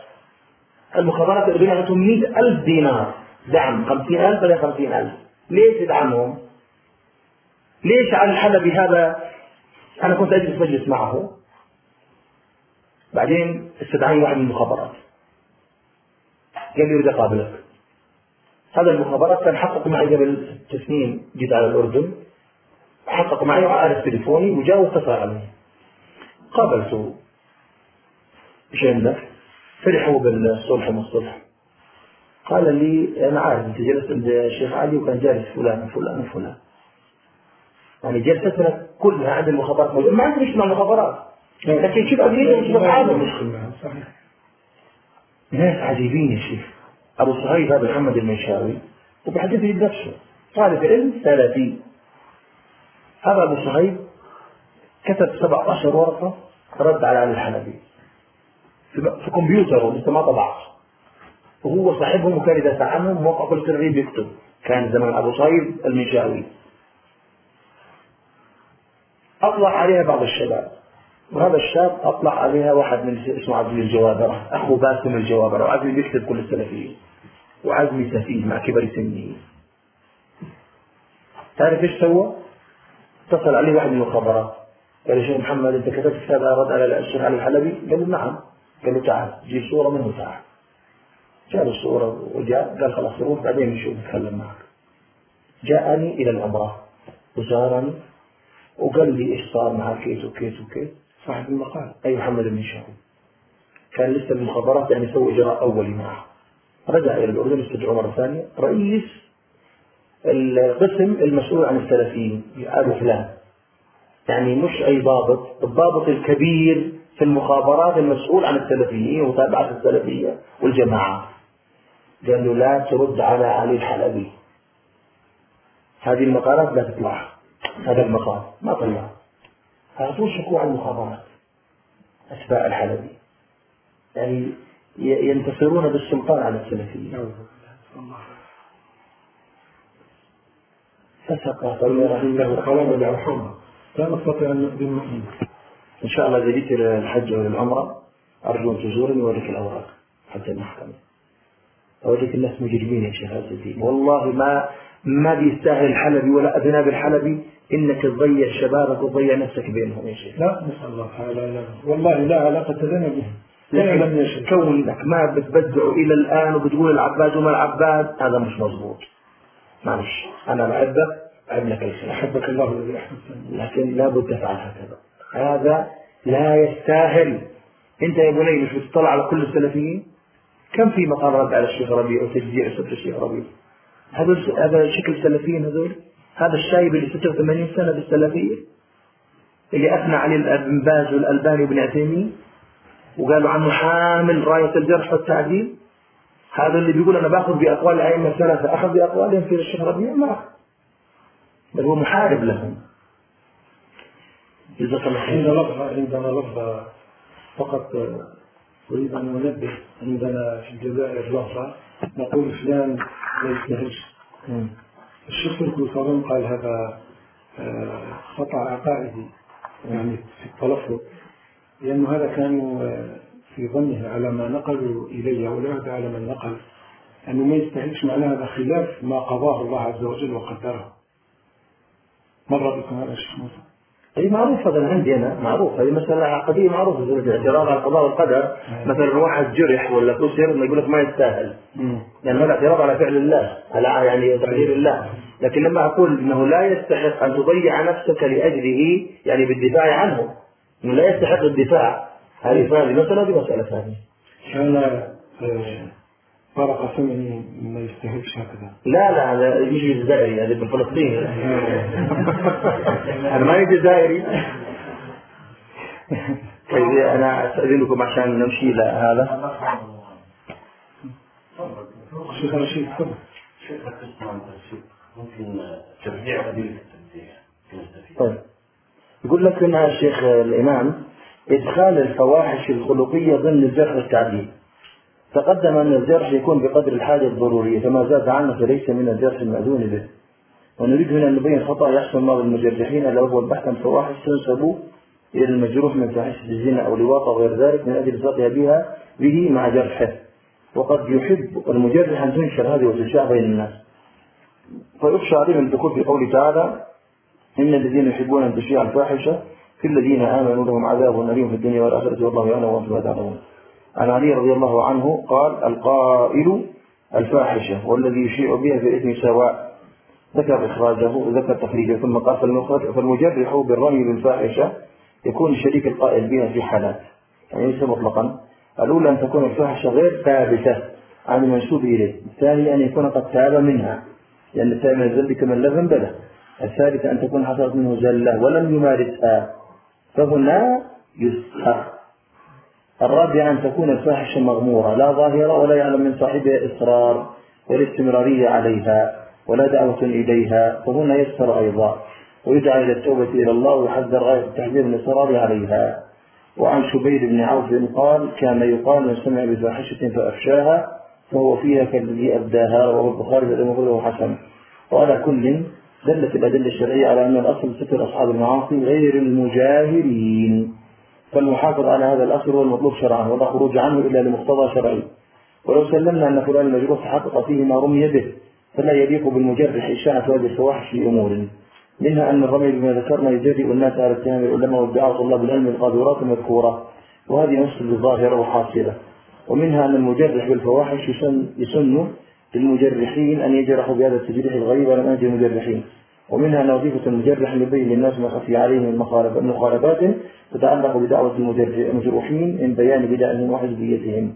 المخابرات الإربية أعطتهم 100000 دينار دعم. 50000 ولا 50000 ليش يدعمهم؟ ليش على الحلبي هذا؟ أنا كنت أجلس مجلس معه. بعدين استدعاني واحد من المخابرات. قال لي أريد أقابلك. هذا المخابرات كان حقق معي قبل ست سنين جيت على الأردن. حقق معي وعارف تليفوني وجاء واتصل علي. قابلته إيش عندك؟ فرحوا بالصلح والصلح قال لي أنا عارف أنت جلست عند الشيخ علي وكان جالس فلان وفلان وفلان. يعني جلستنا كلها عند المخابرات ما عندي مع المخابرات. لكن شوف أدري شوف عالم صحيح ناس عجيبين يا شيخ. أبو صهيب هذا محمد المنشاوي وبحدث لي بنفسه طالب علم ثلاثي هذا أبو صهيب كتب 17 ورقة رد على علي الحلبي في كمبيوتر لسه ما طبعت. وهو صاحبهم وكان يدافع عنهم موقع كل سنة بيكتب كان زمان أبو صهيب المنشاوي. أطلع عليها بعض الشباب. وهذا الشاب أطلع عليها واحد من اسمه عزمي الجوابرة. أخو باسم الجوابرة. وعزمي بيكتب كل السلفيين. وعزمي سفيه مع كبر سنه تعرف إيش سوى؟ اتصل عليه واحد من المخابرات قال يا شيخ محمد أنت كتبت كتاب رد على الشيخ علي الحلبي؟ قال له نعم. قال له تعال جيب صورة منه تعال. جاب الصورة وجاء. قال خلاص روح بعدين نشوف نتكلم معك. جاءني إلى العمرة وزارني وقال لي إيش صار معك؟ كيف وكيف وكيف؟ صاحب المقال. أي محمد بن شاهد كان لسه المخابرات يعني سوى إجراء أولي معه رجع إلى الأردن استدعوا مرة ثانية رئيس القسم المسؤول عن السلفيين أبو فلان. يعني مش أي ضابط الضابط الكبير في المخابرات المسؤول عن السلفيين ومتابعة السلفية والجماعة. قال له لا ترد على علي الحلبي. هذه المقالات لا تطلع. هذا المقال ما طلع. طول شكوى على المخابرات أتباع الحلبي. يعني ينتصرون بالسلطان على السلفيين. فسق طيرا له كلام الأرحام لا نستطيع أن نقدم إن شاء الله إذا جيت إلى الحج أو العمرة أرجو أن تزورني وأوريك الأوراق حتى المحكمة أوريك الناس مجرمين يا شيخ عز الدين. والله ما ما بيستاهل الحلبي ولا أذناب الحلبي. إنك تضيع شبابك وتضيع نفسك بينهم يا شيخ. لا نسأل الله تعالى لا. والله لا علاقة لنا بهم شيخ كونك ما بتبدعوا إلى الآن وبتقول العباد وما العباد هذا مش مظبوط. معلش أنا بحبك أحب لك الخير. أحبك الله الذي لكن لابد تفعل هكذا. هذا لا يستاهل. أنت يا بني مش بتطلع على كل السلفيين؟ كم في مقال رد على الشيخ ربيع وتشجيع سب الشيخ ربيع؟ هذا هذا شكل السلفيين هذول؟ هذا الشايب اللي 86 سنة بالسلفية اللي أثنى عليه ابن باز والألباني وابن عثيمين وقالوا عنه حامل راية الجرح والتعديل هذا اللي بيقول أنا باخذ بأقوال الائمه الثلاثه أخذ باقوالهم في الشيخ ربيع ما أخذ. بل هو محارب لهم جزاك الله خير عندنا لفظة عندنا لفظة فقط أريد أن أنبه عندنا في الجزائر لفظة نقول فلان لا يستاهلش. الشيخ الكوثرون قال هذا آه، خطأ عقائدي يعني في التلفظ لأنه هذا كانوا آه، في ظنه على ما نقلوا إلي ولا يعد على من نقل أنه ما يستاهلش معناه هذا خلاف ما قضاه الله عز وجل وقدره. مر بكم هذا الشيخ موسى؟ اي معروف هذا عندي أنا معروف. هذه مسألة عقدية معروفة زي الاعتراض على القضاء والقدر مثلا واحد جرح ولا كسر ما يقول لك ما يستاهل. يعني هذا اعتراض على فعل الله على يعني تقدير الله. لكن لما أقول إنه لا يستحق أن تضيع نفسك لأجله يعني بالدفاع عنه إنه لا يستحق الدفاع. هذه هذه مسألة هذه مسألة ثانية. كان آه، فرق سمعي ما يستاهلش هكذا. لا لا هذا يجي الجزائري هذا بالفلسطيني أنا ما جزائري طيب أنا أستأذنكم عشان نمشي إلى هذا. الشيخ رشيد تفضل. شيخ ممكن ترجيع التنزيه؟ نستفيد طيب. يقول لك هنا الشيخ الإمام إدخال الفواحش الخلقية ضمن الجرح والتعديل تقدم أن الجرح يكون بقدر الحاجة الضرورية فما زاد عنه فليس من الجرح المأذون به. ونريد هنا أن نبين خطأ يحصل بعض المجرحين ألا وهو البحث عن فواحش تنسب إلى المجروح من فاحشة الزنا أو لواط أو غير ذلك من أجل التقي بها به مع جرحه. وقد يحب المجرح أن تنشر هذه وتشاع بين الناس. فيخشى عليهم الدخول في قوله تعالى إن الذين يحبون أن تشيع الفاحشة في الذين آمنوا لهم عذاب أليم في الدنيا والآخرة والله يعلم وأنتم لا تعلمون. عن علي رضي الله عنه قال القائل الفاحشة والذي يشيع بها في الإثم سواء ذكر إخراجه وذكر تخريجه ثم قال فالمخرج- فالمجرح بالرمي بالفاحشة يكون شريك القائل بها في حالات. يعني ليس مطلقا. الأولى أن تكون الفاحشة غير ثابتة عن المنسوب إليه. الثاني أن يكون قد تاب منها. لأن التائب من الذنب كمن لا ذنب له. الثالثة أن تكون حصلت منه زلة ولم يمارسها. فهنا يسخر. الرابعة أن تكون الفاحشة مغمورة لا ظاهرة ولا يعلم من صاحبها إصرار والاستمرارية عليها ولا دعوة إليها فهنا يسر أيضا. ويدعى إلى التوبة إلى الله ويحذر غاية التحذير من الإصرار عليها. وعن شبير بن عوف قال كان يقال من سمع بفاحشة فأفشاها فهو فيها كالذي أبداها. رواه البخاري المفرد حسن. وعلى كل دلت الأدلة الشرعية على أن الأصل ستر أصحاب المعاصي غير المجاهرين. فالمحافظ على هذا الأصل هو المطلوب شرعا ولا خروج عنه إلا لمقتضى شرعي. ولو سلمنا أن فلان المجروح تحقق فيه ما رمي به فلا يليق بالمجرح إشاعة هذه الفواحش في أمور. منها أن الرمي بما ذكرنا يجرئ الناس على اتهام العلماء وادعاء طلاب العلم القاذورات المذكورة وهذه نص ظاهرة وحاصلة. ومنها أن المجرح بالفواحش يسن, يسن للمجرحين أن يجرحوا بهذا التجريح الغريب على منهج المجرحين. ومنها أن وظيفة المجرح أن يبين للناس ما خفي عليه من مخالف- من مخالفات تتعلق بدعوة المجر- المجروحين من بيان بدعهم وحزبيتهم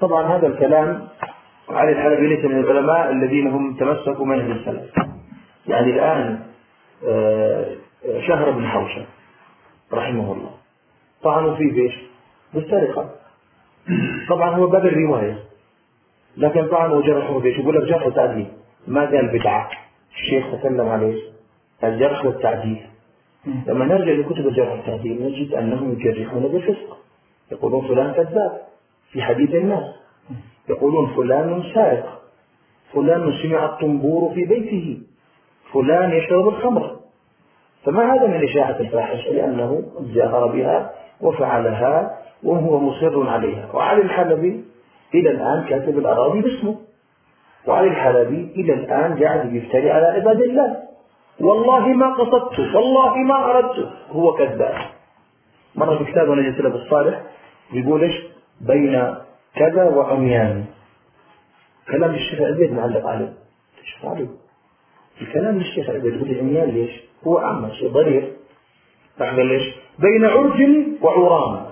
طبعا هذا الكلام علي الحلبي ليس من العلماء الذين هم تمسكوا منهج السلف. يعني الآن آه، شهر بن حوشب رحمه الله. طعنوا فيه بإيش؟ بالسرقة طبعا هو باب الرواية لكن طعنوا وجرحوا بإيش؟ يقول لك جرح ما قال بدعة. الشيخ تكلم على إيش؟ الجرح والتعديل. لما نرجع لكتب الجرح والتعديل نجد أنهم يجرحون بالفسق. يقولون فلان كذاب في حديث الناس. يقولون فلان سارق. فلان سمع الطنبور في بيته. فلان يشرب الخمر. فما هذا من إشاعة الفاحشة لأنه جاهر بها وفعلها وهو مصر عليها. وعلي الحلبي إلى الآن كاتب الأراضي باسمه. وعلي الحلبي إلى الآن قاعد يفتري على عباد الله. والله ما قصدت والله ما أردت. هو كذاب. مرة في كتابه نجد سلف الصالح يقول إيش؟ بين كذا وعميان. كلام الشيخ عبيد معلق عليه. إيش عليه الكلام للشيخ عبيد يقول عميان ليش؟ هو أعمى شيء ضرير قال ليش؟ بين عرج وعرام.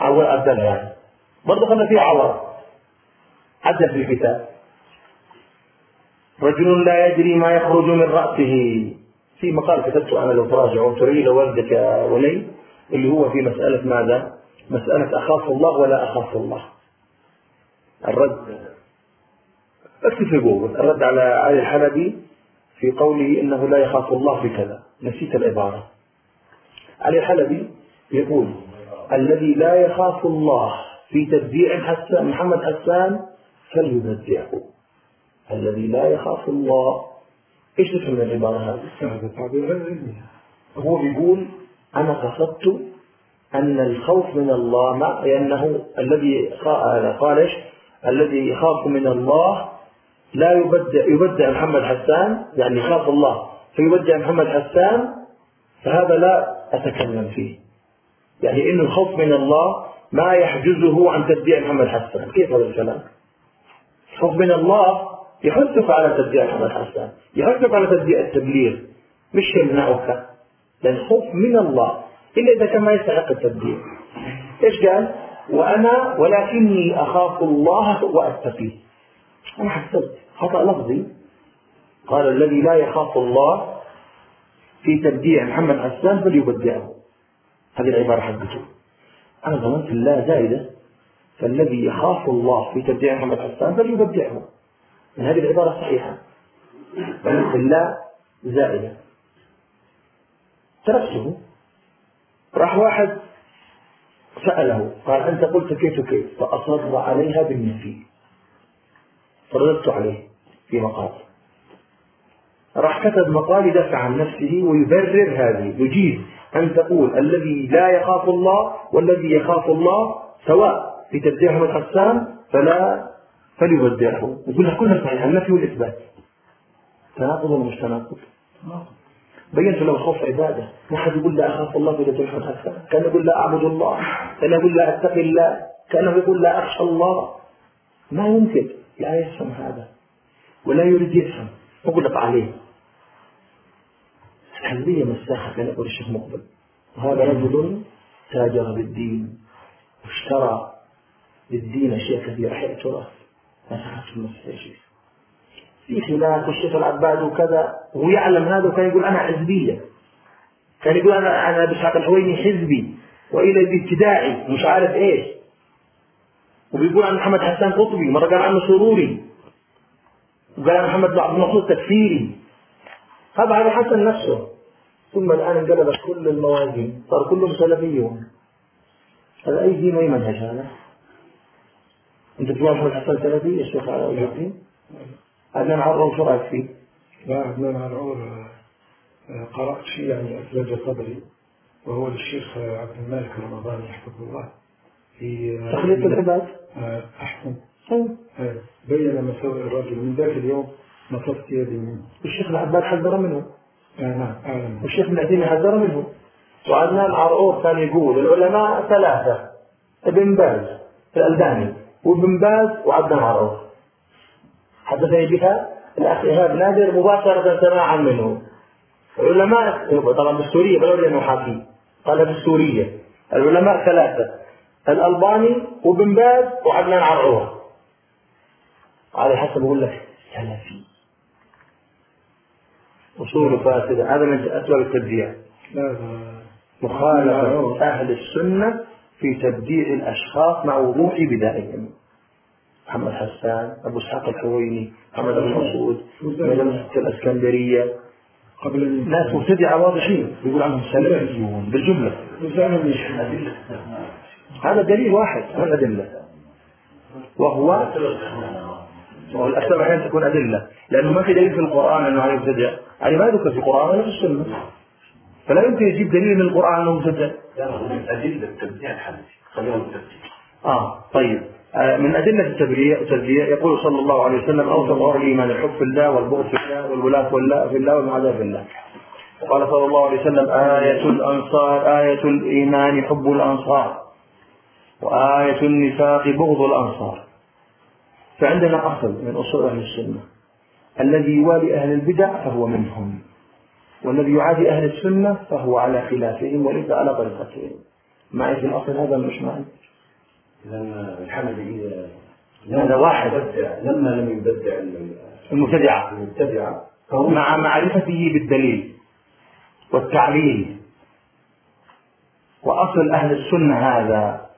عور أبدل يعني. برضه خلنا فيه عور عدل في الكتاب رجل لا يدري ما يخرج من رأسه. في مقال كتبته أنا لو تراجعوا تري والدك ولي اللي هو في مسألة ماذا؟ مسألة أخاف الله ولا أخاف الله. الرد أكتب في جوجل الرد على علي الحلبي في قوله إنه لا يخاف الله في كذا. نسيت العبارة. علي الحلبي يقول الذي لا يخاف الله في تبديع محمد حسان فليبدعه. الذي لا يخاف الله. إيش تفهم من العبارة هذه؟ هذا تعبير غير علمي هو بيقول أنا قصدت أن الخوف من الله ما لأنه الذي قال؟ الذي يخاف من الله لا يبدع يبدع محمد حسان يعني يخاف الله. فيبدع محمد حسان فهذا لا أتكلم فيه. يعني إن الخوف من الله ما يحجزه عن تبديع محمد حسان. كيف هذا الكلام؟ الخوف من الله يحثك على تبديع محمد حسان يحثك على تبديع التبليغ مش يمنعك. لأن الخوف من الله إلا إذا كان ما يستحق التبديع إيش قال؟ وأنا ولكني أخاف الله وأتقيه أنا حسبت خطأ لفظي. قال الذي لا يخاف الله في تبديع محمد حسان فليبدعه. هذه العبارة حقته. أنا ظننت الله زائدة. فالذي يخاف الله في تبديع محمد حسان فليبدعه. من هذه العبارة صحيحة. ظننت الله زائدة. تركته. راح واحد سأله قال أنت قلت كيف كيف؟ فأصر عليها بالنفي. فرددت عليه في مقال. راح كتب مقال يدافع عن نفسه ويبرر هذه. يجيز أن تقول الذي لا يخاف الله والذي يخاف الله سواء في تبديع أحمد فلا فليبدعه يقول لك كلها صحيح النفي والإثبات تناقض ولا مش تناقض؟ بينت له الخوف عبادة. ما حد يقول لا أخاف الله تبديع أحمد حسان كان يقول لا أعبد الله. كان يقول لا أتقي الله. كان يقول لا أخشى الله. ما يمكن. لا يفهم هذا. ولا يريد يفهم. لك عليه. حلية مساحة كان يقول الشيخ مقبل. وهذا رجل تاجر بالدين. واشترى بالدين أشياء كثيرة حيث مساحة المسيح في خلاف الشيخ العباد وكذا ويعلم هذا وكان يقول أنا حزبية. كان يقول أنا أنا بشاق الحويني حزبي وإلى الابتداعي مش عارف إيش. وبيقول عن محمد حسان قطبي مرة قال عنه سروري. وقال عن محمد عبد المقصود تكفيري هذا على حسن نفسه. ثم الآن انقلبت كل الموازين صار كلهم سلفيون. هذا أي دين وأي منهج هذا؟ تقول محمد حسن سلفي الشيخ على وجه الدين. عدنان عرض شو رأيك فيه؟ لا عدنان عرعور آه، قرأت شيء يعني أسلج صدري وهو للشيخ عبد المالك رمضان يحفظه الله في آه، تخليط العباد آه، أحسن. طيب. بين مساوئ الرجل من ذاك اليوم نصبت يدي منه. الشيخ العباد حذر منه؟ آه نعم أعلم. والشيخ ابن عثيمين حذر منه؟ وعدنان عرعور كان يقول العلماء ثلاثة. ابن باز الألباني. وابن باز وعدنان عرعور حدثني بها الأخ إيهاب نادر مباشرة سماعا منه. العلماء طبعا بالسورية بلغة المحاكي قال بالسورية. العلماء ثلاثة. الألباني وابن باز وعدنان عرعور على حسب يقول لك سلفي. أصول فاسدة. هذا من أسباب التبديع مخالفة أهل السنة في تبديع الأشخاص مع وضوح بدائهم. محمد حسان أبو إسحاق الحويني محمد بن مسعود مدرسة الإسكندرية. قبل أن ناس مبتدعة واضحين. يقول عنهم سلفيون بالجملة. هذا دليل واحد من الأدلة وهو وهو الأسباب أحيانا تكون أدلة. لأنه ما في دليل في القرآن أنه عليه مبتدع. يعني ما ذكر في القرآن ولا في السنة. فلا يمكن يجيب دليل من القرآن أنه مبتدع لا أدلة تبديع الحنفي خليهم تبديع آه طيب. آه، من أدلة التزكية يقول صلى الله عليه وسلم أوصف أهل الإيمان الحب في الله والبغض في الله والولاة في الله في الله والمعاداة في الله. قال صلى الله عليه وسلم آية الأنصار آية الإيمان حب الأنصار وآية النفاق بغض الأنصار. فعندنا أصل من أصول أهل السنة. الذي يوالي أهل البدع فهو منهم. والذي يعادي أهل السنة فهو على خلافهم وليس على طريقتهم. معي في الأصل هذا مش معي. إذا الحنفي هذا واحد. لما لم يبدع المبتدعة المبتدعة مع معرفته بالدليل والتعليل. وأصل أهل السنة هذا.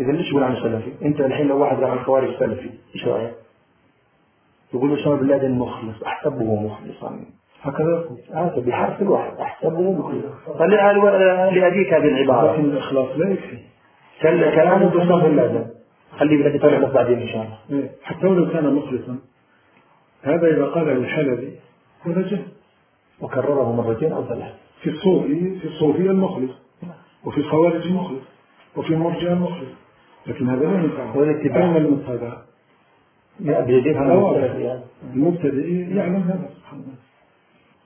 إذا ليش تقول عن سلفي؟ أنت الحين لو واحد عن الخوارج سلفي، إيش رأيك؟ يقول أسامة بن لادن مخلص، أحسبه مخلصا. هكذا هذا بحرف الواحد، أحسبه مخلصا. لأبيك هذه العبارة. لكن الإخلاص لا يكفي كل- كلامه بن لادن. خليه بلادي طريقة بعدين إن شاء الله. إيه. حتى ولو كان مخلصا هذا إذا قال الحلبي هذا جهل وكرره مرتين أو ثلاث. في الصوفي في الصوفي المخلص وفي الخوارج المخلص وفي المرجع المخلص لكن هذا لا ينفع هذا هذا المبتدئ يعلم هذا.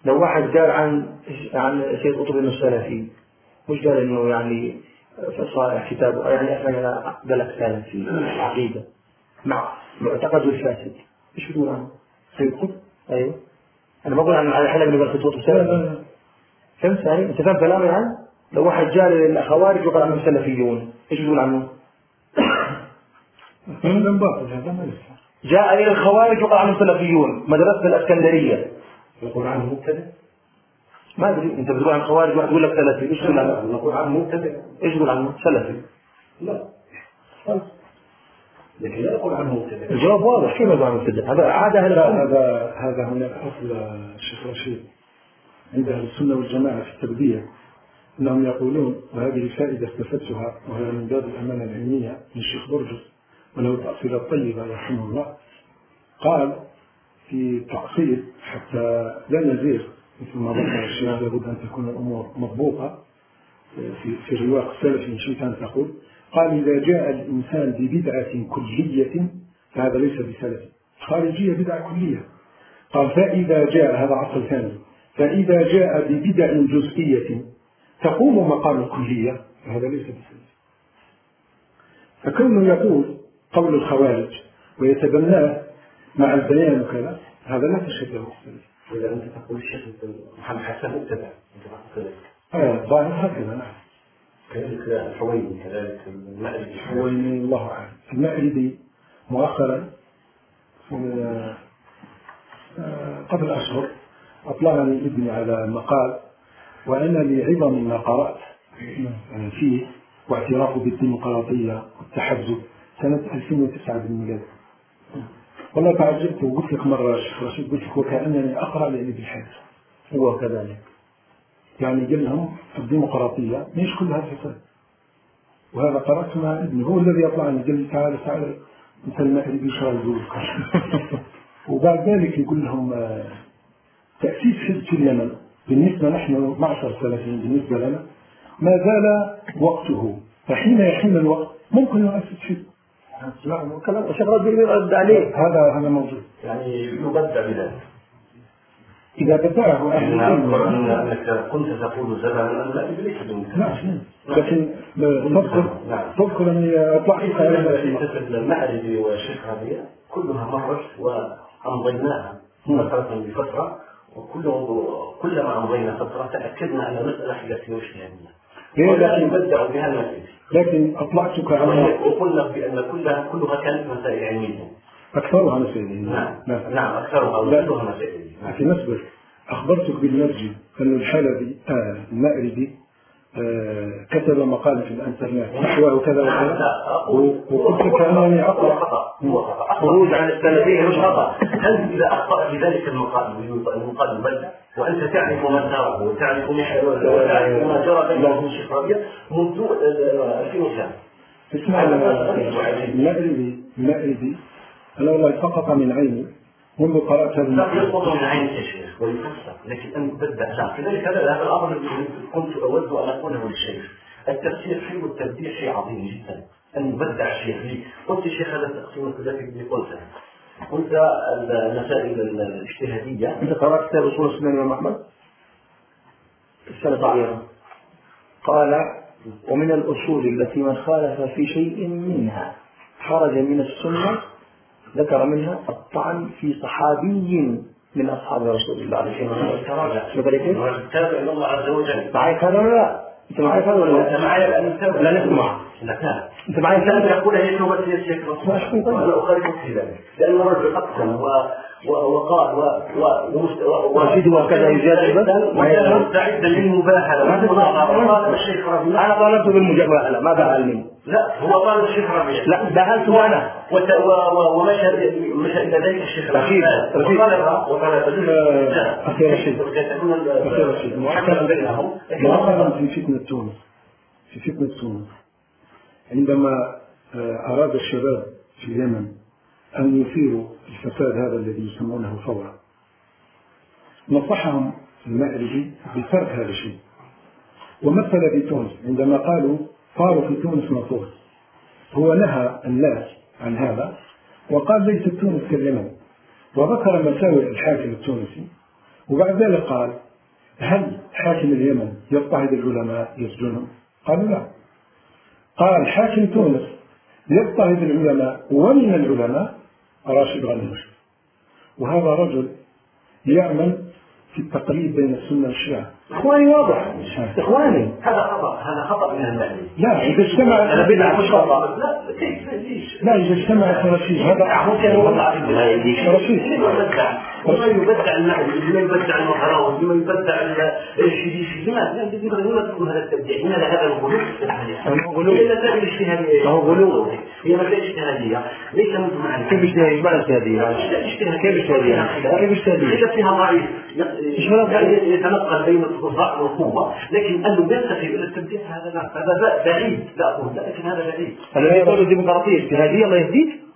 لو واحد قال عن عن سيد قطب انه سلفي مش قال إنه يعني صالح كتابه يعني إحنا قالك سلفي عقيدة مع معتقده الفاسد. إيش بتقول عنه؟ سيد قطب؟ أيوه. أنا بقول عن على حلب قال سيد قطب سلفي فهمت يعني؟ أنت فاهم كلامي يعني؟ لو واحد جاء للخوارج وقال عنهم سلفيون إيش بتقول عنه؟ هذا باطل هذا ما يصح. جاء إلى الخوارج وقال عنهم سلفيون مدرسة الإسكندرية. نقول عنه مبتدع ما أدري أنت بتقول عن خوارج واحد يقول لك سلفي. إيش تقول عنه؟ نقول عنه مبتدع إيش تقول عنه؟ سلفي. لا. لكن لا نقول عنه مبتدع الجواب واضح. كيف يقول مبتدع هذا عادة أهل هذا هذا هناك أصل الشيخ رشيد. عند أهل السنة والجماعة في التربية أنهم يقولون وهذه فائدة استفدتها وهي من باب الأمانة العلمية من الشيخ برجس. وله تأصيلات طيبة رحمه الله. قال في تعصيب حتى لا نزيغ مثل ما ذكر الشيخ لابد أن تكون الأمور مضبوطة. في في رواق السلف إن شئت تقول. قال إذا جاء الإنسان ببدعة كلية فهذا ليس بسلف. خارجية بدعة كلية. قال فإذا جاء هذا عصر ثاني. فإذا جاء ببدع جزئية تقوم مقام الكلية فهذا ليس بسلف. فكونه يقول قول الخوارج ويتبناه مع البيان وكذا هذا لا تشبه بالسلف إذا أنت تقول الشيخ محمد حسن مبتدع أنت تقول. كذلك آه ظاهر هكذا نعم. كذلك الحويني كذلك المأربي. والله أعلم. المأربي مؤخرا من آه، قبل أشهر أطلعني ابني على مقال وأنا لعظم ما قرأت آه، فيه واعترافه بالديمقراطية والتحزب سنة 2009 بالميلاد. والله تعجبت وقلت لك مرة شيخ رشيد قلت لك وكأنني أقرأ لأبي الحاج. هو كذلك. يعني قال لهم الديمقراطية مش كلها فساد وهذا قرأت مع ابني هو الذي يطلعني. قال لي تعال تعال أنت المغربي شو يقول وبعد ذلك يقول لهم آه، تأسيس حزب اليمن بالنسبة نحن معشر سلفيين بالنسبة لنا ما زال وقته. فحين يحين الوقت ممكن نؤسس حزب. نعم كلام الشيخ ربي يرد عليه. هذا هذا موجود. يعني يبدع بذلك. إذا بدأه أهل العلم. أنك كنت تقول زمانا أن المأربي ليس بمبتدع نعم لكن آه، تذكر تذكر أني أطلعت في قصة المأربي والشيخ ربيع كلها مرت وأمضيناها فترة بفترة وكل كلما أمضينا فترة تأكدنا أن المسألة خلافية ولا لكن- يبدع بها المسألة لكن أطلعتك على وقلنا بأن كلها كلها كانت مسائل علمية أكثرها مسائل نعم نعم نعم أكثرها لا. وكلها مسائل علمية. نعم. لكن اصبر أخبرتك بالمرجي أن الحلبي آه المأربي آه كتب مقالا في الإنترنت نحوه كذا وكذا. وقلت هو خطأ خروج عن السلفية مش مش خطأ. أنت إذا أخطأت بذلك المقال المبدع وأنت تعرف من داره وتعرف ما وتعرف ما جرى بينه الشيخ ربيع منذ 2005 اسمع المأربي المأربي أنا والله سقط من عيني. منذ قرأت لا يسقط من عين الشيخ ويفسر لكن أن تبدع لا كذلك هذا هذا الأمر الذي كنت أود أن أقوله للشيخ. التفسير حلو التبديع شيء عظيم جدا. أن يبدع الشيخ لي قلت شيخ هذا التقسيم الذي قلت قلت المسائل الاجتهادية. أنت قرأت كتاب اصول السنة الامام احمد؟ السنة قال ومن الأصول التي من خالف في شيء منها خرج من السنة ذكر منها الطعن في صحابي من أصحاب رسول الله عليه الصلاة والسلام شوف كيف؟ تابع الله عز وجل معي هذا ولا لا؟ أنت معي هذا ولا لا؟ أنت معي لا نسمع لا أنت معي لم يقول هي توبة يا شيخ أنا اخالفك في ذلك لأن الرجل اقسم وقال و وكذا يجادل مستعدا للمباهلة. والمناظره الشيخ ربيع. أنا طالبت بالمجابهه ما بقى مني لا هو طالب الشيخ ربيع. لا بهلته أنا. ومشى مشى إلى ذلك الشيخ رشيد وطلب وطلب أخي رشيد. أخي رشيد. مؤخرا في فتنة تونس. في فتنة تونس. عندما أراد الشباب في اليمن أن يثيروا الفساد هذا الذي يسمونه ثورة نصحهم المأربي بترك هذا الشيء. ومثل بتونس عندما قالوا صاروا في تونس نصوص هو نهى الناس عن هذا وقال ليست تونس كاليمن. وذكر مساوئ الحاكم التونسي وبعد ذلك قال هل حاكم اليمن يضطهد العلماء يسجنهم؟ قالوا لا. قال حاكم تونس. يضطهد العلماء ومن العلماء راشد غنوش وهذا رجل يعمل في التقريب بين السنة والشيعة إخواني واضح. إخواني هذا خطأ هذا خطأ من المعنى لا إذا اجتمع أنا بدعة مش خطأ لا كيف ليش لا إذا اجتمع رشيد هذا رشيد لما يبدع المعنى لما يبدع المحراوي لما يبدع الشديشي لماذا لماذا تكون هذا التبديع لماذا هذا الغلو؟ غلو. هي مسائل اجتهادية هو غلو. هي مسائل اجتهادية. ليس معنى كيف اجتهادية؟ ما اجتهادية؟ كيف اجتهادية؟ كيف اجتهادية؟ إذا فيها ضعيف يتنقل بين الضعف والقوة لكن أنه ينتقل إلى التبديع هذا لا هذا بعيد لا أقول لكن هذا بعيد. الذي يقول الديمقراطية اجتهادية الله يهديك.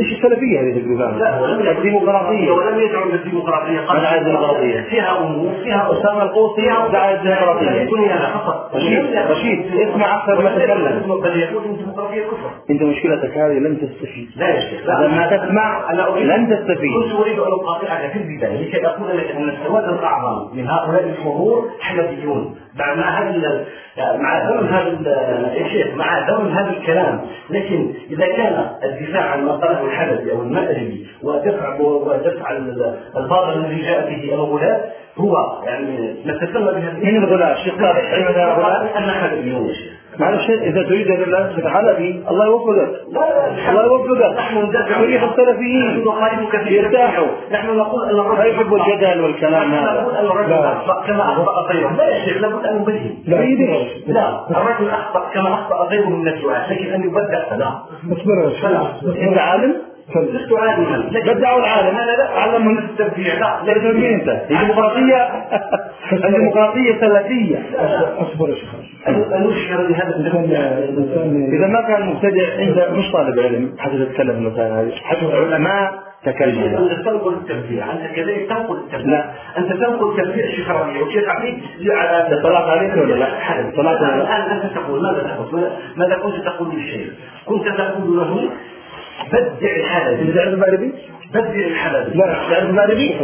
إيش السلفية هذه تقريبا؟ لا الديمقراطية. ولم يدعو للديمقراطيه من عايز الديمقراطيه؟ فيها أمور فيها أسامة القوسي دعا الديمقراطية. دنيا فقط رشيد رشيد اسمع أكثر ما تتكلم بل يقول الديمقراطيه كفر أنت مشكلتك هذه لن تستفيد. لا يا شيخ لا. إذا ما تسمع لن تستفيد. كنت أريد أن أقاطعك في البداية لكي أقول لك أن السواد الأعظم من هؤلاء الحضور حلبيون مع هذا مع ذم هذا الشيخ مع ذم هذا الكلام لكن إذا كان الدفاع عن مصالح الحلبي أو المأربي ودفع ودفع الباطل الذي جاء به الغلاة هو يعني نتسمى بهذا؟ الشيخ طارق ايمن الغلاة؟ أنا حلبيون يا شيخ معلش إذا تريد أن تثبت حلبي الله يوفقك. الله يوفقك. نحن ندافع تريد السلفيين. يرتاحوا نحن نقول ان الرجل لا يحب الجدل والكلام هذا. نقول أن الرجل أخطأ كما أخطأ غيره. لا يا شيخ لابد أن نبين. لا. لا الرجل أخطأ كما أخطأ غيره من الدعاة لكن أن يبدع فلا اصبر يا شيخ. أنت عالم؟ لست عالما. بدعوا العالم. أنا لا علموا التبديع. لا لا مين أنت؟ الديمقراطية. الديمقراطية سلفيه أصبر يا شيخ. ان نشعر بهذا إذا ما كان مبتدع انت مش طالب علم حتى تتكلم المسائل هذه حتى العلماء تكلموا. أنت تنقل التبديع أنت كذلك تنقل التبديع لا. أنت تنقل تبديع شيخ ربيع وشيخ عبيد على طلعت عليك ولا لا؟ لا؟ الآن أنت تقول ماذا تقول؟ ماذا كنت تقول للشيخ؟ كنت تقول له بدع الحلبي. تعرف المغربي؟ بدع الحلبي. لا. تعرف المغربي؟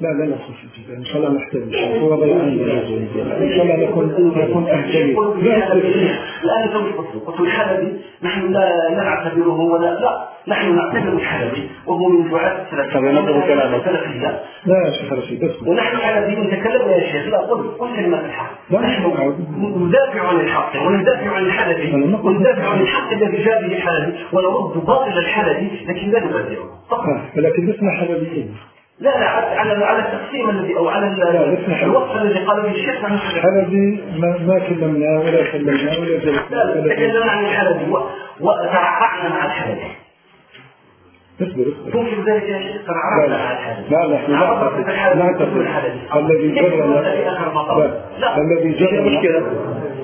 لا لا الجزائر إن شاء الله نحتاج هو ضيعان إن شاء الله نكون نكون اهتمي الآن انت مش قلت الحلبي نحن لا لا نعتبره ولا لا نحن نعتبر الحلبي وهو من دعاة. السلفية لا يا شيخ رشيد اسمع ونحن حلبيين تكلمنا يا شيخ. لا قل قل كلمة الحق. لا، نحن. ندافع عن الحق وندافع عن الحلبي وندافع عن الحق. الذي جاء به الحلبي ونرد باطل الحلبي لكن لا نبدعه فقط. آه، ولكن لسنا حلبيين لا لا على على التقسيم الذي أو على ال- لا، لسنا حلبي. الوصف الذي قال به الشيخ عن الحلبي حلبي ما, ما كلمنا ولا كلمنا ولا جلسنا لا تكلمنا عن الحلبي و- وترعرعنا مع الحلبي. اصبر اصبر. تنكر ذلك يا شيخ ترعرعنا مع الحلبي. لا نحن لا الحلبي. لا الذي جرنا لا. الذي جرنا مشكلة.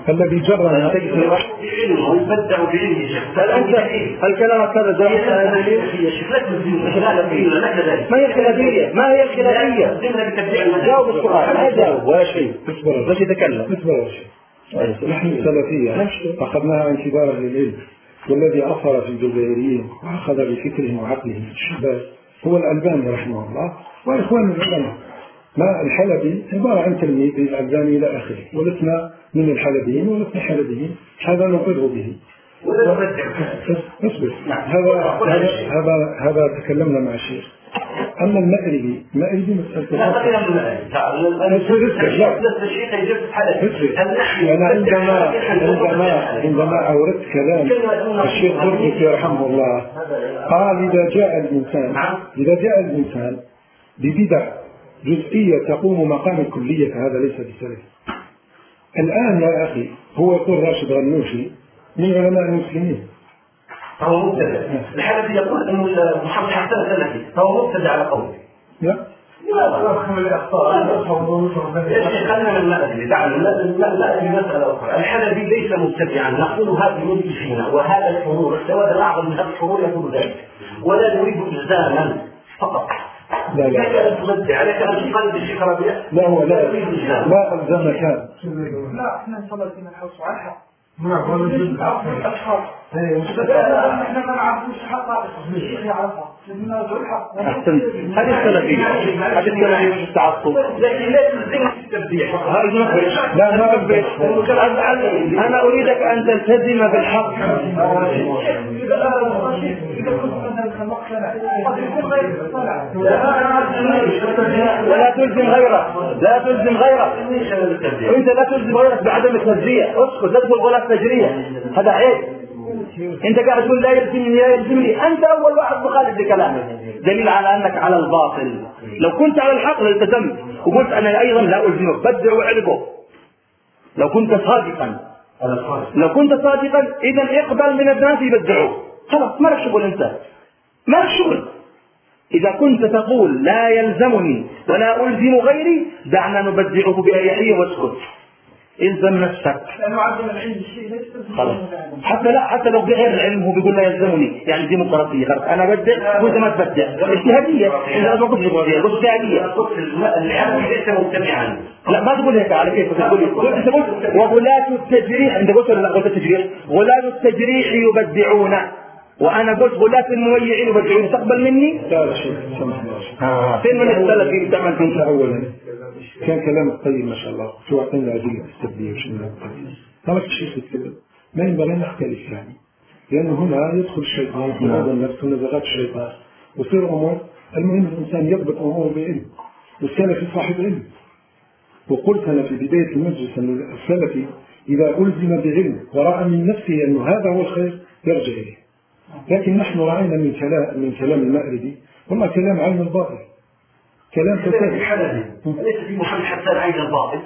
الذي جرنا بعلمه ويبدع بعلمه هل انت هل كلامك هذا كذلك. ما هي الخلافية؟ ما هي الخلافية؟ جاوب السؤال. ما يجاوب ولا شيء اصبر. بس يتكلم؟ اصبر شيخ. نحن السلفية أخذناها اعتبارا للعلم. والذي أثر في الجزائريين وأخذ بفكرهم وعقلهم. الشباب هو الألباني رحمه الله. وإخوان العلماء. ما الحلبي عبارة عن تلميذ للألباني إلى آخره ولسنا من الحلبيين ولسنا حلبيين هذا نقر به. أصبر. هذا هذا هذا تكلمنا مع الشيخ. أما المأربي المأربي مسألة لا من أنا عندما عندما عندما أوردت كلام الشيخ برغوثي رحمه الله قال إذا جاء الإنسان نعم. إذا جاء الإنسان ببدع جزئية تقوم مقام الكلية فهذا ليس بسلف الآن يا أخي هو يقول راشد غنوشي من علماء المسلمين. فهو مبتدع. الحنفي يقول ان محمد حسن سلفي فهو مبتدع على قوله. لا. مسألة أخرى. الحنفي ليس مبتدعا. نقول هذه فينا وهذا الحرور السواد الأعظم من هذا الحرور يقول ذلك ولا نريد إلزاما فقط. لا لا. لك أن تبدع لك أن تقلد الشيخ ربيع؟ لا هو لا. لا. ألزمك لا إحنا الحوص على الحق نعم هو الجزء إحنا ما نعرفوش أحسنت. هذه السلفية. هذه السلفية في التعصب. لكن لا تلزم التبديع لا ما أبيت أنا أريدك أن تلتزم بالحق. ولا تلزم غيرك. لا تلزم غيرك. أنت لا تلزم غيرك بعدم التجزية. أسكت لا تقول ولا تجرية. هذا عيب. انت قاعد تقول لا يلزمني لا يلزمني. انت أول واحد مخالف لكلامك دليل على أنك على الباطل. لو كنت على الحق لالتزمت. وقلت أنا أيضا لا ألزمك. بدع وعرقه. لو كنت صادقا. لو كنت صادقا اذا اقبل من الناس يبدعوك. خلاص ما لك شغل أنت. ما لك شغل. إذا كنت تقول لا يلزمني ولا ألزم غيري دعنا نبدعه بأريحية واسكت. إلزم نفسك. لأنه عدم العلم الشيء ليس خلاص. حتى لا حتى لو بغير العلم هو بيقول لا يلزمني. يعني ديمقراطية. خلاص أنا بدع وأنت ما تبدع اجتهادية. إذا ما قلت اجتهادية الحنفي ليس مجتمعا لا ما تقول هيك على كيف تقول قلت أنت قلت وغلاة التجريح أنت قلت ولا لا؟ قلت التجريح. غلاة التجريح يبدعون. وأنا قلت غلاة المويعين يبدعون تقبل مني؟ لا لا شيخ آه. فين من السلفي تعمل فيه أولا. كان كلامك طيب ما شاء الله. تعطينا أدلة التبديع وش من الطيب ترك الشيخ يتكلم ما ينبغي نختلف يعني. لأنه هنا يدخل الشيطان في هذا النفس ونزغات الشيطان. وتصير أمور المهم الإنسان يضبط أموره بعلم والسلفي صاحب علم. وقلت أنا في بداية المجلس أن السلفي إذا ألزم بعلم ورأى من نفسه أنه هذا هو الخير يرجع إليه. لكن نحن رأينا من كلام من كلام المأربي والله كلام عين الباطل. كلام فساد. الحنفي ليس في محمد حسان عين الباطل.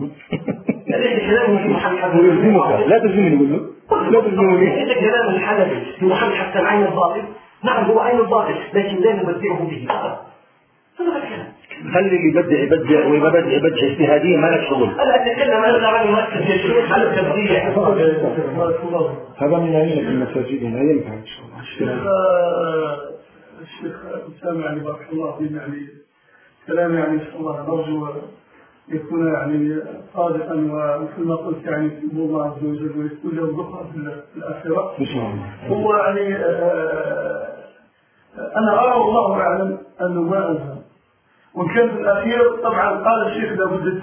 ليس كلامه في محمد حسان لا تلزمني يقول له. لا تلزمني. ليس كلام الحنفي في محمد حسان عين الباطل. نعم هو عين الباطل لكن لا نبدعه به. فقط. هذا الكلام. خلي اللي يبدع يبدع وما بدع يبدع اجتهادية ما لك شغل. أنا أتكلم أنا عن مركز يا شيخ على التبديع هذا من عينك المساجدنا ينفع إن شاء الله. الشيخ الشيخ أسامة يعني بارك الله فيه يعني كلام يعني نسأل الله نرجو يكون يعني صادقا ومثل ما قلت يعني في الله عز وجل ويكون له ذكرى في الآخرة. إن شاء الله. هو يعني آه، أنا أرى والله أعلم أنه ما ألزم في الأخير طبعا قال الشيخ لابد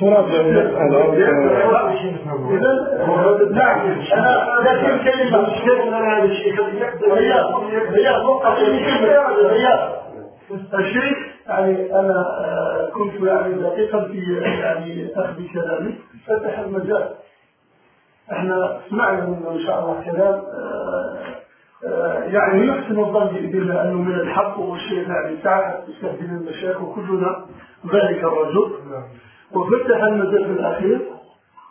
تراجع المسألة إذا نعم أنا لكن كلمة هي هي نقطة هي الشيخ يعني أنا آه، كنت يعني دقيقا في يعني أخذ كلامي فتح المجال إحنا سمعنا منه ان شاء الله كلام آه، آه، يعني يحسن الظن بالله أنه من الحق والشيء يعني ساعة يستهدف المشايخ وكلنا ذلك الرجل. وفتح المجال في الأخير.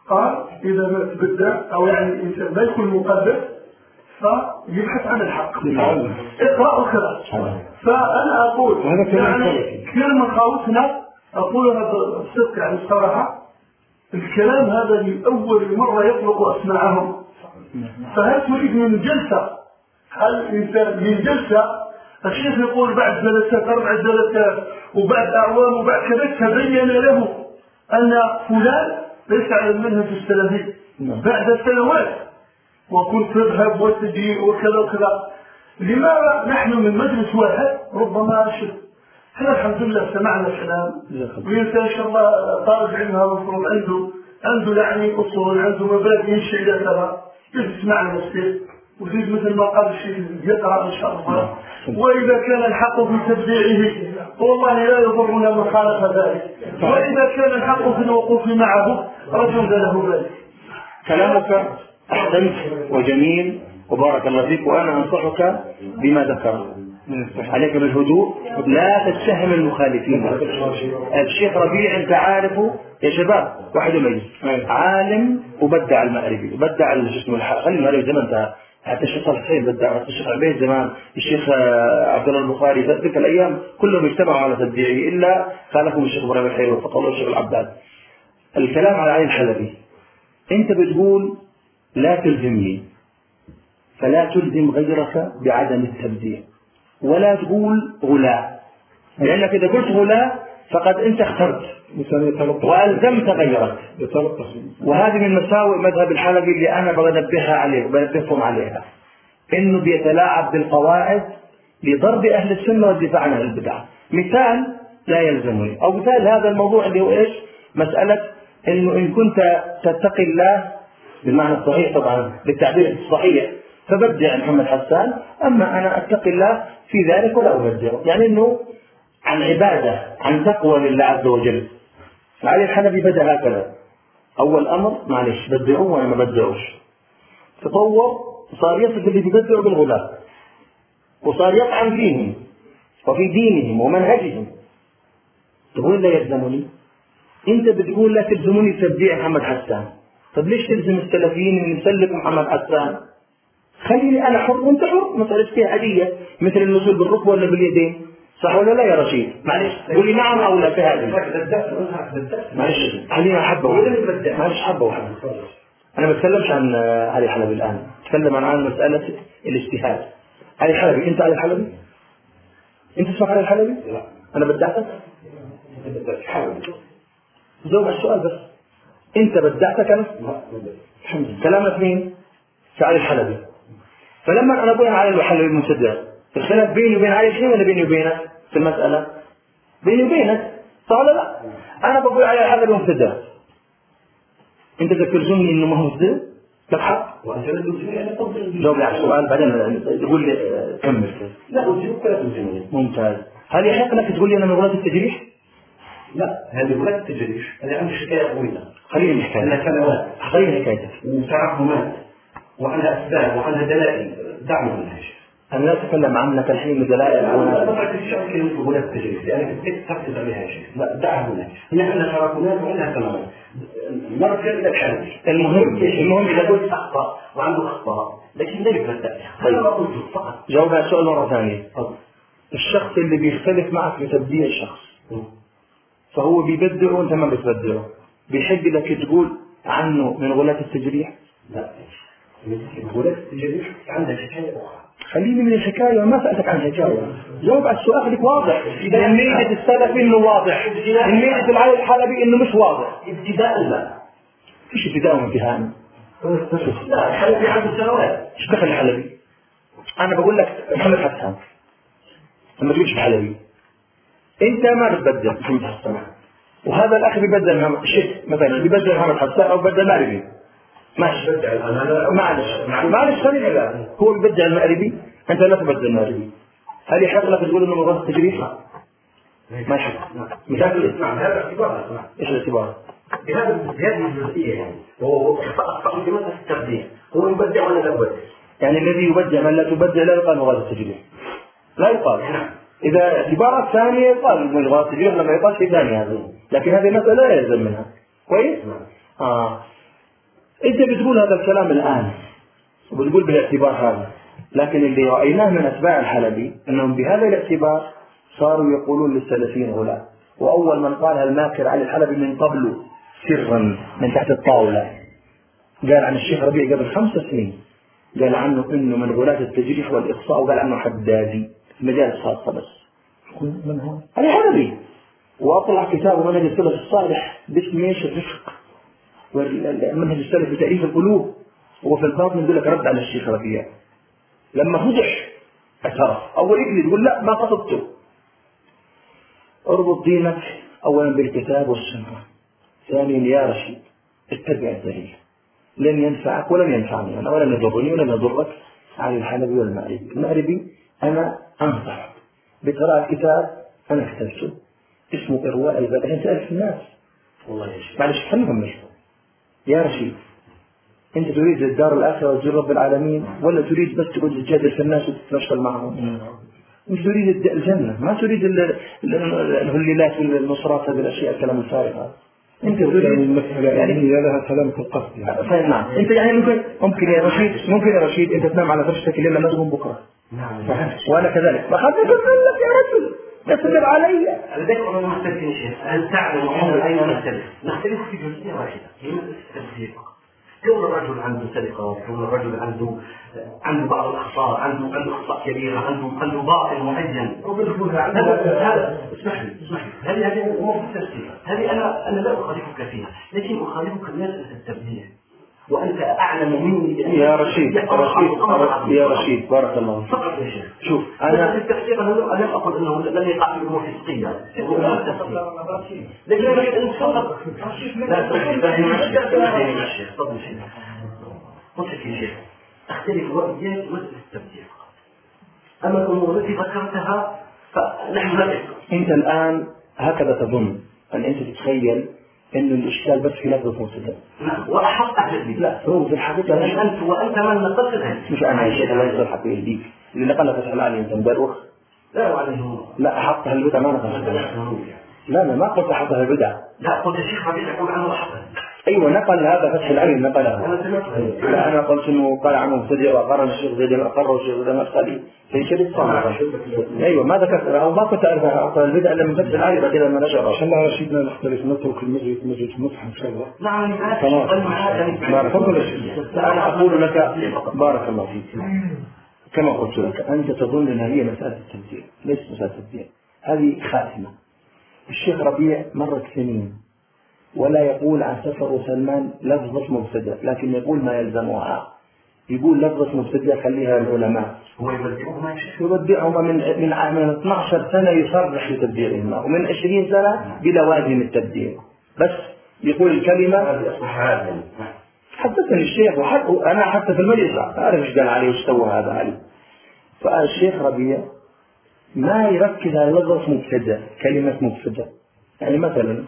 قال إذا ما تبدع أو يعني الانسان ما يكون مقدس فيبحث عن الحق. اقرأوا كلام فأنا أقول وهذا كلام يعني. كثير من خوفنا أقول أنا بصدق يعني الصراحة الكلام هذا لأول مرة يطلق أسماعهم. فهل تريد من جلسة هل الإنسان من جلسة؟ الشيخ يقول بعد جلسات أربع جلسات وبعد أعوام وبعد كذا تبين له أن فلان ليس على المنهج السلفي. نعم. بعد سنوات وكنت تذهب وتجي وكذا وكذا. لماذا نحن من مجلس واحد؟ ربما شف إحنا الحمد لله سمعنا كلام وينسى إن شاء الله طالب علم هذا المفروض عنده عنده يعني أصول عنده مبادئ ينشئ إلى كذا يسمع الشيخ وزيد مثل ما قال الشيخ يقرأ إن شاء الله. وإذا كان الحق في تبديعه والله لا يضرنا من خالف ذلك. وإذا كان الحق في الوقوف معه رجل له ذلك. كلامك أحسنت وجميل وبارك الله فيك وأنا أنصحك بما ذكرت. عليك بالهدوء. لا تتهم المخالفين. الشيخ ربيع أنت عارفه يا شباب واحد يميز عالم وبدع المأربي وبدع شو اسمه خلي المأربي زمان انتهى. حتى الشيخ الحسين بدع حتى الشيخ عبيد زمان الشيخ آه، عبد الله البخاري تلك الأيام كلهم اجتمعوا على تبديعه إلا خالفهم الشيخ إبراهيم الحلو وفق الله الشيخ العباد. الكلام على عين الحلبي أنت بتقول لا تلزمني فلا تلزم غيرك بعدم التبديع. ولا تقول غلاء. لأنك إذا قلت غلاء فقد أنت اخترت. وألزمت غيرك. وهذه من مساوئ مذهب الحلبي اللي أنا بنبهها عليه بنبهكم عليها. إنه بيتلاعب بالقواعد لضرب أهل السنة والدفاع عن البدع. مثال لا يلزمني. أو مثال هذا الموضوع اللي هو إيش؟ مسألة إنه إن كنت تتقي الله بالمعنى الصحيح طبعا بالتعبير الصحيح فبدع محمد حسان. أما أنا أتقي الله في ذلك ولا أبدعه. يعني أنه عن عبادة عن تقوى لله عز وجل. علي الحنفي بدأ هكذا. أول أمر معلش بدعوه وأنا ما بدعوش تطور وصار يصف اللي بيبدعوا بالغلاة. وصار يطعن فيهم وفي دينهم ومنهجهم. تقول لا يلزمني. أنت بتقول لا تلزموني بتبديع محمد حسان. طب ليش تلزم السلفيين إن يسلكوا محمد حسان؟ خليني أنا حر وأنت حر. مساله اجتهاديه مثل النزول بالركبة ولا باليدين. صح ولا لا يا رشيد؟ معلش. قول لي نعم أو لا في معلش. خلينا حبة واحدة. معلش حبة واحدة. أنا ما بتكلمش عن علي حلبي الآن. بتكلم عن مسألة الاجتهاد. علي حلبي أنت علي حلبي؟ أنت اسمك علي حلبي؟ لا. أنا بدعتك؟ جاوب على السؤال بس. أنت بدعتك أنا؟ لا كلامك مين؟ سعد الحلبي فلما أنا أقول على الحلبي المنتدى الخلاف بيني وبين علي شيء ولا بيني وبينك في المسألة؟ بيني وبينك صح ولا لا؟ أنا بقول على مبتدع أنت بدك تلزمني إنه ما هو مبتدع؟ لك حق جاوب لي على السؤال بعدين تقول لي كمل. لا أجيبك لا تلزمني ممتاز. هل يحق لك تقول لي أنا من غلط التجريح؟ لا هذه ولا التجريش أنا عندي شكاية طويلة. خليني نحكي أنا سنوات خليني حكايتك. وتراكمات وعندها أسباب وعندها دلائل. دعم منها أنا لا أتكلم عنك الحين بدلائل تعرفش كلمة ولا التجريش لأنك عليها يا شيخ لا دعها هنا. عندنا تراكمات سنوات نرجع إلى الحل المهم المهم إذا قلت أخطاء وعنده أخطاء لكن لا يتبدأ طيب. فقط. جاوب على السؤال مرة ثانية. الشخص اللي بيختلف معك في تبديع الشخص فهو بيبدع وأنت ما بتبدعه. بيحب لك تقول عنه من غلاة التجريح؟ لا. غلاة التجريح عندك حكاية أخرى. خليني من الحكاية ما سألتك عن الحكاية جاوب على السؤال خليك واضح. ميزة السلفي إنه واضح. من ميزة العلي الحلبي إنه مش واضح. ابتداء لا. فيش ابتداء وانتهاء لا الحلبي عنده سنوات. إيش دخل الحلبي؟ أنا بقول لك محمد حسان. لما تقولش الحلبي؟ أنت ما بتبدل. محمد حسان. وهذا الأخ بيبدل محمد شيخ مثلا بيبدل محمد حسان أو بدل مأربي ماشي معلش. معلش خلينا لا هو بيبدع المأربي أنت لا تبدل المأربي. هل يحق لك تقول إنه مضاد تجريح؟ ما يحق. مثال اسمع هذا اعتبار. اسمع إيش الاعتبار؟ بهذا بهذه الجزئية يعني. هو أخطأ في مساله التبديع؟ هو يبدع ولا لا يبدع؟ يعني الذي يبدع من لا تبدع لا يقال مضاد التجريح لا يقال. إذا اعتبارات ثانية يقال من غاية التجريح لما يقال شيء ثاني هذا. لكن هذه مسألة لا يلزم منها. كويس؟ آه. أنت بتقول هذا الكلام الآن. وبتقول بالاعتبار هذا. لكن اللي رأيناه من أتباع الحلبي أنهم بهذا الاعتبار صاروا يقولون للسلفيين غلاة وأول من قالها الماكر علي الحلبي من قبله سرا من تحت الطاولة. قال عن الشيخ ربيع قبل خمس سنين. قال عنه إنه من غلاة التجريح والإقصاء وقال عنه حدادي. مجال خاصة بس. من هو؟ علي حلبي وأطلع كتابه منهج السلف الصالح باسم إيش؟ الرفق. والمنهج السلفي في تأليف القلوب هو في الباطن يقول لك رد على الشيخ ربيع لما فضح اعترف أول يكذب يقول لا ما قصدته اربط دينك أولا بالكتاب والسنة. ثانيا يا رشيد اتبع الدليل. لن ينفعك ولن ينفعني أنا ولن يضرني ولن يضرك على الحنبي والمأربي المأربي أنا أنصح بقراءة كتاب أنا كتبته اسمه إرواء البدع أنت ألف الناس. والله يا شيخ. معلش خلينا نكمل يا رشيد أنت تريد الدار الآخرة وتزور رب العالمين ولا تريد بس تقعد تجادل في الناس وتتنشل معهم؟ أنت تريد الد- الجنة ما تريد ال- ال- الهليلات والنصرات هذه الأشياء الكلام الفارغ هذا. يعني تريد المسألة يعني هي لها سلامة القصد يعني. فاهم نعم. أنت يعني ممكن ممكن يا رشيد ممكن يا رشيد أنت تنام على فرشتك الليلة ما تقوم بكرة. نعم. صحيح وأنا كذلك. فخذت لك يا رجل. اصبر علي. لديك أمر مختلف يا شيخ. هل تعلم أننا أين نختلف؟ نختلف في جزئية واحدة. هي مسألة التبذير فقط كون الرجل عنده سرقة كون الرجل عنده عنده بعض الأخطاء عنده عنده أخطاء كبيرة عنده عنده باطل معين. هذا هذا اسمح لي اسمح لي. هذه هذه الأمور في التفسير هذه أنا أنا لا أخالفك فيها لكن أخالفك في مسألة وأنت أعلم مني يا رشيد رشيد يا رشيد بارك الله فيك. فقط يا شيخ. شوف في التفسير أنا لم أقل أنه لم يقع في أمور التفسير لكن أن فقط لا تفهم فهم الشيخ تفضل شيخ قلت لك يا شيخ أختلف وإياك مسألة التبديل فقط أما الأمور التي ذكرتها فنحن نثق أنت الآن هكذا تظن أن أنت تتخيل أن الإشكال بس في نعم وأحق أهل البدع لا هو في الحقيقة لأن مش أنت وأنت من الهدي مش أنا يا شيخ الله يصلح في يهديك اللي نقلها فتح العالي أنت مبروخ لا وعليهم لا أحقها البدع ما نقلها لا أنا ما قلت أحقها البدع. لا قلت الشيخ ربيع يقول عنه أحق أيوة نقل هذا فتح العلم نقله. لا أنا قلت إنه قال عنه مبتدئ وأقر الشيخ زيد أقره والشيخ زيد الأخطالي في شريط صامت أيوة ما ذكرت. أو ما كنت أعرف أعطى البدع من فتح العلم بعد لما نشر عشان الله رشيدنا نختلف نترك المجلس مجلس مصحف إن شاء الله. نعم تمام. بارك تفضل. أنا أقول لك بارك الله فيك. كما قلت لك أنت تظن أنها هي مسألة التبديل ليست مسألة التبديل هذه خاتمة. الشيخ ربيع مرت سنين. ولا يقول عن سفر وسلمان لفظة مبتدأ لكن يقول ما يلزمها. يقول لفظة مبتدأ خليها العلماء. هو يبدعه ما يشاء يبدعهما من من من 12 سنة يصرح بتبديعهما ومن 20 سنة بلوازم التبديع. بس يقول الكلمة حدثني الشيخ وحد أنا حتى في المجلس أعرف إيش قال عليه وايش سوى هذا علي. فالشيخ ربيع ما يركز على لفظة مبتدأ كلمة مبتدأ. يعني مثلا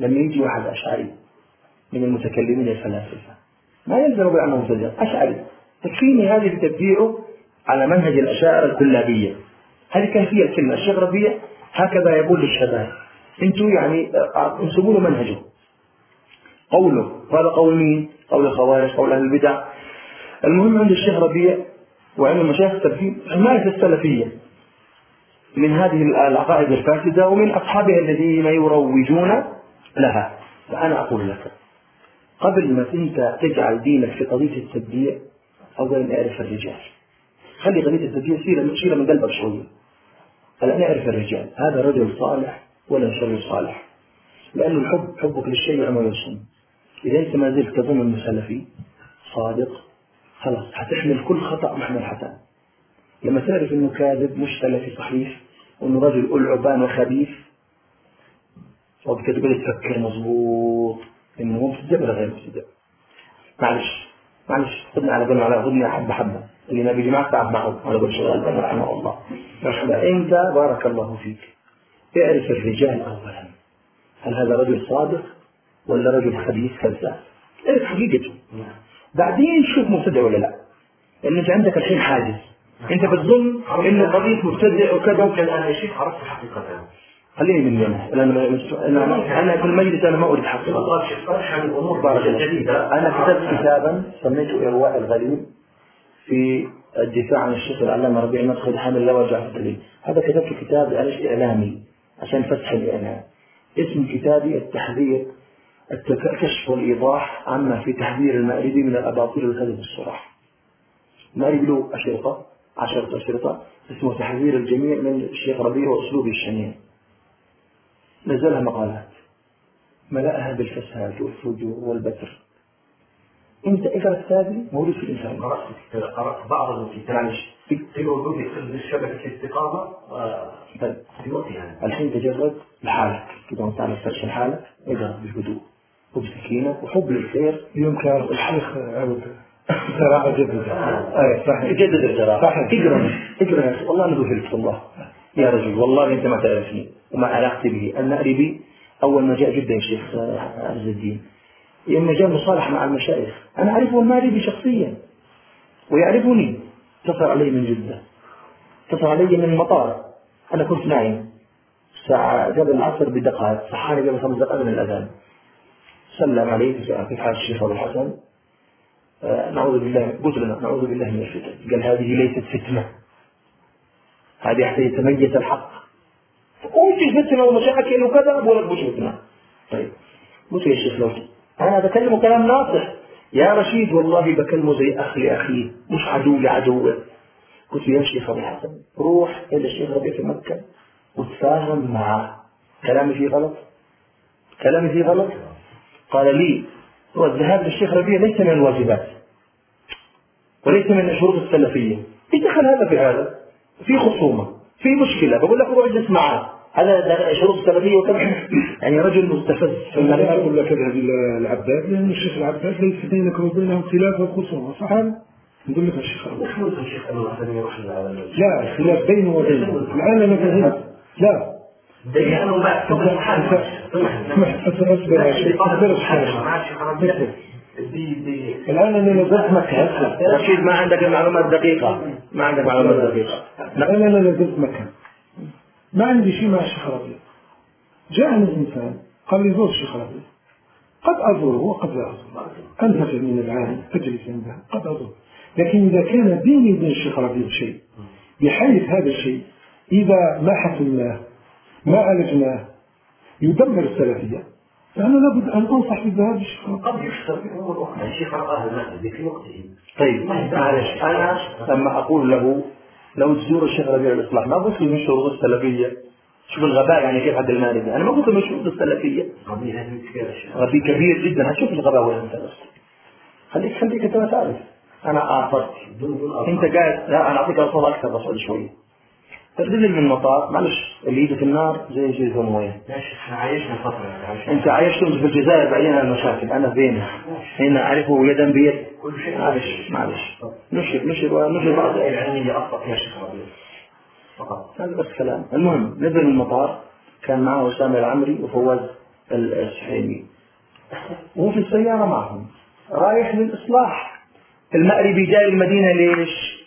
لما يجي واحد أشعري من المتكلمين الفلاسفة. ما يلزم بأنه مبتدأ أشعري. تكفيني هذه تبديعه على منهج الأشاعرة الكلابية. هذه كيفية الكلمة الشيخ ربيع هكذا يقول للشباب. أنتوا يعني آه، انسبوا له منهجه. قوله قال قول مين؟ قول الخوارج قول أهل البدع. المهم عند الشيخ ربيع وعند المشايخ السلفيين حماية السلفية من هذه العقائد الفاسدة ومن أصحابها الذين يروجون لها. فأنا أقول لك قبل ما أنت تجعل دينك في قضية التبديع أولا اعرف الرجال. خلي قضية التبديع شيلها من قلبك شوية الآن اعرف الرجال. هذا رجل صالح ولا شر صالح؟ لأن الحب حبك للشيء عمل السنة إذا أنت ما زلت تظن أنه سلفي صادق خلاص هتحمل كل خطأ محمل حسن لما تعرف أنه كاذب مش سلفي صحيح وأنه رجل ألعبان وخبيث وبكده تقول تفكر مظبوط. إنه هو ولا غير مبتدع معلش معلش خدني على قولنا على خدني حبة حبة اللي ما بيجي معك تعب معه على قول شغال الألباني رحمه الله. فأنت بارك الله فيك. اعرف الرجال أولا. هل هذا رجل صادق ولا رجل خبيث كذاب اعرف حقيقته. بعدين شوف مبتدع ولا لا. لأن أنت عندك الحين حاجز. أنت بتظن إنه قضية مبتدع وكذا ممكن أنا يا شيخ عرفت حقيقة خليني من هنا أنا أنا أنا في المجلس أنا ما أريد شيخ طرح فيك. جديدة. أنا كتبت كتابا سميته إرواء الغليل في الدفاع عن الشيخ العلامة ربيع مدخل حامل لا وجع في الدليل. هذا كتبت كتاب معلش اعلامي عشان فتح الإعلام. اسم كتابي التحذير التك- كشف والإيضاح عما في تحذير المأربي من الأباطيل والكذب الصراح المأربي له أشرطة عشرة أشرطة اسمه تحذير الجميع من الشيخ ربيع وأسلوبه الشنيع. نزلها مقالات. ملأها بالفساد والفجور والبتر. انت اقرأ كتابي موجود في الإنسان. قرأت قرأت بعض الكتاب في وجود شبكة الاستقامة؟ طيب في وقتها. الحين تجرد لحالك. كده وانت على فرش لحالك اقرا بهدوء وبسكينة وحب للخير. يمكن الشيخ عبد. صراحة جدا اي صحيح. جدد القراءة صحيح. اقرأ اقرأ. والله أنا ذهلت والله. يا رجل والله أنت ما تعرفني وما علاقتي به. المأربي أول ما جاء جدا يا شيخ آه، عز الدين. يوم جاء مصالحة مع المشايخ أنا اعرفه المأربي شخصيا ويعرفني. اتصل علي من جدة اتصل علي من المطار أنا كنت نايم الساعة قبل العصر بدقائق صحاني قبل خمس دقائق من الأذان. سلم علي كيف حال الشيخ أبو الحسن. آه، نعوذ بالله قلت لنا نعوذ بالله من الفتن قال هذه ليست فتنة. هذه حتى يتميز الحق. وش فتنة ومشاكل وكذا أقول لك طيب قلت يا شيخ لو أنا بكلمه كلام ناصح. يا رشيد والله بكلمه زي أخ لأخيه مش عدو لعدوه قلت يا شيخ أبو الحسن روح إلى الشيخ ربيع في مكة وتفاهم معه. كلامي فيه غلط؟ كلامي فيه غلط؟ قال لي هو الذهاب للشيخ ربيع ليس من الواجبات وليس من الشروط السلفية. إيش دخل هذا في هذا؟ في خصومة في مشكلة. بقول لك روح اجلس معاه. هذا شروط السلفية وكذا. يعني رجل مستفز. في أنا الملك أقول لك اذهب إلى العباد لأن الشيخ العباد ليس بينك وبينه خلاف وخصومة صح؟ هذا؟ نقول لك الشيخ ل- لا خلاف بينه وبينه. الآن أنا فهمت لا. لأنه ما انت انت اسمح الآن أنا نزلت مكه رشيد ما عندك المعلومات دقيقة ما عندك معلومات دقيقة. الآن أنا نزلت مكه ما عندي شيء مع الشيخ ربيع. جاءني إنسان قال لي زور الشيخ ربيع. قد ازوره وقد لا ازوره انتفع من العالم اجلس عنده. قد ازوره لكن إذا كان بيني وبين الشيخ ربيع شيء بحيث هذا الشيء إذا ما حسمناه ما عالجناه يدمر السلفية. فانا لابد أن انصح بالذهاب للشيخ ربيع قد يفسر في أمور أخرى الشيخ رآه المهدي في وقته. طيب معلش. أنا لما أقول له لو تزور الشيخ ربيع الإصلاح ما قلت له من شروط السلفية؟ شوف الغباء يعني كيف حد المالكي أنا ما قلت له من شروط السلفية. الشيخ غبي كبير جدا. هتشوف الغباء وين أنت خليك خليك أنت ما تعرف. أنا أرض. أنت قاعد لا أنا أعطيك ألفاظ أكثر بس بعد تنزل من المطار. معلش اللي يجي في النار زي زي ثم وين يا شيخ إحنا عايشنا فترة يعني عايشنا. أنت عايش كنت في الجزائر بعدين المشاكل. أنا فين؟ هنا أعرفه يدا بيد كل شيء. معلش معلش. نشر نشر ونشر بعض. أخطأ فيها الشيخ ربيع فقط. هذا بس كلام. المهم نزل من المطار. كان معه أسامة العمري وفواز السحيمي. وهو في السيارة معهم. رايح للإصلاح. المأربي جاي المدينة ليش؟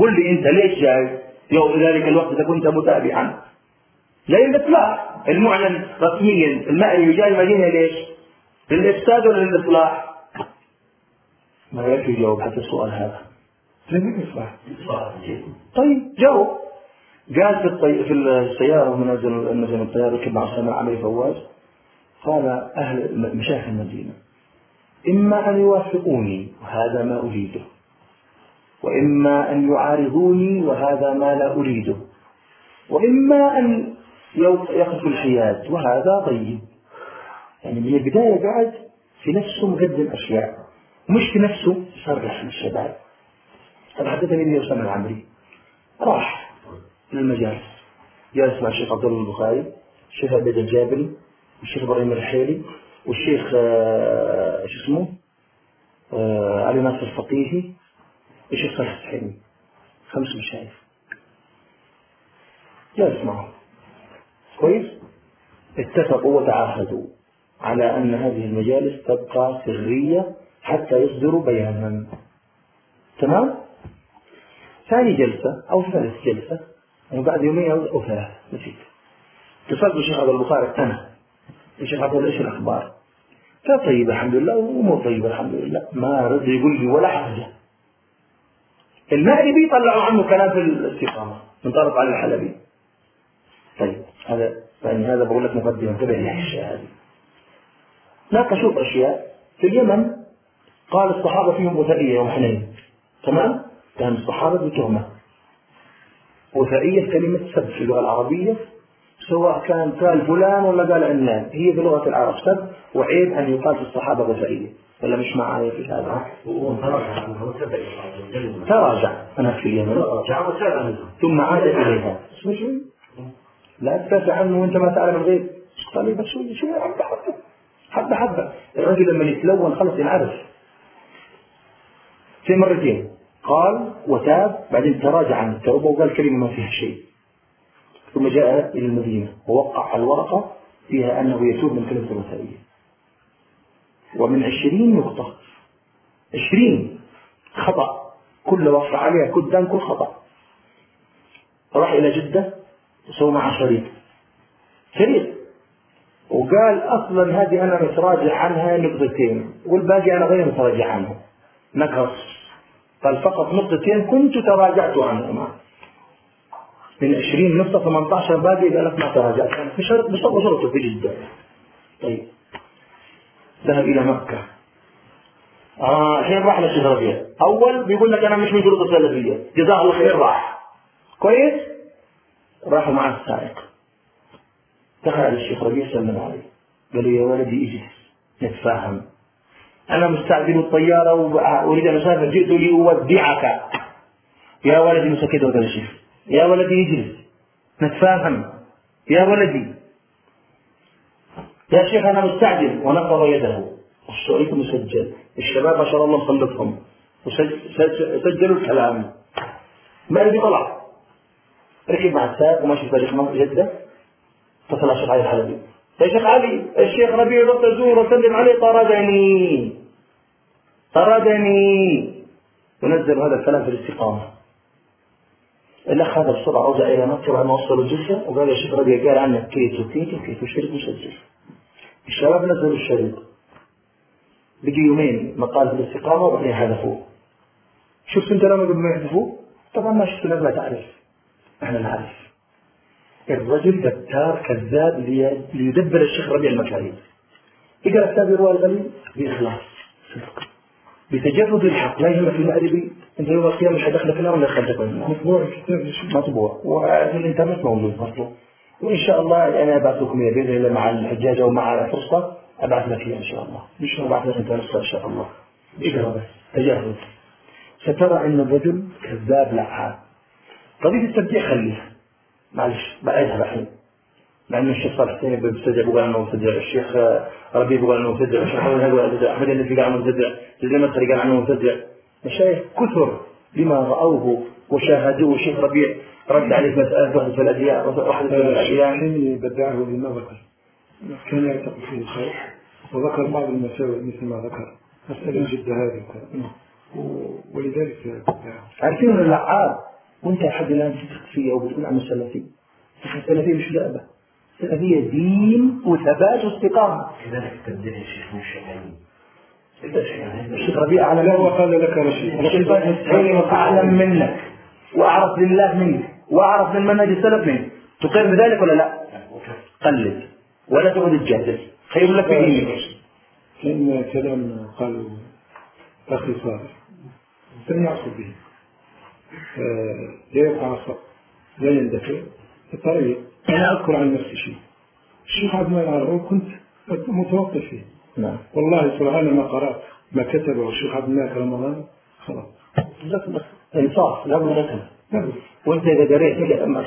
قل لي أنت ليش جاي؟ يوم ذلك الوقت إذا كنت متابعا جاي الإصلاح المعلن رسميا المأربي جاي المدينة ليش؟ للإفساد ولا للإصلاح؟ ما يكفي يجاوب حتى السؤال هذا؟ جيد طيب جاوب. قال في, الطي... في السيارة ومن نزل الطيارة ركب مع أسامة عمري فواز. قال أهل مشايخ المدينة إما أن يوافقوني وهذا ما أريده. وإما أن يعارضوني وهذا ما لا أريده. وإما أن يقف الحياد. وهذا طيب يعني من البداية قاعد في نفسه مقدم أشياء. مش في نفسه يصرح للشباب طب حدثني به أسامة العمري راح للمجالس جالس مع الشيخ عبد الله البخاري الشيخ عبيد الجابري والشيخ إبراهيم الرحيلي والشيخ آه، شو اسمه؟ آه، علي ناصر الفقيهي. والشيخ صالح السحيمي خمس مشايخ. جالس معهم كويس؟ اتفقوا وتعاهدوا على أن هذه المجالس تبقى سرية حتى يصدروا بيانا. تمام؟ ثاني جلسة أو ثالث جلسة يعني بعد يومين أو أو ثلاث نسيت. اتصلت بالشيخ عبد البخاري أنا. الشيخ عبد إيش الأخبار؟ قال طيب الحمد لله وأمور طيبة الحمد لله. ما رد يقول لي ولا حاجة. المأربي طلعوا عنه كلام في الاستقامة من طرف علي الحلبي. طيب هذا يعني هذا بقول لك مقدمة. انتبه للأشياء هذه ناقشوا أشياء. في اليمن قال الصحابة فيهم وثائية يوم حنين. تمام؟ كان الصحابة بتهمة وثائية كلمة سب في اللغة العربية. سواء كان قال فلان ولا قال علان هي بلغة العرب سب وعيب أن يقال في الصحابة غزائية ولا مش معايا في هذا؟ تراجع. أنا في اليمن ثم عاد إليها. لا تدافع عنه وأنت ما تعلم الغيب. طيب بس شوي شوي حبة حبة؟ حبة حبة. الرجل لما يتلون خلص ينعرف. في مرتين. قال وتاب بعدين تراجع عن التوبة وقال كلمة ما فيها شيء. ثم جاء إلى المدينة ووقع الورقة فيها أنه يتوب من كلمة الوثائية. ومن عشرين نقطة عشرين خطأ. كل وقع عليها قدام كل خطأ. راح إلى جدة وسوى معه شريط. شريط. وقال أصلا هذه أنا متراجع عنها نقطتين والباقي أنا غير متراجع عنه نقص. قال فقط نقطتين كنت تراجعت عنهما. من 20 نقطة 18 باقي قال لك ما تراجعت في شرط بشرطه في جدة. طيب. ذهب إلى مكة. آه الحين راح للشيخ ربيع أول بيقول لك أنا مش من شروط السلفية جزاه الله خير راح. كويس؟ راحوا مع السائق. دخل على الشيخ ربيع سلم عليه قال له يا ولدي اجلس. نتفاهم. أنا مستعجل الطيارة وأريد أن أسافر. جئت لأودعك. يا ولدي مسكت وقال الشيخ يا ولدي اجلس. نتفاهم يا ولدي. يا شيخ أنا مستعجل. ونقض يده. الشريط مسجل. الشباب ما شاء الله مخلصهم. وسجلوا الكلام. الذي طلع؟ ركب مع السائق وماشي في طريق جدة. اتصل الشيخ علي الحلبي. يا شيخ علي الشيخ ربيع رحت ازور وسلم عليه. طردني. طردني. ونزل هذا الكلام في الاستقامة. الأخ هذا بسرعة رجع إلى مكة بعد ما وصلوا جدة وقال يا شيخ ربيع قال عنك كيت وكيت وكيت وشريط مسجل الشباب نزلوا الشريط بقي يومين مقال في الاستقامة وبعدين حذفوه شفت أنت لما قبل ما يحذفوه طبعا ما شفت ما تعرف. إحنا نعرف الرجل دكتار كذاب ليدبر الشيخ ربيع المكارم إقرأ كتاب الرواية الغليل بإخلاص. صدق بتجرد الحق. لا يهمك المأربي انت يوم القيامة مش هدخلك النار ولا يخرجك من النار. مطبوع. مطبوع. وفي الانترنت موجود. برضه وإن شاء الله أنا ابعث لكم اياه باذن مع الحجاج أو مع فرصه أبعث لك إن شاء الله. إن شاء الله. أبعث لك إنت إن شاء الله. اقرا بس تجرد. سترى إن الرجل كذاب لعاب. قضيه التبديع خليها معلش. بعيدها الحين مع ان الشيخ صالح حسين بيبتدع بيقول أنه مبتدع. الشيخ ربيع بيقول أنه مبتدع. الشيخ مبتدع. أحمد النبي قال انه مبتدع. جزء المدخلي قال عنه مبتدع. مشايخ كثر بما رأوه وشاهدوه. الشيخ ربيع رد عليه مسألة وحده الأديان. وحده الأديان. حين بدعه للنظر كان يعتقد فيه الخير. وذكر بعض المساوئ مثل ما ذكر. مسألة جد هذه. ولذلك عارفين اللعاب وانت لحد الآن تثق فيه أو بتقول عنه سلفي السلفية مش لعبة. السلفيه دين وثبات واستقامه كذلك تبدأ يا شيخ من الشيعيين الشيخ ربيع اعلم لا وقال لك رشيد الشيخ اعلم منك وأعرف لله منك وأعرف من منهج السلف منك. تقر بذلك ولا لا؟ قلد. ولا تقعد تجادل. خير لك في دينك. كان كلام قالوا أخي صالح. لم يعصب به. لا يقع لا يندفع. الطريق أنا أذكر عن نفسي شيء. الشيخ عبد المنعم العربي كنت متوقف فيه. نعم. والله سبحان ما قرأت ما كتبه الشيخ عبد المنعم رمضان خلاص. إنصاف لا بد لك. وأنت إذا قريت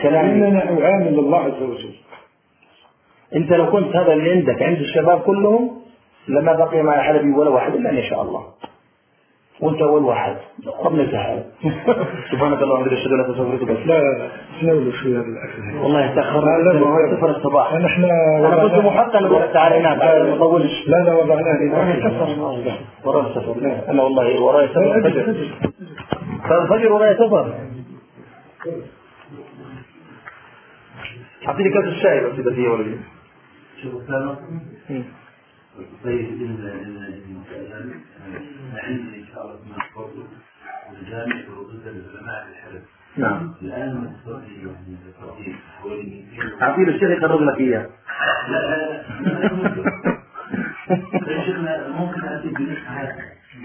كلامي إننا أعامل الله عز وجل. أنت لو كنت هذا اللي عندك عند الشباب كلهم لما بقي مع حلبي ولا واحد إلا إن شاء الله. وانت أول واحد. ربنا يسهل سبحانك اللهم وبحمدك أشهد أن لا إله إلا أنت أستغفرك لا تناولوا شوية بالأكل هذا والله تاخر لا، لا، ما- صفر الصباح. نحن أنا كنت محقا لو تعال هناك ما اطولش لا لا وضعناه وراي للأكل سفر وراي سفر أنا والله وراي سفر الفجر فالفجر وراي سفر أعطيني كاس الشاي بس اذا فيه ولدي. شوف طيب عندي إن شاء الله ما تفضل والجامع وردود العلماء في الحلف نعم. الآن ما تستطيع يعني تستطيع حوالي 200 اعطيه الشيخ يقرب لك إياه. لا لا لا شيخنا ممكن أتي بنسخة هذا.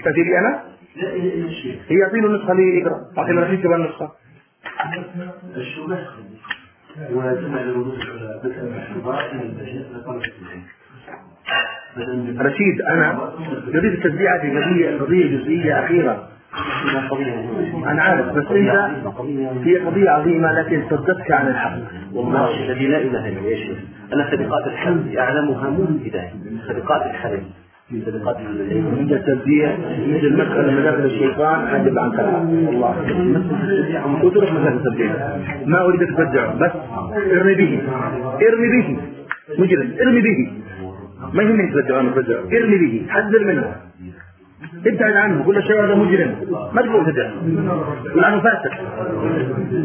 تأتي لي أنا؟ لا الشيخ هي أعطي له النسخه لي يقرا أعطي له نسخة كمان نسخة. الشو بس وتسمع لردود العلماء مثل الحوار إلى البشير لطلب العلم رشيد أنا اريد التشجيع في قضيه قضية جزئية أخيرة. أنا عارف بس أنت هي قضية عظيمة لكن صدتك عن الحق. والله الذي لا إله إلا هو يا شيخ أنا سابقات الحمد أعلمها مو من البدايه سابقات الحمد من عند التشجيع مثل مساله مداخل الشيطان حجب عن كلام التشجيع ما اريدك تشجعه بس ارمي به. ارمي به. مجرم ارمي به. ما يهمني أنا تشجعه ارمي به حذر منه. ابتعد عنه. له الشيء هذا مجرم. ما تقول تدع قول عنه فاسق.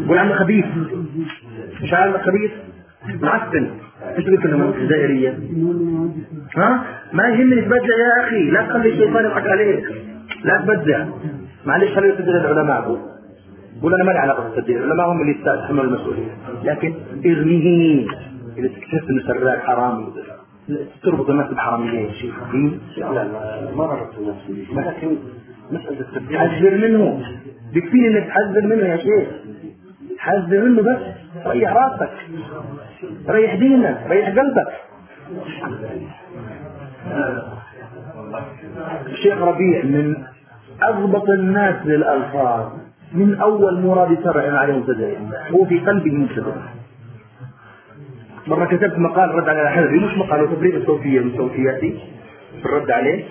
قول عنه خبيث. مش عارف خبيث؟ معفن انت قلت انه جزائرية ها؟ ما يهمني تبدع يا أخي. لا تخلي الشيطان يضحك عليك. لا تبدع معلش خليه يسجل العلماء. قول أنا ما لي علاقة بالتبديع العلماء هم اللي يتحملوا المسؤوليه لكن ارميه اذا اكتشفت إنه سراق حرامي. تربط الناس بحرامية يا شيخ لا لا ما ربطت نفسي لكن مسألة التبديع حذر منه. بكفيني إنك تحذر منه يا شيخ. حذر منه بس. ريح راسك. ريح دينك. ريح قلبك. الشيخ ربيع من أضبط الناس للألفاظ من أول مراد يسرع عليهم تدين هو في قلبه مبتدع مرة كتبت مقال رد على الحلبي مش مقال وتفريغ الصوتية من صوتياتي في الرد عليه.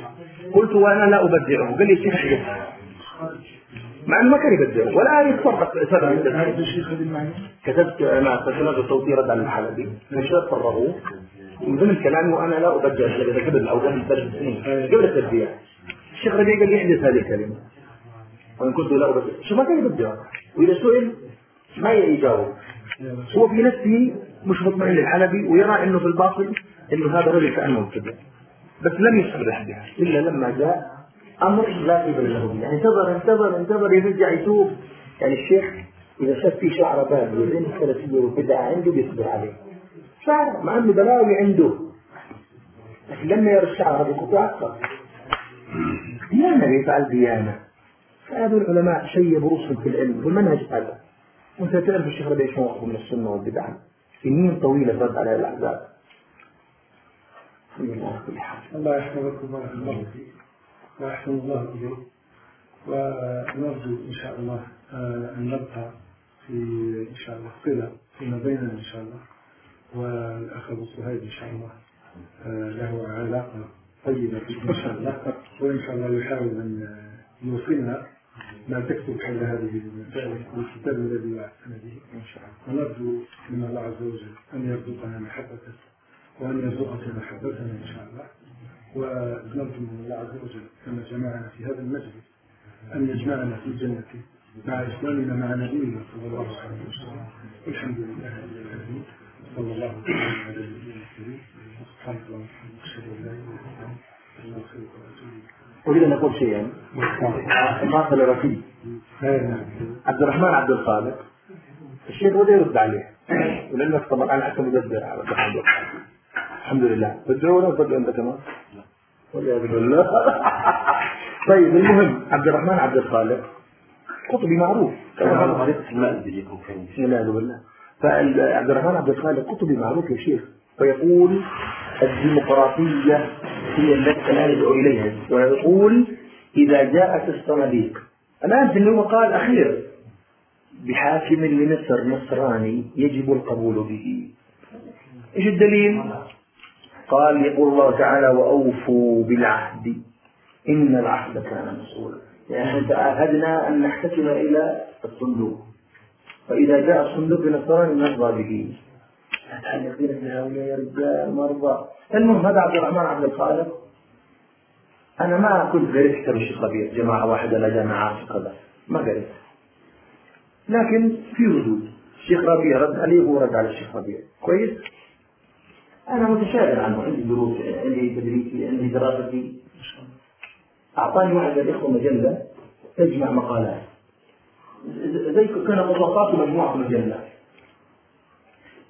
قلت وأنا لا أبدعه. قال لي الشيخ حدث مع إنه ما كان يبدعه ولا يتصرف سبب كتبت أنا تسلمت الصوتية رد على الحلبي نشرت فرغوه من ضمن كلامي وأنا لا أبدع الحلبي قبل أو قبل ثلاث سنين. قبل التبديع. الشيخ ربيع قال لي احدث هذه الكلمة. وإن كنت لا أبدع. شو ما كان يبدع. وإذا سئل ما يجاوب هو في نفسه مش مطمئن للحلبي ويرى إنه في الباطل إنه هذا رجل كأنه مبتدع بس لم يصرح بها. إلا لما جاء أمر لا قبل له به. يعني انتظر انتظر انتظر يرجع يتوب. يعني الشيخ إذا شاف في شعر باب وبين السلفية وبدعه عنده بيصبر عليه. شعر مع إنه بلاوي عنده. لكن لما يرى الشعر هذا أكثر. ديانه بيفعل ديانة. فهذول العلماء شيبوا رسل في العلم والمنهج هذا. وانت تعرف الشيخ ربيع شو من السنة والبدعة. سنين طويلة رد على الأحزاب. الله يحفظكم بارك الله فيك ويحسن الله بكم ونرجو إن شاء الله آه، أن نبقى في إن شاء الله صله فيما بيننا إن شاء الله. والأخ أبو سهيل إن شاء الله آه، له علاقة طيبة بكم إن شاء الله. وإن شاء الله يحاول أن يوصلنا ما تكتب حول هذه والكتاب الذي وعدتنا به. ان شاء الله ونرجو من الله عز وجل أن يرزقنا محبته وأن يرزقنا محبتنا إن شاء الله. ونرجو من الله عز وجل كما جمعنا في هذا المجلس أن يجمعنا في جنته مع إسلامنا مع نبينا صلى الله عليه وسلم. والحمد لله رب العالمين. صلى الله وسلم. على نبينا الكريم سبحانك اللهم وبحمدك أشهد أن لا إله إلا أنت أستغفرك أريد أن أقول شيئا. اضافه لرفيق عبد الرحمن عبد الخالق. الشيخ بده يرد عليه. ولانك طبعا أنا حتى مدبر على عبد الرحمن الحمد لله. تدعونا وتدعو أنت كمان؟ والعياذ بالله طيب المهم عبد الرحمن عبد الخالق. قطبي معروف. والعياذ بالله فعبد الرحمن عبد الخالق قطبي معروف يا شيخ. فيقول الديمقراطية هي التي يدعو إليها. ويقول إذا جاءت الصناديق. الآن في المقال أخير. بحاكم لمصر نصراني يجب القبول به. إيش الدليل؟ قال يقول الله تعالى وأوفوا بالعهد. إن العهد كان مسؤولا. يعني تعاهدنا أن نحتكم إلى الصندوق. فإذا جاء الصندوق بنصراني نرضى به. متعلقين بهؤلاء يا رجال مرضى المهم هذا عبد الرحمن عبد الخالق. أنا ما كنت قريت كتاب الشيخ ربيع جماعة واحدة لا جماعات كذا ما قريت. لكن في ردود. الشيخ ربيع رد عليه وهو رد على الشيخ ربيع. كويس؟ أنا متشائم عنه. عندي دروس عندي تدريسي عندي دراستي أعطاني واحد من الاخوه مجلة تجمع مقالات. زي كان مطلقات مجموعة مجلات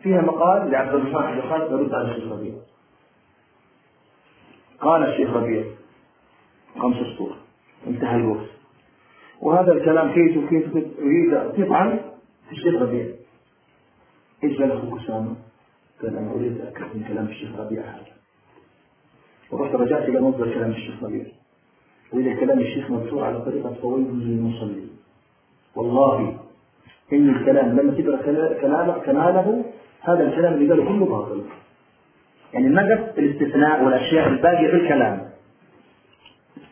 فيها مقال لعبد الرحمن عبد الخالق يرد على الشيخ ربيع. قال الشيخ ربيع خمس سطور انتهى الوقت. وهذا الكلام كيف وكيف يريد يطعن في الشيخ ربيع. إيش قال أخوك اسامه؟ قال أنا أريد اتاكد من كلام الشيخ ربيع هذا. ورحت رجعت إلى مصدر كلام الشيخ ربيع. واذا كلام الشيخ منصور على طريقة فويد للمصلي والله إن الكلام لما تقرا كلامه كماله هذا الكلام اللي قاله كله باطل. يعني النقص الاستثناء والاشياء الباقيه في الكلام.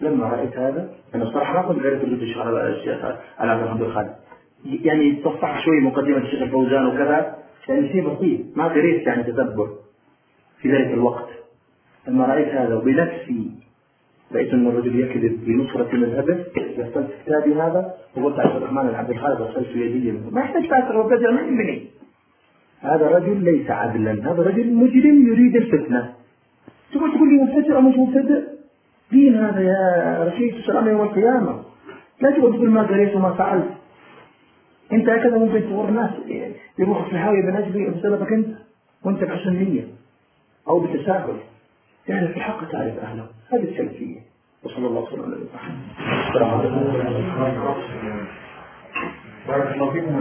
لما رأيت هذا أنا الصراحه ما كنت قريت الجزء على الشيخ على عبد الحميد الخالد. يعني تصفح شوي مقدمة الشيخ الفوزان وكذا يعني شيء بسيط ما قريت يعني تدبر في ذلك الوقت. لما رأيت هذا وبنفسي رأيت أن الرجل يكذب بنصرة مذهبه غسلت كتابي هذا وقلت عبد الرحمن العبد الخالق غسلت يدي. ما يحتاج فاسر وبدع من مني. هذا رجل ليس عدلا هذا رجل مجرم يريد الفتنة. تقول تقول لي مبتدئ أو مش مبتدئ؟ دين هذا يا رشيد؟ السلام يوم القيامة. لا تقول تقول ما قريت وما فعلت. أنت هكذا ممكن تغر الناس يروحوا في الحاوية بنجلي بسببك أنت؟ وأنت بحسن نية أو بتساهل. يعني في الحق تعرف أهله. هذه السلفية. وصلى الله وسلم على محمد. بارك الله فيكم